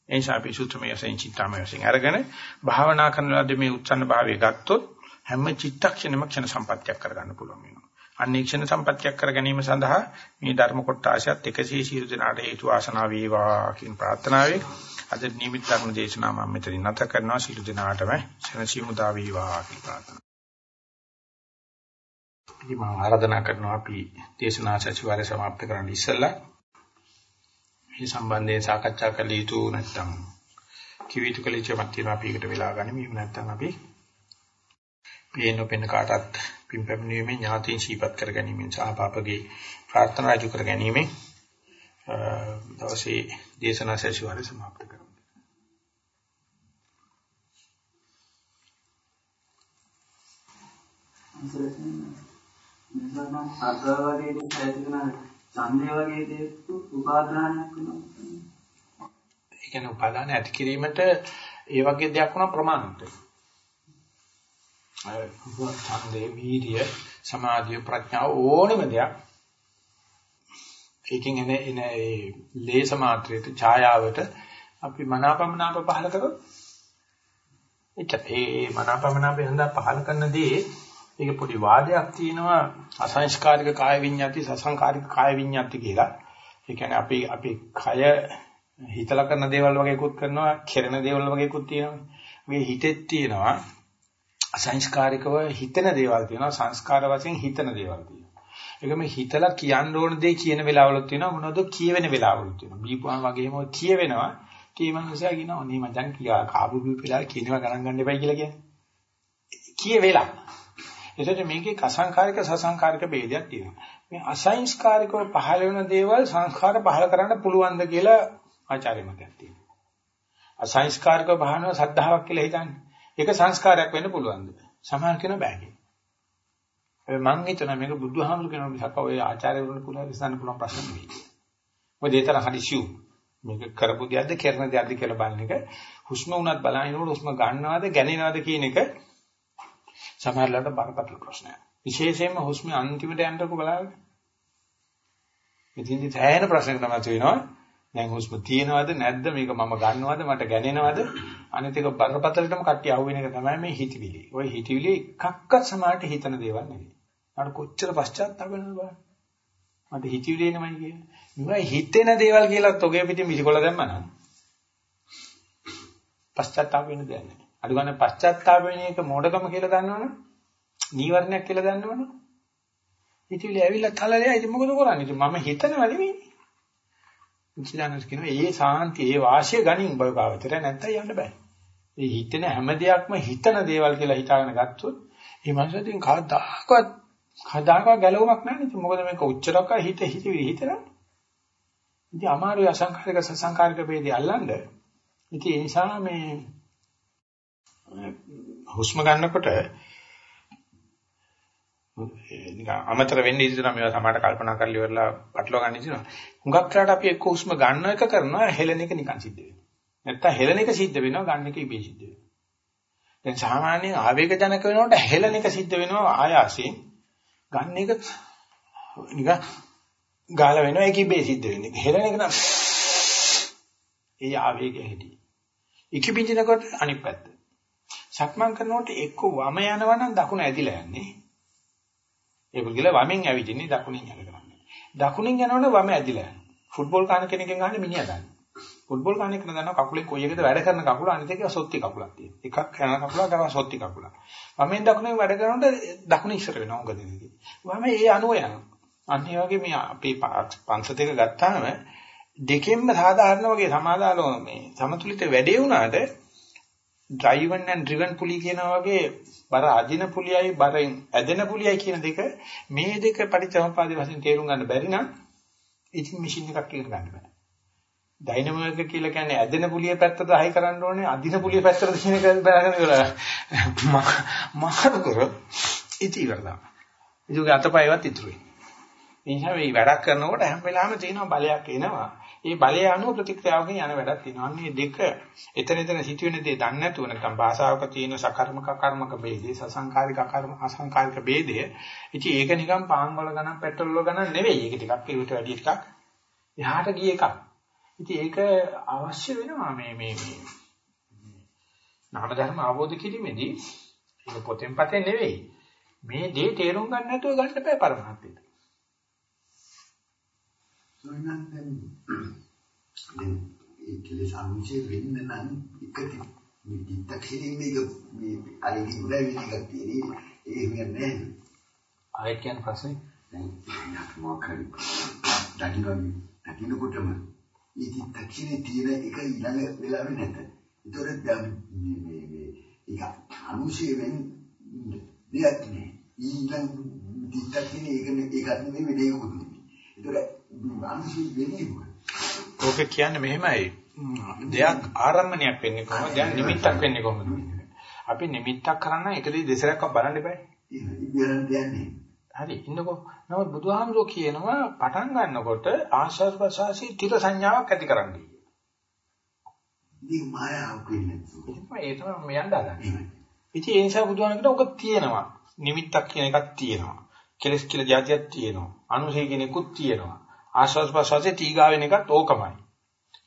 ඒ නිසා අපි සූත්‍රමය වශයෙන් චිත්තාමය වශයෙන් අරගෙන භාවනා කරන ලද මේ උත්සන්න භාවය ගත්තොත් හැම චිත්තක්ෂණෙම ක්ෂණ සම්පත්තියක් කරගන්න පුළුවන් වෙනවා. අනේක්ෂණ සම්පත්තියක් කර ගැනීම සඳහා මේ ධර්ම කොටාශයත් 100 සියලු දෙනාට හේතු ආසනා වේවා කියන ප්‍රාර්ථනාවෙන් අද නිමිත් ධර්ම දේශනාව මම මෙතනින් නැත කරනවා සියලු දෙනාටම සනසිමුදා වේවා කියන ප්‍රාර්ථනාව. ඉතින් මම ආරාධනා කරනවා අපි දේශනා සැසිවාරය સમાપ્ત කරන්න ඉස්සෙල්ලා මේ සම්බන්ධයෙන් සාකච්ඡා කළ යුතු නැත්නම් කිවිතු කළ යුතුමක් තියෙනවා අපි ඒකට වෙලා ගනිමු. එහෙම නැත්නම් අපි පේන පෙන කාටත් පින්පැමිණීමේ ඥාතීන් ශීපත් කර ගැනීමෙන් සහ පාපගේ ප්‍රාර්ථනා රාජු කර ගැනීමෙන් දවසේ දේශනා සැසිවාරය સમાપ્ત කරමු. මෙතන අගවරේ දෙයක් ඡන්දය වගේ දේත් උපාදානයක් වෙනවා. ඒ කියන්නේ උපාදාන ඇති කිරීමට ඒ වගේ දෙයක් වුණා ප්‍රමාණිත. අය ඡන්දේ වීර්ය සමාධිය ප්‍රඥාව ඕනම දෙයක් ඒකෙන් එන එන ඒ ලේස මාත්‍රයට ඡායාවට අපි මනාපමනාප පහල කරොත් එච්චර ඒ මනාපමනාප හඳ පහල කරන දේ ඒක පොඩි වාදයක් තියෙනවා අසංස්කාරික කාය විඤ්ඤාති සසංකාරික කාය විඤ්ඤාති කියලා. ඒ කියන්නේ අපි අපි කය හිතලා කරන දේවල් වගේකුත් කරනවා, කෙරෙන දේවල් වගේකුත් තියෙනවා. මේ හිතෙත් තියෙනවා අසංස්කාරිකව හිතන දේවල් තියෙනවා, සංස්කාර වශයෙන් හිතන දේවල් තියෙනවා. ඒක මේ හිතලා කියන්න ඕන දේ කියන වෙලාවලුත් තියෙනවා, මොනවද කියවෙන වෙලාවලුත් තියෙනවා. බීපුවාම වගේම කියවෙනවා. කීමංගසයා කියනවා, "නේ මචං කියා කාබු බීපෙලා කියනවා ගණන් ගන්න එපයි" කියලා කියන්නේ. කියවෙලා එතකොට මේකේ අසංකාරික සසංකාරික ભેදයක් තියෙනවා. මේ අසංස්කාරිකව පහළ වෙන දේවල් සංස්කාර පහළ කරන්න පුළුවන්ද කියලා ආචාර්ය මතයක් තියෙනවා. අසංස්කාරිකව පහළන සද්ධාාවක් කියලා හිතන්නේ. ඒක සංස්කාරයක් වෙන්න පුළුවන්ද? සමාන කියන බෑ කියලා. මම හිතනවා මේක බුදුහාමුදුරු කියන මිසක් ඔය ආචාර්යවරුන් පුළුවන් විසඳන්න පුළුවන් ප්‍රශ්න නෙවෙයි. මොකද ඒතර හදිසියු මේක කරපු දෙයක්ද කරන දෙයක්ද කියලා බලන එක හුස්ම උනත් බලනකොට හුස්ම ගන්නවද ගැනෙනවද කියන එක සමහරවිට බරපතල ප්‍රශ්නයක්. විශේෂයෙන්ම හුස්ම අන්තිමට යනකොට බලන්න. ඉතින්දි තැහෙන ප්‍රශ්නයක් තමයි තියෙනවා. දැන් හුස්ම තියෙනවද නැද්ද මේක මම ගන්නවද මට ගැනෙනවද අනිත් එක බරපතලටම කට්ටිය අහුවෙන එක තමයි මේ හිතවිලි. ওই හිතවිලි එකක්වත් සමානට හිතන දේවල් නෙවෙයි. මට කොච්චර පශ්චාත්තාප වෙනවද බලන්න. මට හිතවිලි එනමයි කියන්නේ. මේවා හිතෙන දේවල් කියලා තොගේ පිටින් මිසිකොල දැම්මනම්. පශ්චාත්තාප වෙන දෙයක් නෑ. අඩු ගන්න පශ්චාත්තාප වෙන එක මොඩකම කියලා දන්නවනේ. නීවරණයක් කියලා දන්නවනේ. හිතවිලි ඇවිල්ලා තලලෙයි ඉතින් මොකද කරන්නේ? ඉතින් මම හිතනව නෙවෙයි. මුචිදානස් කියනවා ඒ සාන්තිය ඒ වාසිය ගනින් බය භාවිතර නැත්තම් යන්න බෑ. ඒ හිතෙන හැම දෙයක්ම හිතන දේවල් කියලා හිතාගෙන ගත්තොත් මේ මනසෙන් කවදාකවත් කවදාකවත් ගැලවුමක් නැහැ නේද? මොකද මේක උච්චරක හිත හිතවිලි හිතනවා. ඉතින් අමාරු අසංකාරික සසංකාරික ભેදය අල්ලන්න. ඉතින් ඒ නිසා මේ හුස්ම ගන්නකොට නිකන් අමතර වෙන්න ඉඳලා මේවා සමහරට කල්පනා කරලා ඉවරලා පටලවා ගන්න ඉඳිනවා. හුඟක් කරාට අපි එක්ක හුස්ම ගන්න එක කරනවා හෙලන එක නිකන් සිද්ධ වෙනවා. නැත්තම් හෙලන එක සිද්ධ වෙනවා ගන්න එක ඉබේ සිද්ධ වෙනවා. දැන් සාමාන්‍යයෙන් ආවේග ජනක වෙනකොට හෙලන එක සිද්ධ වෙනවා ආයාසයෙන්. ගන්න එක නිකන් ගාල වෙනවා ඒක ඉබේ සිද්ධ වෙන්නේ. හෙලන එක නම් ඒ ආවේගය හැටි. ඉකි බින්දිනකොට අනිත් පැත්ත. සක්මන් කරනකොට එක්ක වම යනවා නම් දකුණ ඇදිලා යන්නේ. ඒ පුද්ගල වමෙන් ඇවිදින්නේ දකුණින් යන කරන්නේ. දකුණින් යනවනේ වම ඇදිලා යනවා. ෆුට්බෝල් කාන කෙනකින් අහන්නේ මිනිහා ගන්න. ෆුට්බෝල් කාන කෙනා දන්නවා කකුලේ කොයි එකද වැඩ කරන කකුල අනිත් එක සොත්ති කකුලක් තියෙනවා. එකක් යන කකුලක් අරවා සොත්ති කකුලක්. වමෙන් දකුණෙන් වැඩ කරනකොට දකුණ ඉස්සර වෙනවා උග දෙන්නේ. වම ඒ අනුව යනවා. අන්න ඒ වගේ මේ අපි පංශ දෙක ගත්තාම දෙකෙන්ම සාධාරණ වගේ සමාදාලව මේ සමතුලිත වැඩේ වුණාට driven and driven පුලි කියනවා වගේ බර අදින පුලියයි බරෙන් ඇදෙන පුලියයි කියන දෙක මේ දෙක පරිචමපාදී වශයෙන් තේරුම් ගන්න බැරි නම් ඉතින් මැෂින් එකක් ඉගෙන ගන්න බෑ. ඩයිනමෝ එක කියලා කියන්නේ ඇදෙන පුලිය පැත්තට හයි කරන්න ඕනේ අදින පුලිය පැත්තට දින එක බෑගෙන ඉවරයි. මහා කර ඉති ඉවරදා. ඒක අතපයවත් ඉතුරුයි. ඒ නිසා මේ වැඩක් කරනකොට හැම වෙලාවෙම තියෙනවා බලයක් එනවා. ඒ බලය අනුව ප්‍රතික්‍රියාවකින් යන වැඩක් තියෙනවා. මේ දෙක එතන එතන සිටින දේ දන්නේ නැතුව නැත්නම් භාෂාවක තියෙන සකර්මක කර්මක ભેදේ සසංකාරික කර්ම අසංකාරික ભેදය. ඉතින් ඒක නිකන් පාන් වල ගණන් පෙට්‍රල් වල ගණන් නෙවෙයි. ඒක ටිකක් ඒකට වැඩි එකක්. එහාට ගිය එකක්. ඉතින් ඒක අවශ්‍ය වෙනවා මේ මේ මේ නාම ධර්ම අවබෝධ කිරීමේදී ඒක පොතෙන් පතේ නෙවෙයි. මේ දේ තේරුම් ගන්න නැතුව ගන්න බෑ පරමාර්ථයට. සොයනන් දැන් දැන් ඒ කෙලෙස් අනුශේ වෙන්න නම් එකති මේ දිත්තක්ෂණින් මේක මේ උඩ විදිහක් තියෙන්නේ. ඒ කියන්නේ ආයෙත් කියන ප්‍රශ්නේ? දැන් මොකක්ද දකින්න දකින්නකොටම දිත්තක්ෂණේ තියෙන එක ඊළඟ වෙලාවෙ නැත. ඒතොර දැන් මේ මේ මේ ඒක අනුශේ වෙන්න දෙයක් නෑ ඊළඟ දිත්තක්ෂණේ ඒක ඒකත් නෙමෙයි මේකකුත් නෙමෙයි ඒතොර ඕක කියන්නේ මෙහෙමයි. දෙයක් ආරම්භණයක් වෙන්නේ කොහොමද? දැන් නිමිත්තක් වෙන්නේ කොහොමද? අපි නිමිත්තක් කරන්න එකදී දෙසරක්ව බලන්න බෑ. හරි ඉන්නකෝ. නමුත් බුදුහාමුදුරුවෝ කියනවා පටන් ගන්නකොට ආශ්වාස ප්‍රශ්වාසී තිර සංඥාවක් ඇති කරන්නේ. ඉතින් මායාවක් වෙන්නේ. ඒ තමයි මම යන්න හදන්නේ. ඉතින් ඒ නිසා බුදුහාමුදුරුවෝ ඔක තියෙනවා. නිමිත්තක් කියන එකක් තියෙනවා. කෙලස් කියලා જાතියක් තියෙනවා. අනුසය කියන එකකුත් තියෙනවා. ආශ්වාස ප්‍රශ්වාසයේ තීගා වෙන එකත් ඕකමයි.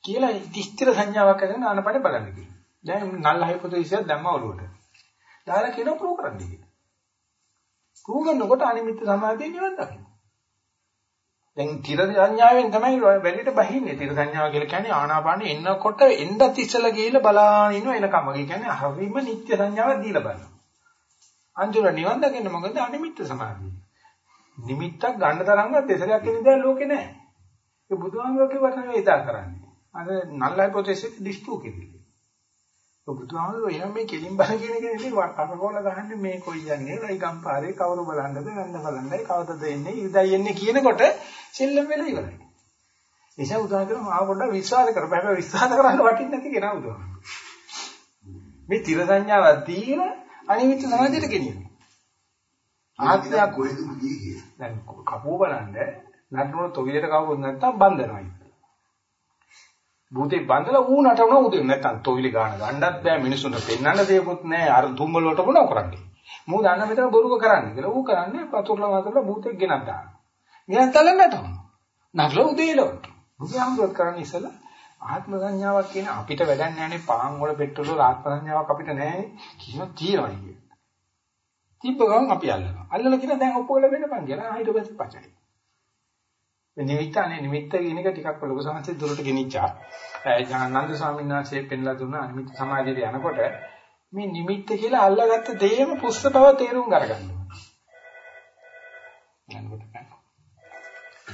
කියලා ඉස්තිර සංඥාවක් කරගෙන ආනපනේ බලන්න කියනවා. දැන් නල්ල හයිපොතීසියක් දැම්ම ඔළුවට. දාලා කියන ප්‍රෝ කරන්න කියලා. ප්‍රෝ කරනකොට අනිමිත් සමාධිය නිවන් දකින්න. දැන් තිර සංඥාවෙන් තමයි වැඩිට බහින්නේ. තිර සංඥාව කියලා කියන්නේ ආනාපානෙ එන්නකොට එන්නත් ඉස්සලා ගිහිල්ලා බලාගෙන ඉන්න එනකම. ඒ කියන්නේ හරිම නිත්‍ය සංඥාවක් දීලා බලනවා. අන්තිම නිවන් දකින්න මොකද අනිමිත් සමාධිය. නිමිත්තක් ගන්න තරම්වත් දෙසරයක් ඉන්න දෙයක් ලෝකේ නැහැ. ඒ බුදුහාමුදුරුවෝ වචන වේදා කරන්නේ. අර ප්‍රොසෙස් එක ඩිස්ප්‍රූව් කෙරෙන්නේ. ඒ බුදුහාමුදුරුවෝ එහෙනම් මේ කෙලින් බල කියන එක නෙමෙයි කරකෝල ගහන්නේ මේ කොයි යන්නේ රයිගම් පාරේ කවුරු බලන්නද ගන්න බලන්නයි කවදද එන්නේ ඉදයි එන්නේ කියනකොට සෙල්ලම් වෙලා ඉවරයි. එසේ උදාහරණ මාව පොඩ්ඩක් විශ්වාස කරපන්. හැබැයි විශ්වාස කරන්න වටින්නේ නැති කෙනා උදාහරණ. මේ තිර සංඥාවක් දීලා අනිමිත් සමාධියට ගෙනියනවා. ආත්මයක් කොහෙද ගියේ දැන් කපුව බලන්න නටනොත් තොවිලට කවුරුත් නැත්තම් බන්දනවා ඉතින්. භූතේ බන්දලා ඌ නටනවා උදේ නැත්තම් තොවිලි ගාන ගන්නත් බෑ මිනිසුන්ට පෙන්වන්න දෙයක්වත් නෑ අර දුම්බල වලට මොනව කරන්නේ. මූ දන්න මෙතන බොරුක කරන්නේ කියලා ඌ කරන්නේ පතුරලා වතුරලා භූතෙක් ගෙනත් දානවා. ගෙනත් තලන්න නටනවා. නටලා උදේලෝ. බුදුහාමුදුරුවෝ කරන්නේ ඉස්සලා ආත්ම සංඥාවක් කියන අපිට වැඩක් නැහැනේ පාන් වල පෙට්‍රල් වල ආත්ම සංඥාවක් අපිට නැහැ කිසිම තියනවා කිය. තිබ්බ ගමන් අපි අල්ලනවා. අල්ලලා කියන දැන් ඔප්පු කරලා වෙන්නපන් කියලා ඊට පස්සේ පචයි. මේ නිමිත්තනේ නිමිත්ත කියන එක ටිකක් ලොකු සංහසේ දුරට ගෙනිච්චා. ඥානানন্দ ස්වාමීන් වහන්සේ පෙන්ලා දුන්න අනිමිත් සමාධියට යනකොට මේ නිමිත්ත කියලා අල්ලාගත්ත දෙයම පුස්ස බව තේරුම් අරගන්නවා.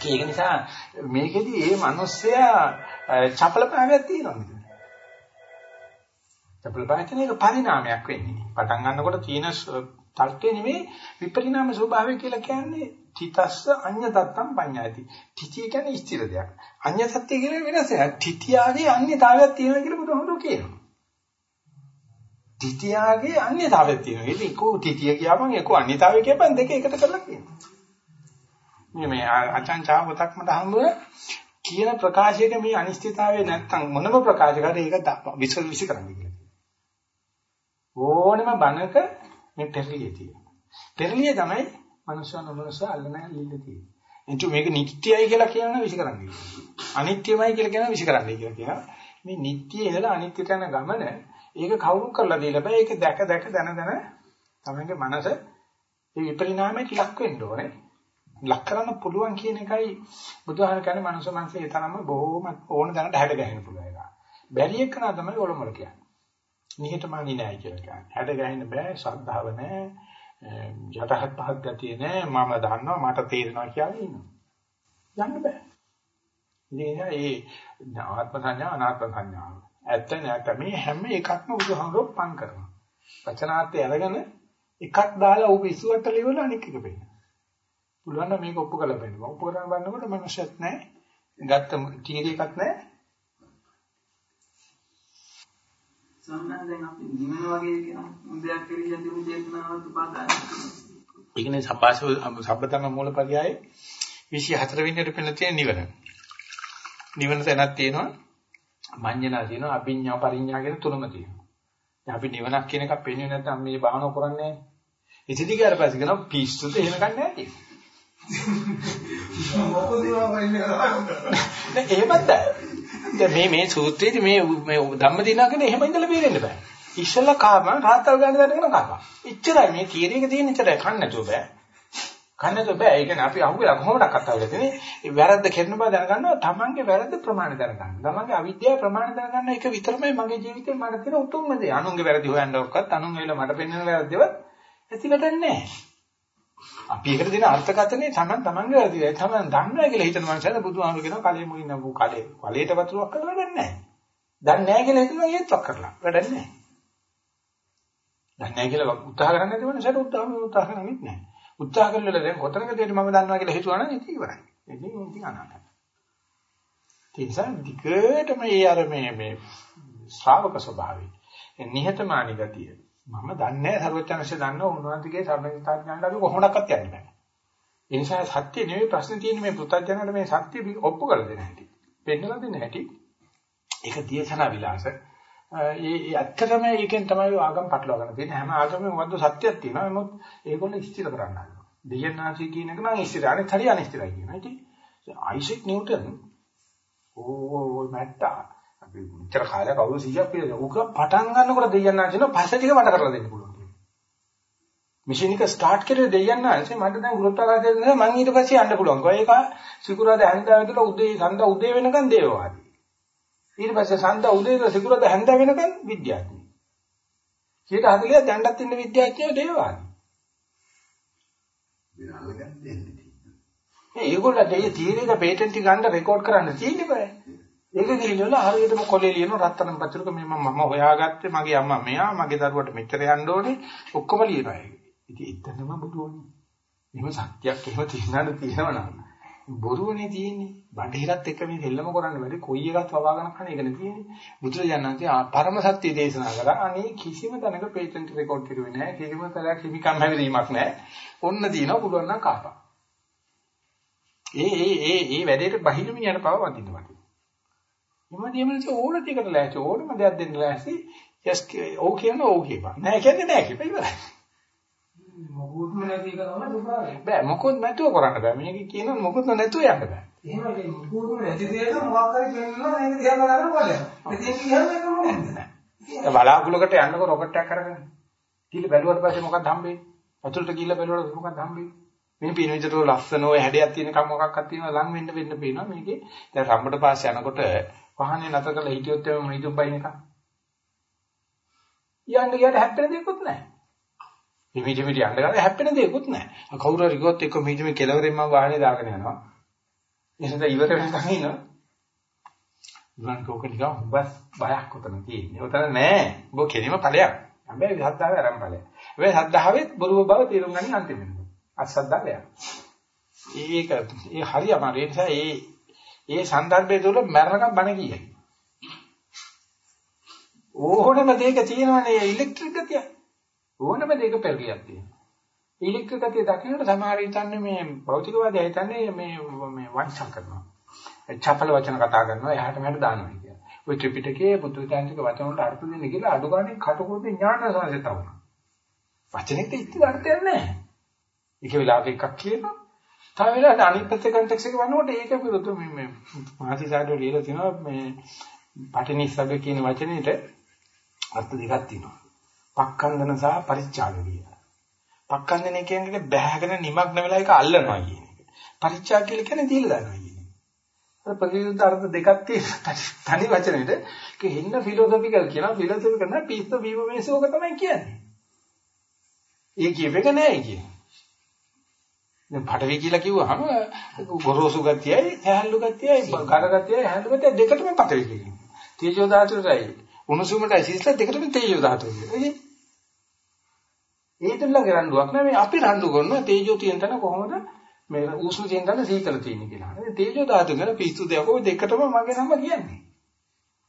ඒක නිසා මේකෙදි මේ මිනිස්සයා චපලභාවයක් තියෙනවා නේද? චපලභාවය කියන එක පරිණාමයක් වෙන්නේ. පටන් ගන්නකොට තියෙන තර්කේ නෙමෙයි විපරිණාම ස්වභාවය කියලා කියන්නේ තිතස්ස අඤ්‍ය තත්තම් පඤ්ඤායති. තිතිය කියන්නේ ස්ථිර දෙයක්. අඤ්‍ය සත්‍ය කියන්නේ වෙනස. තිතියාගේ අන්‍යතාවයක් තියෙනවා කියලා බුදුහාමුදුරුවෝ කියනවා. තිතියාගේ අන්‍යතාවයක් තියෙනවා. ඒක එක්ක තිතිය කියපන් එක්ක අන්‍යතාවය කියපන් දෙක එකට කරලා කියනවා. මේ මේ අචං චාවතක් මට හම්බුනේ කියන ප්‍රකාශයක මේ අනිශ්චිතතාවය නැත්තම් මොනම ප්‍රකාශ කරද ඒක විශ්ව විශ්ි කරන්න කියලා. ඕනම බණක මේ පෙරලිය තියෙනවා. පෙරලිය තමයි මනුෂ්‍ය නොමනුෂ්‍ය අල්ලන ලිල්ල තියෙන්නේ. එතකොට මේක නිට්ටයයි කියලා කියනවා විශ්ි කරන්නේ. අනිත්‍යමයි කියලා කියනවා විශ්ි කරන්නේ කියලා කියනවා. මේ නිට්ටය ඉඳලා අනිත්‍යට යන ගමන ඒක කවුරු කරලා දීලා බෑ. ඒක දැක දැක දන දන තමයිගේ මනස ඒ විපරිණාමයට ලක් වෙන්න ඕනේ. ලක් කරන්න පුළුවන් කියන එකයි බුදුහාම කියන්නේ මනුෂ්‍ය මනසේ ඒ තරම්ම බොහෝම ඕන දැනට හැඩ ගැහෙන්න පුළුවන් එක. බැරි එක නා තමයි ඔලොමල කියන්නේ. නිහතමානී නෑ කියලා කියන්නේ. හැඩ ගැහෙන්න බෑ, ශ්‍රද්ධාව නෑ, යටහත් පහත් ගතිය නෑ, මම දන්නවා මට තේරෙනවා කියලා ඉන්නවා. යන්න බෑ. ඉතින් ඒ ආත්ම සංඥා අනාත්ම සංඥා. ඇත්ත නැත්ත මේ හැම එකක්ම බුදුහාමුදුරුවෝ පන් කරනවා. වචනාර්ථය අරගෙන එකක් දාලා ඌ පිස්සුවට ලියවල අනික් එක පෙන්නන. පුළුවන් නම් මේක ඔප්පු කරලා බලන්න. ඔප්පු කරලා බලනකොට මනුෂ්‍යත් නැහැ. ගත්ත තීරය එකක් නැහැ. සම්මන් දැන් අපි නිවන වගේ කියන දෙයක් කියලා තිබු චේතනාවත් උපාදාන ඒකනේ සපාස සබ්බතම මූලපරියායේ 24 වෙනියට පෙළ තියෙන නිවන. නිවන තැනක් තියෙනවා. මඤ්ඤණා තියෙනවා. අභිඥා පරිඥා කියන තුනම තියෙනවා. දැන් අපි නිවනක් කියන එකක් පෙන්වෙන්නේ නැත්නම් මේ භාවනාව කරන්නේ නැහැ. ඉතින් ඊට පස්සේ කියනවා පිස්සුද එහෙම ගන්න නැහැ. මොකද (laughs) නෑ එහෙමත් බෑ. දැන් මේ මේ සූත්‍රයේදී මේ මේ ධම්මදිනාගෙන එහෙම ඉඳලා බේරෙන්න බෑ. ඉස්සෙල්ලා කාම රාත්තල් ගන්න දැනගෙන කාපා. එච්චරයි මේ තීරයක තියෙන එච්චරයි කන්න නැතුව බෑ. කන්න නැතුව බෑ. ඒ කියන්නේ අපි අහුවෙලා කොහොමද කතා කරන්නේ? ඒ වැරද්ද කරන බව දැනගන්නවා තමන්ගේ වැරද්ද ප්‍රමාණ දැනගන්න. තමන්ගේ අවිද්‍යාව ප්‍රමාණ දැනගන්න එක විතරමයි මගේ ජීවිතේ මට තියෙන උතුම්ම දේ. අනුන්ගේ වැරදි හොයන්න ඔක්කත් අනුන් වෙලා මට පෙන්වන වැරද්දව ඇති වැඩක් නැහැ. අපි ඒකට දෙන අර්ථකථනය තමන් තමන්ගේ වැරදියි. තමන් දන්නවා කියලා හිතන මනුස්සයද බුදුහාමුදුරු කියනවා කලෙ මුින්න වූ කලෙ. කලයට වතුරක් කරලා වැඩක් නැහැ. දන්නේ නැහැ කියලා හිතනවා ඒත්වක් කරලා. වැඩක් නැහැ. දන්නේ නැහැ කියලා උත්සාහ කරන්නේ නැති මනුස්සයට උත්සාහ උත්සාහ කරන්නේ නැහැ. උත්සාහ කරලා දැන් කොතනකදීද මම දන්නවා කියලා හිතුවා නම් ඉතින් ඉවරයි. ඉතින් ඉතින් අනාගතයි. ඒ නිසා දිගටම මේ අර මේ මේ ශ්‍රාවක ස්වභාවය නිහතමානී ගතිය මම දන්නේ නැහැ සර්වඥාන්සේ දන්නව උන්වහන්සේගේ සර්වඥතාඥාණයට අපි කොහොමඩක්වත් යන්නේ නැහැ. ඒ නිසා සත්‍ය නෙවෙයි ප්‍රශ්නේ තියෙන්නේ මේ පුතඥාණයට මේ සත්‍ය ඔප්පු කරලා දෙන හැටි. පෙන්නලා දෙන හැටි. ඒක දේශනා විලාස. ඒ ඇත්තටම ඒකෙන් තමයි ආගම් පටලවා ගන්න තියෙන්නේ. හැම ආගමෙම මොකද්ද සත්‍යයක් තියෙනවා. නමුත් ඒගොල්ලෝ ස්ථිර කරන්න හදනවා. දෙයන්නාසි කියන එක නම් ස්ථිර. අනිත් හරිය අනිස්ථිරයි කියනවා. ඉතින් අයිසෙක් නිව්ටන් ඕ මැට්ටා අපි මෙච්චර කාලයක් අවුරුදු 100ක් පිළිද උක පටන් ගන්නකොට දෙයයන් ආචන පස්ස ටික මට කරලා දෙන්න පුළුවන්. මැෂින් එක ස්ටාර්ට් කරේ දෙයයන් ආචේ මට දැන් ගුරුත්වාකර්ෂණය දෙන්න මම ඊට පස්සේ යන්න පුළුවන්. ඒක සිකුරාදා හැන්දෑව ඉඳලා උදේ සඳ උදේ වෙනකන් දේවවාදී. ඊට පස්සේ සඳ උදේ ඉඳලා සිකුරාදා හැන්දෑව වෙනකන් විද්‍යාඥයෙක්. 140 දැන්වත් ඉන්න විද්‍යාඥයෝ දේවවාදී. විනාලගන්න දෙන්නේ. ඒ ඒගොල්ලෝ දෙය තීරේක පේටන්ට් ගන්න රෙකෝඩ් කරන්න තියෙන්නේ බෑ. ඒක ගිහිල්ලා හරියටම කොලේ ලියන රත්තරන් පත්‍රක මේ මම හොයාගත්තේ මගේ අම්මා මෙයා මගේ දරුවට මෙච්චර යන්න ඕනේ ඔක්කොම ලියනවා ඒක. ඉතින් එතනම බුදුවනේ. එහෙම සත්‍යයක් එහෙම තියනද තියෙනවනම් බොරුවනේ තියෙන්නේ. බඩහිරත් එක්ක මේ දෙල්ලම කරන්න බැරි කොයි එකත් වවාගෙන කරන එකනේ තියෙන්නේ. බුදුරජාණන්සේ පරම සත්‍ය දේශනා කළා. අනේ කිසිම තැනක පේටන්ට් රෙකෝඩ් කරුවේ නැහැ. කිසිම තැනක හිමිකම් හැවිරීමක් නැහැ. ඔන්න දිනවා පුළුවන් නම් කාපා. ඒ ඒ ඒ ඒ වැඩේට බහින මිනිහට පව වදින්න වටිනවා. මොකද එමන්ස ඕන දෙයකට ලෑස්ති ඕනම දෙයක් දෙන්න ලෑස්ති. යස් ඕ කියන ඕ කියපන්. නෑ කියන්නේ නෑ කියපන්. ඉවරයි. මොකුත්ම නැති තමයි දුපාරේ බෑ මොකොත් නැතුව කරන්න බෑ. මේක කියන මොකොත් නැතුව යන්න බෑ. එහෙම මොකුත්ම නැති දෙයක මොකක් හරි පෙන්නනවා මේක දිහා බලන්න බලන්න ඉතින් කියන්න එක මොනවද බලාකුලකට යන්නකො රොකට් එකක් කරගෙන කීල බැලුවට පස්සේ මොකක්ද හම්බෙන්නේ? අතුලට ගිහිල්ලා බැලුවට මොකක්ද හම්බෙන්නේ? මේ පින විදිහට ලස්සන ඔය හැඩයක් තියෙන කම මොකක්වත් තියෙනවා ලං වෙන්න වෙන්න පේනවා මේකේ. දැන් රම්බට පාස් යනකොට වාහනේ නැතර කරලා හිටියොත් එම මිදුම් බයින් එක. යන්න ගියට හැප්පෙන දෙයක්වත් නැහැ. මේ මිදුම් මිට යන්න ගානේ හැප්පෙන දෙයක්වත් නැහැ. කවුරු හරි ගියොත් එක්ක මිදුම් කෙලවරෙන් මම වාහනේ දාගෙන යනවා. එහෙනම් ඉවර වෙනකන් ඉන්නවා. බුදුන් කෝක නිකන් බස් බයක් උතන තියෙන්නේ. උතන නෑ. ඔබ කෙලිම ඵලයක්. හැබැයි සද්ධාවේ ආරම්භ ඵලයක්. හැබැයි සද්ධාවෙත් බොරුව බව තේරුම් ගන්න අන්තිමට. අසද්ධාව යක්. ඒක ඒ හරි අමාරු. ඒ නිසා ඒ ඒ සන්දර්භය තුල මරණකම් බණ කියයි. ඕනම දෙයක තියෙනවනේ ඉලෙක්ට්‍රික් ගතිය. ඕනම දෙයක පෙරලියක් තියෙනවා. ඉලෙක්ට්‍රික් ගතිය දකින්නට සමහර හිතන්නේ මේ භෞතිකවාදී හිතන්නේ මේ මේ වංචා කරනවා. චපල වචන කතා කරනවා එහාට මෙහාට දානවා කියලා. ওই ත්‍රිපිටකයේ බුද්ධවිද්‍යාත්මක වචන වලට අර්ථ දෙන්න කියලා අඩු ගානේ කටකෝපේ ඥාන සංසිතවුණා. වචනෙට ඉති අර්ථයක් නැහැ. එක වෙලාවක එකක් කියනවා තව වෙලාවකට අනිත් පැත්තේ කන්ටෙක්ස් එක වන්නකොට ඒක විරුද්ධ මේ මේ මාතිසාරෝ ලියලා තිනවා මේ පටිනිස්සග්ග කියන වචනේට අර්ථ දෙකක් තියෙනවා. පක්ඛන්දන සහ පරිච්ඡාග කියලා. පක්ඛන්දන කියන්නේ බැහැගෙන නිමග්න වෙලා ඒක අල්ලනවා කියන එක. පරිච්ඡාග කියලා කියන්නේ දීලා දානවා කියන එක. අර ප්‍රතිවිරුද්ධ අර්ථ දෙකක් තියෙන තනි වචනෙට ඒක හින්න ෆිලොසොෆිකල් කියනවා ෆිලොසොෆිකල් නෑ පිස්ස බීම මේසෝක තමයි කියන්නේ. ඒ කියපේක නෑ කියන්නේ. දැන් පඩවි කියලා කිව්වහම ගොරෝසු ගතියයි හැල්ලු ගතියයි කර ගතියයි හැල්ලු ගතිය දෙකටම පඩවි කියනවා. තේජෝ ධාතුවයි උණුසුමටයි සිස්ල දෙකටම තේජෝ ධාතුව කියනවා. ඒ දෙල්ල ගරඬුවක් නෑ මේ අපි රණ්ඩු කරනවා තේජෝ තියෙන තැන කොහොමද මේ උෂ්ණ තියෙන තැන සීතල තියෙන්නේ කියලා. මේ තේජෝ ධාතුව ගැන පිස්සු දෙයක් ඔය දෙකටම මගේ නම කියන්නේ.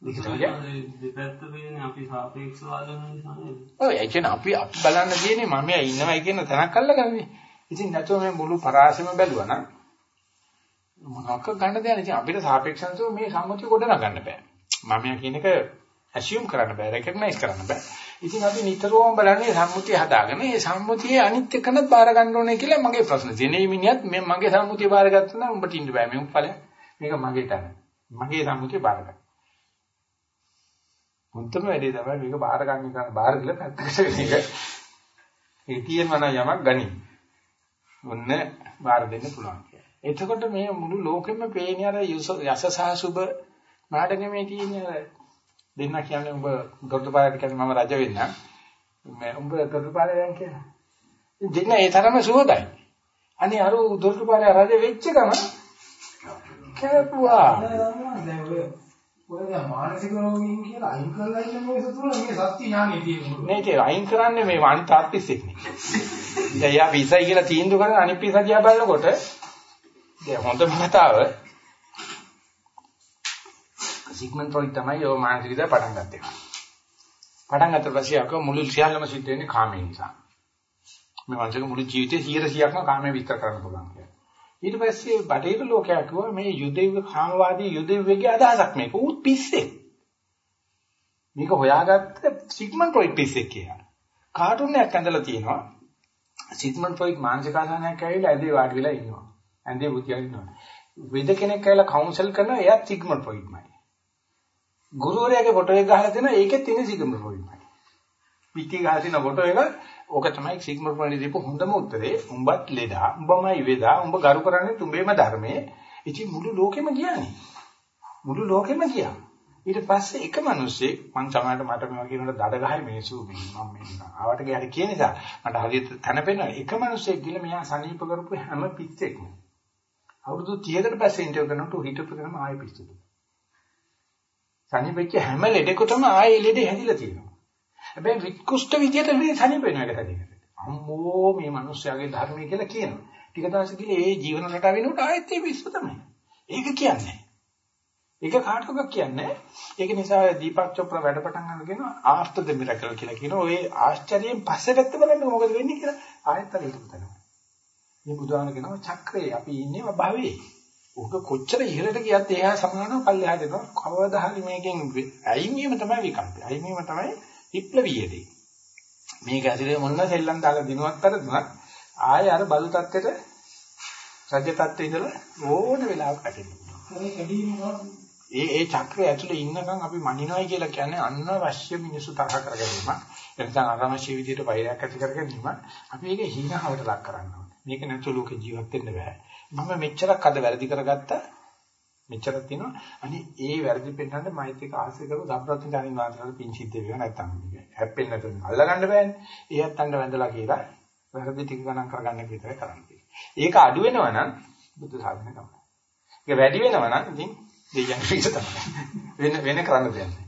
දෙකටම කියන්නේ. දෙපැත්ත වෙන්නේ අපි සාපේක්ෂවාදන නිසා නේද? ඔව් ඒ කියන්නේ අපි අපි බලන්න තියෙන්නේ මම ඉන්නවයි කියන තැනක් අල්ලගන්නේ. ඉතින් නැතුව මේ මුළු පරාසෙම බැලුවා නම් මොනවාක ගන්න දෙයක් නැහැ. අපිට සාපේක්ෂව මේ සම්මුතිය ගොඩ නගන්න බෑ. මම කියන එක ඇසියුම් කරන්න බෑ, රෙකග්නයිස් කරන්න බෑ. ඉතින් අපි නිතරම බලන්නේ සම්මුතිය හදාගෙන මේ සම්මුතියේ අනිත් එකනත් බාර ගන්න ඕනේ කියලා මගේ ප්‍රශ්න තියෙනවා. මේ මිනිහත් මේ මගේ සම්මුතිය බාර ගත්තා නම් උඹට ඉන්න බෑ. මේ උප්පලයක්. මේක මගේ තන. මගේ සම්මුතිය බාර ගන්න. මුන්තම වැඩේ තමයි මේක බාර ගන්න එක බාර දීලා පැත්තකට වෙන එක. ඒ තියෙනවා නම් යමක් ගනි. ඔන්න බාර දෙන්න පුළුවන් කියලා. එතකොට මේ මුළු ලෝකෙම පේන්නේ අර යස සහ සුබ නාටකමේ තියෙන දෙන්න කියන්නේ උඹ දොරටුපාරට කියන්නේ මම රජ වෙන්න. මේ උඹ දොරටුපාරේ යන් කියලා. දෙන්න ඒ තරම සුවදයි. අනේ අර දොරටුපාරේ රජ වෙච්ච ගම කැපුවා. ඔය මානසික රෝගීන් කියලා අයින් කරලා ඉන්න මිනිස්සු තුන මේ සත්‍ය ඥානෙ තියෙනවා. නේ ඒක අයින් කරන්නේ මේ අනිත් ආර්ටිස්ට් නේ. දැන් යා පිසයි කියලා තීන්දුව කරන අනිත් පිස දිහා බලනකොට දැන් හොඳම කතාව සිග්මන්ඩ් ෆ්‍රොයිඩ් තමයි ඔය මානසික දේ පටන් ගත්තේ. පටන් ගත්ත පස්සේ අක මුළු සියල්ලම සිද්ධ වෙන්නේ කාමයෙන් නිසා. මේ වංශක මුළු ජීවිතේ 100%ක්ම කාමයෙන් විස්තර කරන්න පුළුවන් කියලා. ඊට පස්සේ බටේර ලෝකයා කිව්වා මේ යුදෙව් කාමවාදී යුදෙව්ගේ අදහසක් මේක උත් පිස්සේ. මේක හොයාගත්ත සිග්මන්ඩ් ෆ්‍රොයිඩ් පිස්සේ කියලා. කාටුන් එකක් ඇඳලා තියෙනවා. සිග්මන්ඩ් ෆ්‍රොයිඩ් මානසික ආසනයක් ඇවිල්ලා ඇඳේ වාඩි වෙලා ඉන්නවා. ඇඳේ බුතියක් ඉන්නවා. වෙද කෙනෙක් ඇවිල්ලා කවුන්සල් කරනවා එයා සිග්මන්ඩ් ෆ්‍රොයිඩ්මයි. ගුරුවරයාගේ ෆොටෝ එක ගහලා දෙනවා ඒකෙත් තියෙන සිග්මන්ඩ් ෆ්‍රොයිඩ්මයි. පිටි ගහලා තියෙන ෆොටෝ එක ඕක තමයි සිග්මන්ඩ් ෆ්‍රොයිඩ් දීපු හොඳම උත්තරේ. උඹත් ලෙඩා, උඹමයි වේදා, උඹ ගරු කරන්නේ තුඹේම ධර්මයේ. ඉතින් මුළු ලෝකෙම ගියානේ. මුළු ලෝකෙම ගියා. ඊට පස්සේ එක මිනිස්සෙක් මං සමහරට මට මේවා කියනකොට දඩ ගහයි මිනිස්සු මම මේ ආවට ගියාට කියන නිසා මට හරියට තන පෙන්නන එක මිනිස්සෙක් ගිහලා මෙයා සනීප කරපු හැම පිස්සෙක්ම අවුරුදු 30කට පස්සේ ඉන්ටර්විව් කරනකොට හිටපු කෙනම ආයෙ පිස්සුද සනීපෙච්ච හැම ලෙඩෙකුටම ආයෙ ලෙඩ හැදිලා තියෙනවා. හැබැයි විකුෂ්ඨ විදියට මේ සනීප වෙන එක හැදිලා අම්මෝ මේ මිනිස්යාගේ ධර්මය කියලා කියනවා. ටික දවසක ගිහලා ඒ ජීවන රටාව වෙනකොට ආයෙත් ඒ පිස්සු තමයි. ඒක කියන්නේ. ඒක කාටවත් කියන්නේ ඒක නිසා දීපක් චොප්‍රා වැඩ පටන් අරගෙන after the miracle කියලා කියනවා. ඔය ආශ්චර්යයෙන් පස්සේ පැත්ත බලන්න මොකද වෙන්නේ කියලා ආයෙත් අර හිතමු තමයි. මේ බුදුහාම කියනවා චක්‍රේ අපි ඉන්නේ භවයේ. ඕක කොච්චර ඉහළට ගියත් එහා සමානව පල්ලෙහාට යනවා. කවදා හරි මේකෙන් අයින් වීම තමයි විකල්පය. අයින් වීම තමයි විප්ලවීයදී. මේක ඇතුලේ මොන සෙල්ලම් දාලා දිනුවත් පෙරදුනත් ආයෙ අර බලු තත්ත්වෙට රජ තත්ත්වෙ ඉඳලා ඕන වෙලාවක පැටෙනවා. ඒ ඒ චක්‍රය ඇතුලේ ඉන්නකම් අපි මනිනවයි කියලා කියන්නේ අනවශ්‍ය මිනිසු තරහ කරගැනීම. එතන අනවශ්‍ය විදිහට වෛරයක් ඇති කරගැනීම. අපි ඒක හීනහවට ලක් කරන්න ඕනේ. මේක නැතුව ලෝකේ ජීවත් වෙන්න බෑ. මම මෙච්චරක් අද වැරදි කරගත්තා. මෙච්චරක් තියෙනවා. අනේ ඒ වැරදි පෙන්නන්න මෛත්‍රික ආශ්‍රය කරපු සම්ප්‍රාප්තිය ගන්න වාසනාවට පිං සිද්ධ වෙනවා නැත්තම් හැප්පෙන්නේ නැතුව අල්ලගන්න බෑනේ. ඒත් අඬ වැඳලා කියලා වැරදි ටික ගණන් කරගන්න විතරයි කරන්නේ. ඒක අඩු වෙනවා නම් බුද්ධ සාධන තමයි. ඒක වැඩි වෙනවා නම් ඉතින් දෙයයන් පිට තමයි. වෙන වෙන කරන්න දෙයක් නැහැ.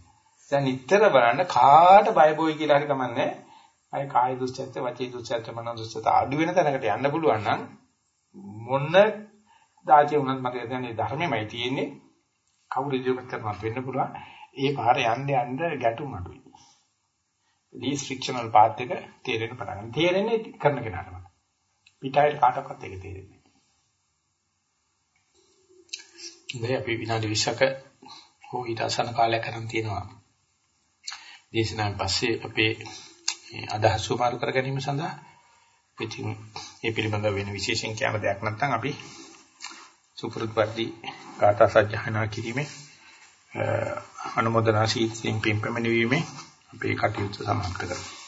දැන් නිතර බලන්න කාට බය බොයි කියලා හරි කමන්නේ. අය කාය දුස්චර්ත, වචී දුස්චර්ත, මනෝ දුස්චර්ත අඩු වෙන තැනකට යන්න පුළුවන් නම් මොන දාජේ වුණත් මට කියන්නේ ධර්මෙමයි තියෙන්නේ. කවුරු ඉදිරියට කරනවත් වෙන්න පුළුවන්. ඒ පාරේ යන්න යන්න ගැටුම් අඩුයි. ලීස් ෆ්‍රික්ෂනල් පාත් එක තේරෙන්න පටන් ගන්නවා. තේරෙන්නේ කරන කෙනාටම. පිටායට කාටවත් ඒක තේරෙන්නේ නැහැ. අපි විනාඩි 20ක හෝ ඊට අසන කාලයක් කරන් තියෙනවා. දේශනාවෙන් පස්සේ අපේ අදහස් සුමාරු කර ගැනීම සඳහා ඉතින් මේ පිළිබඳව වෙන විශේෂයෙන් කියන දෙයක් නැත්නම් අපි සුපුරුදු පරිදි කාථා සජ්ජහනා කිරීමේ අනුමೋದනා සීතෙන් පිම්පෙමණීමේ අපේ කටයුතු සමාප්ත කරමු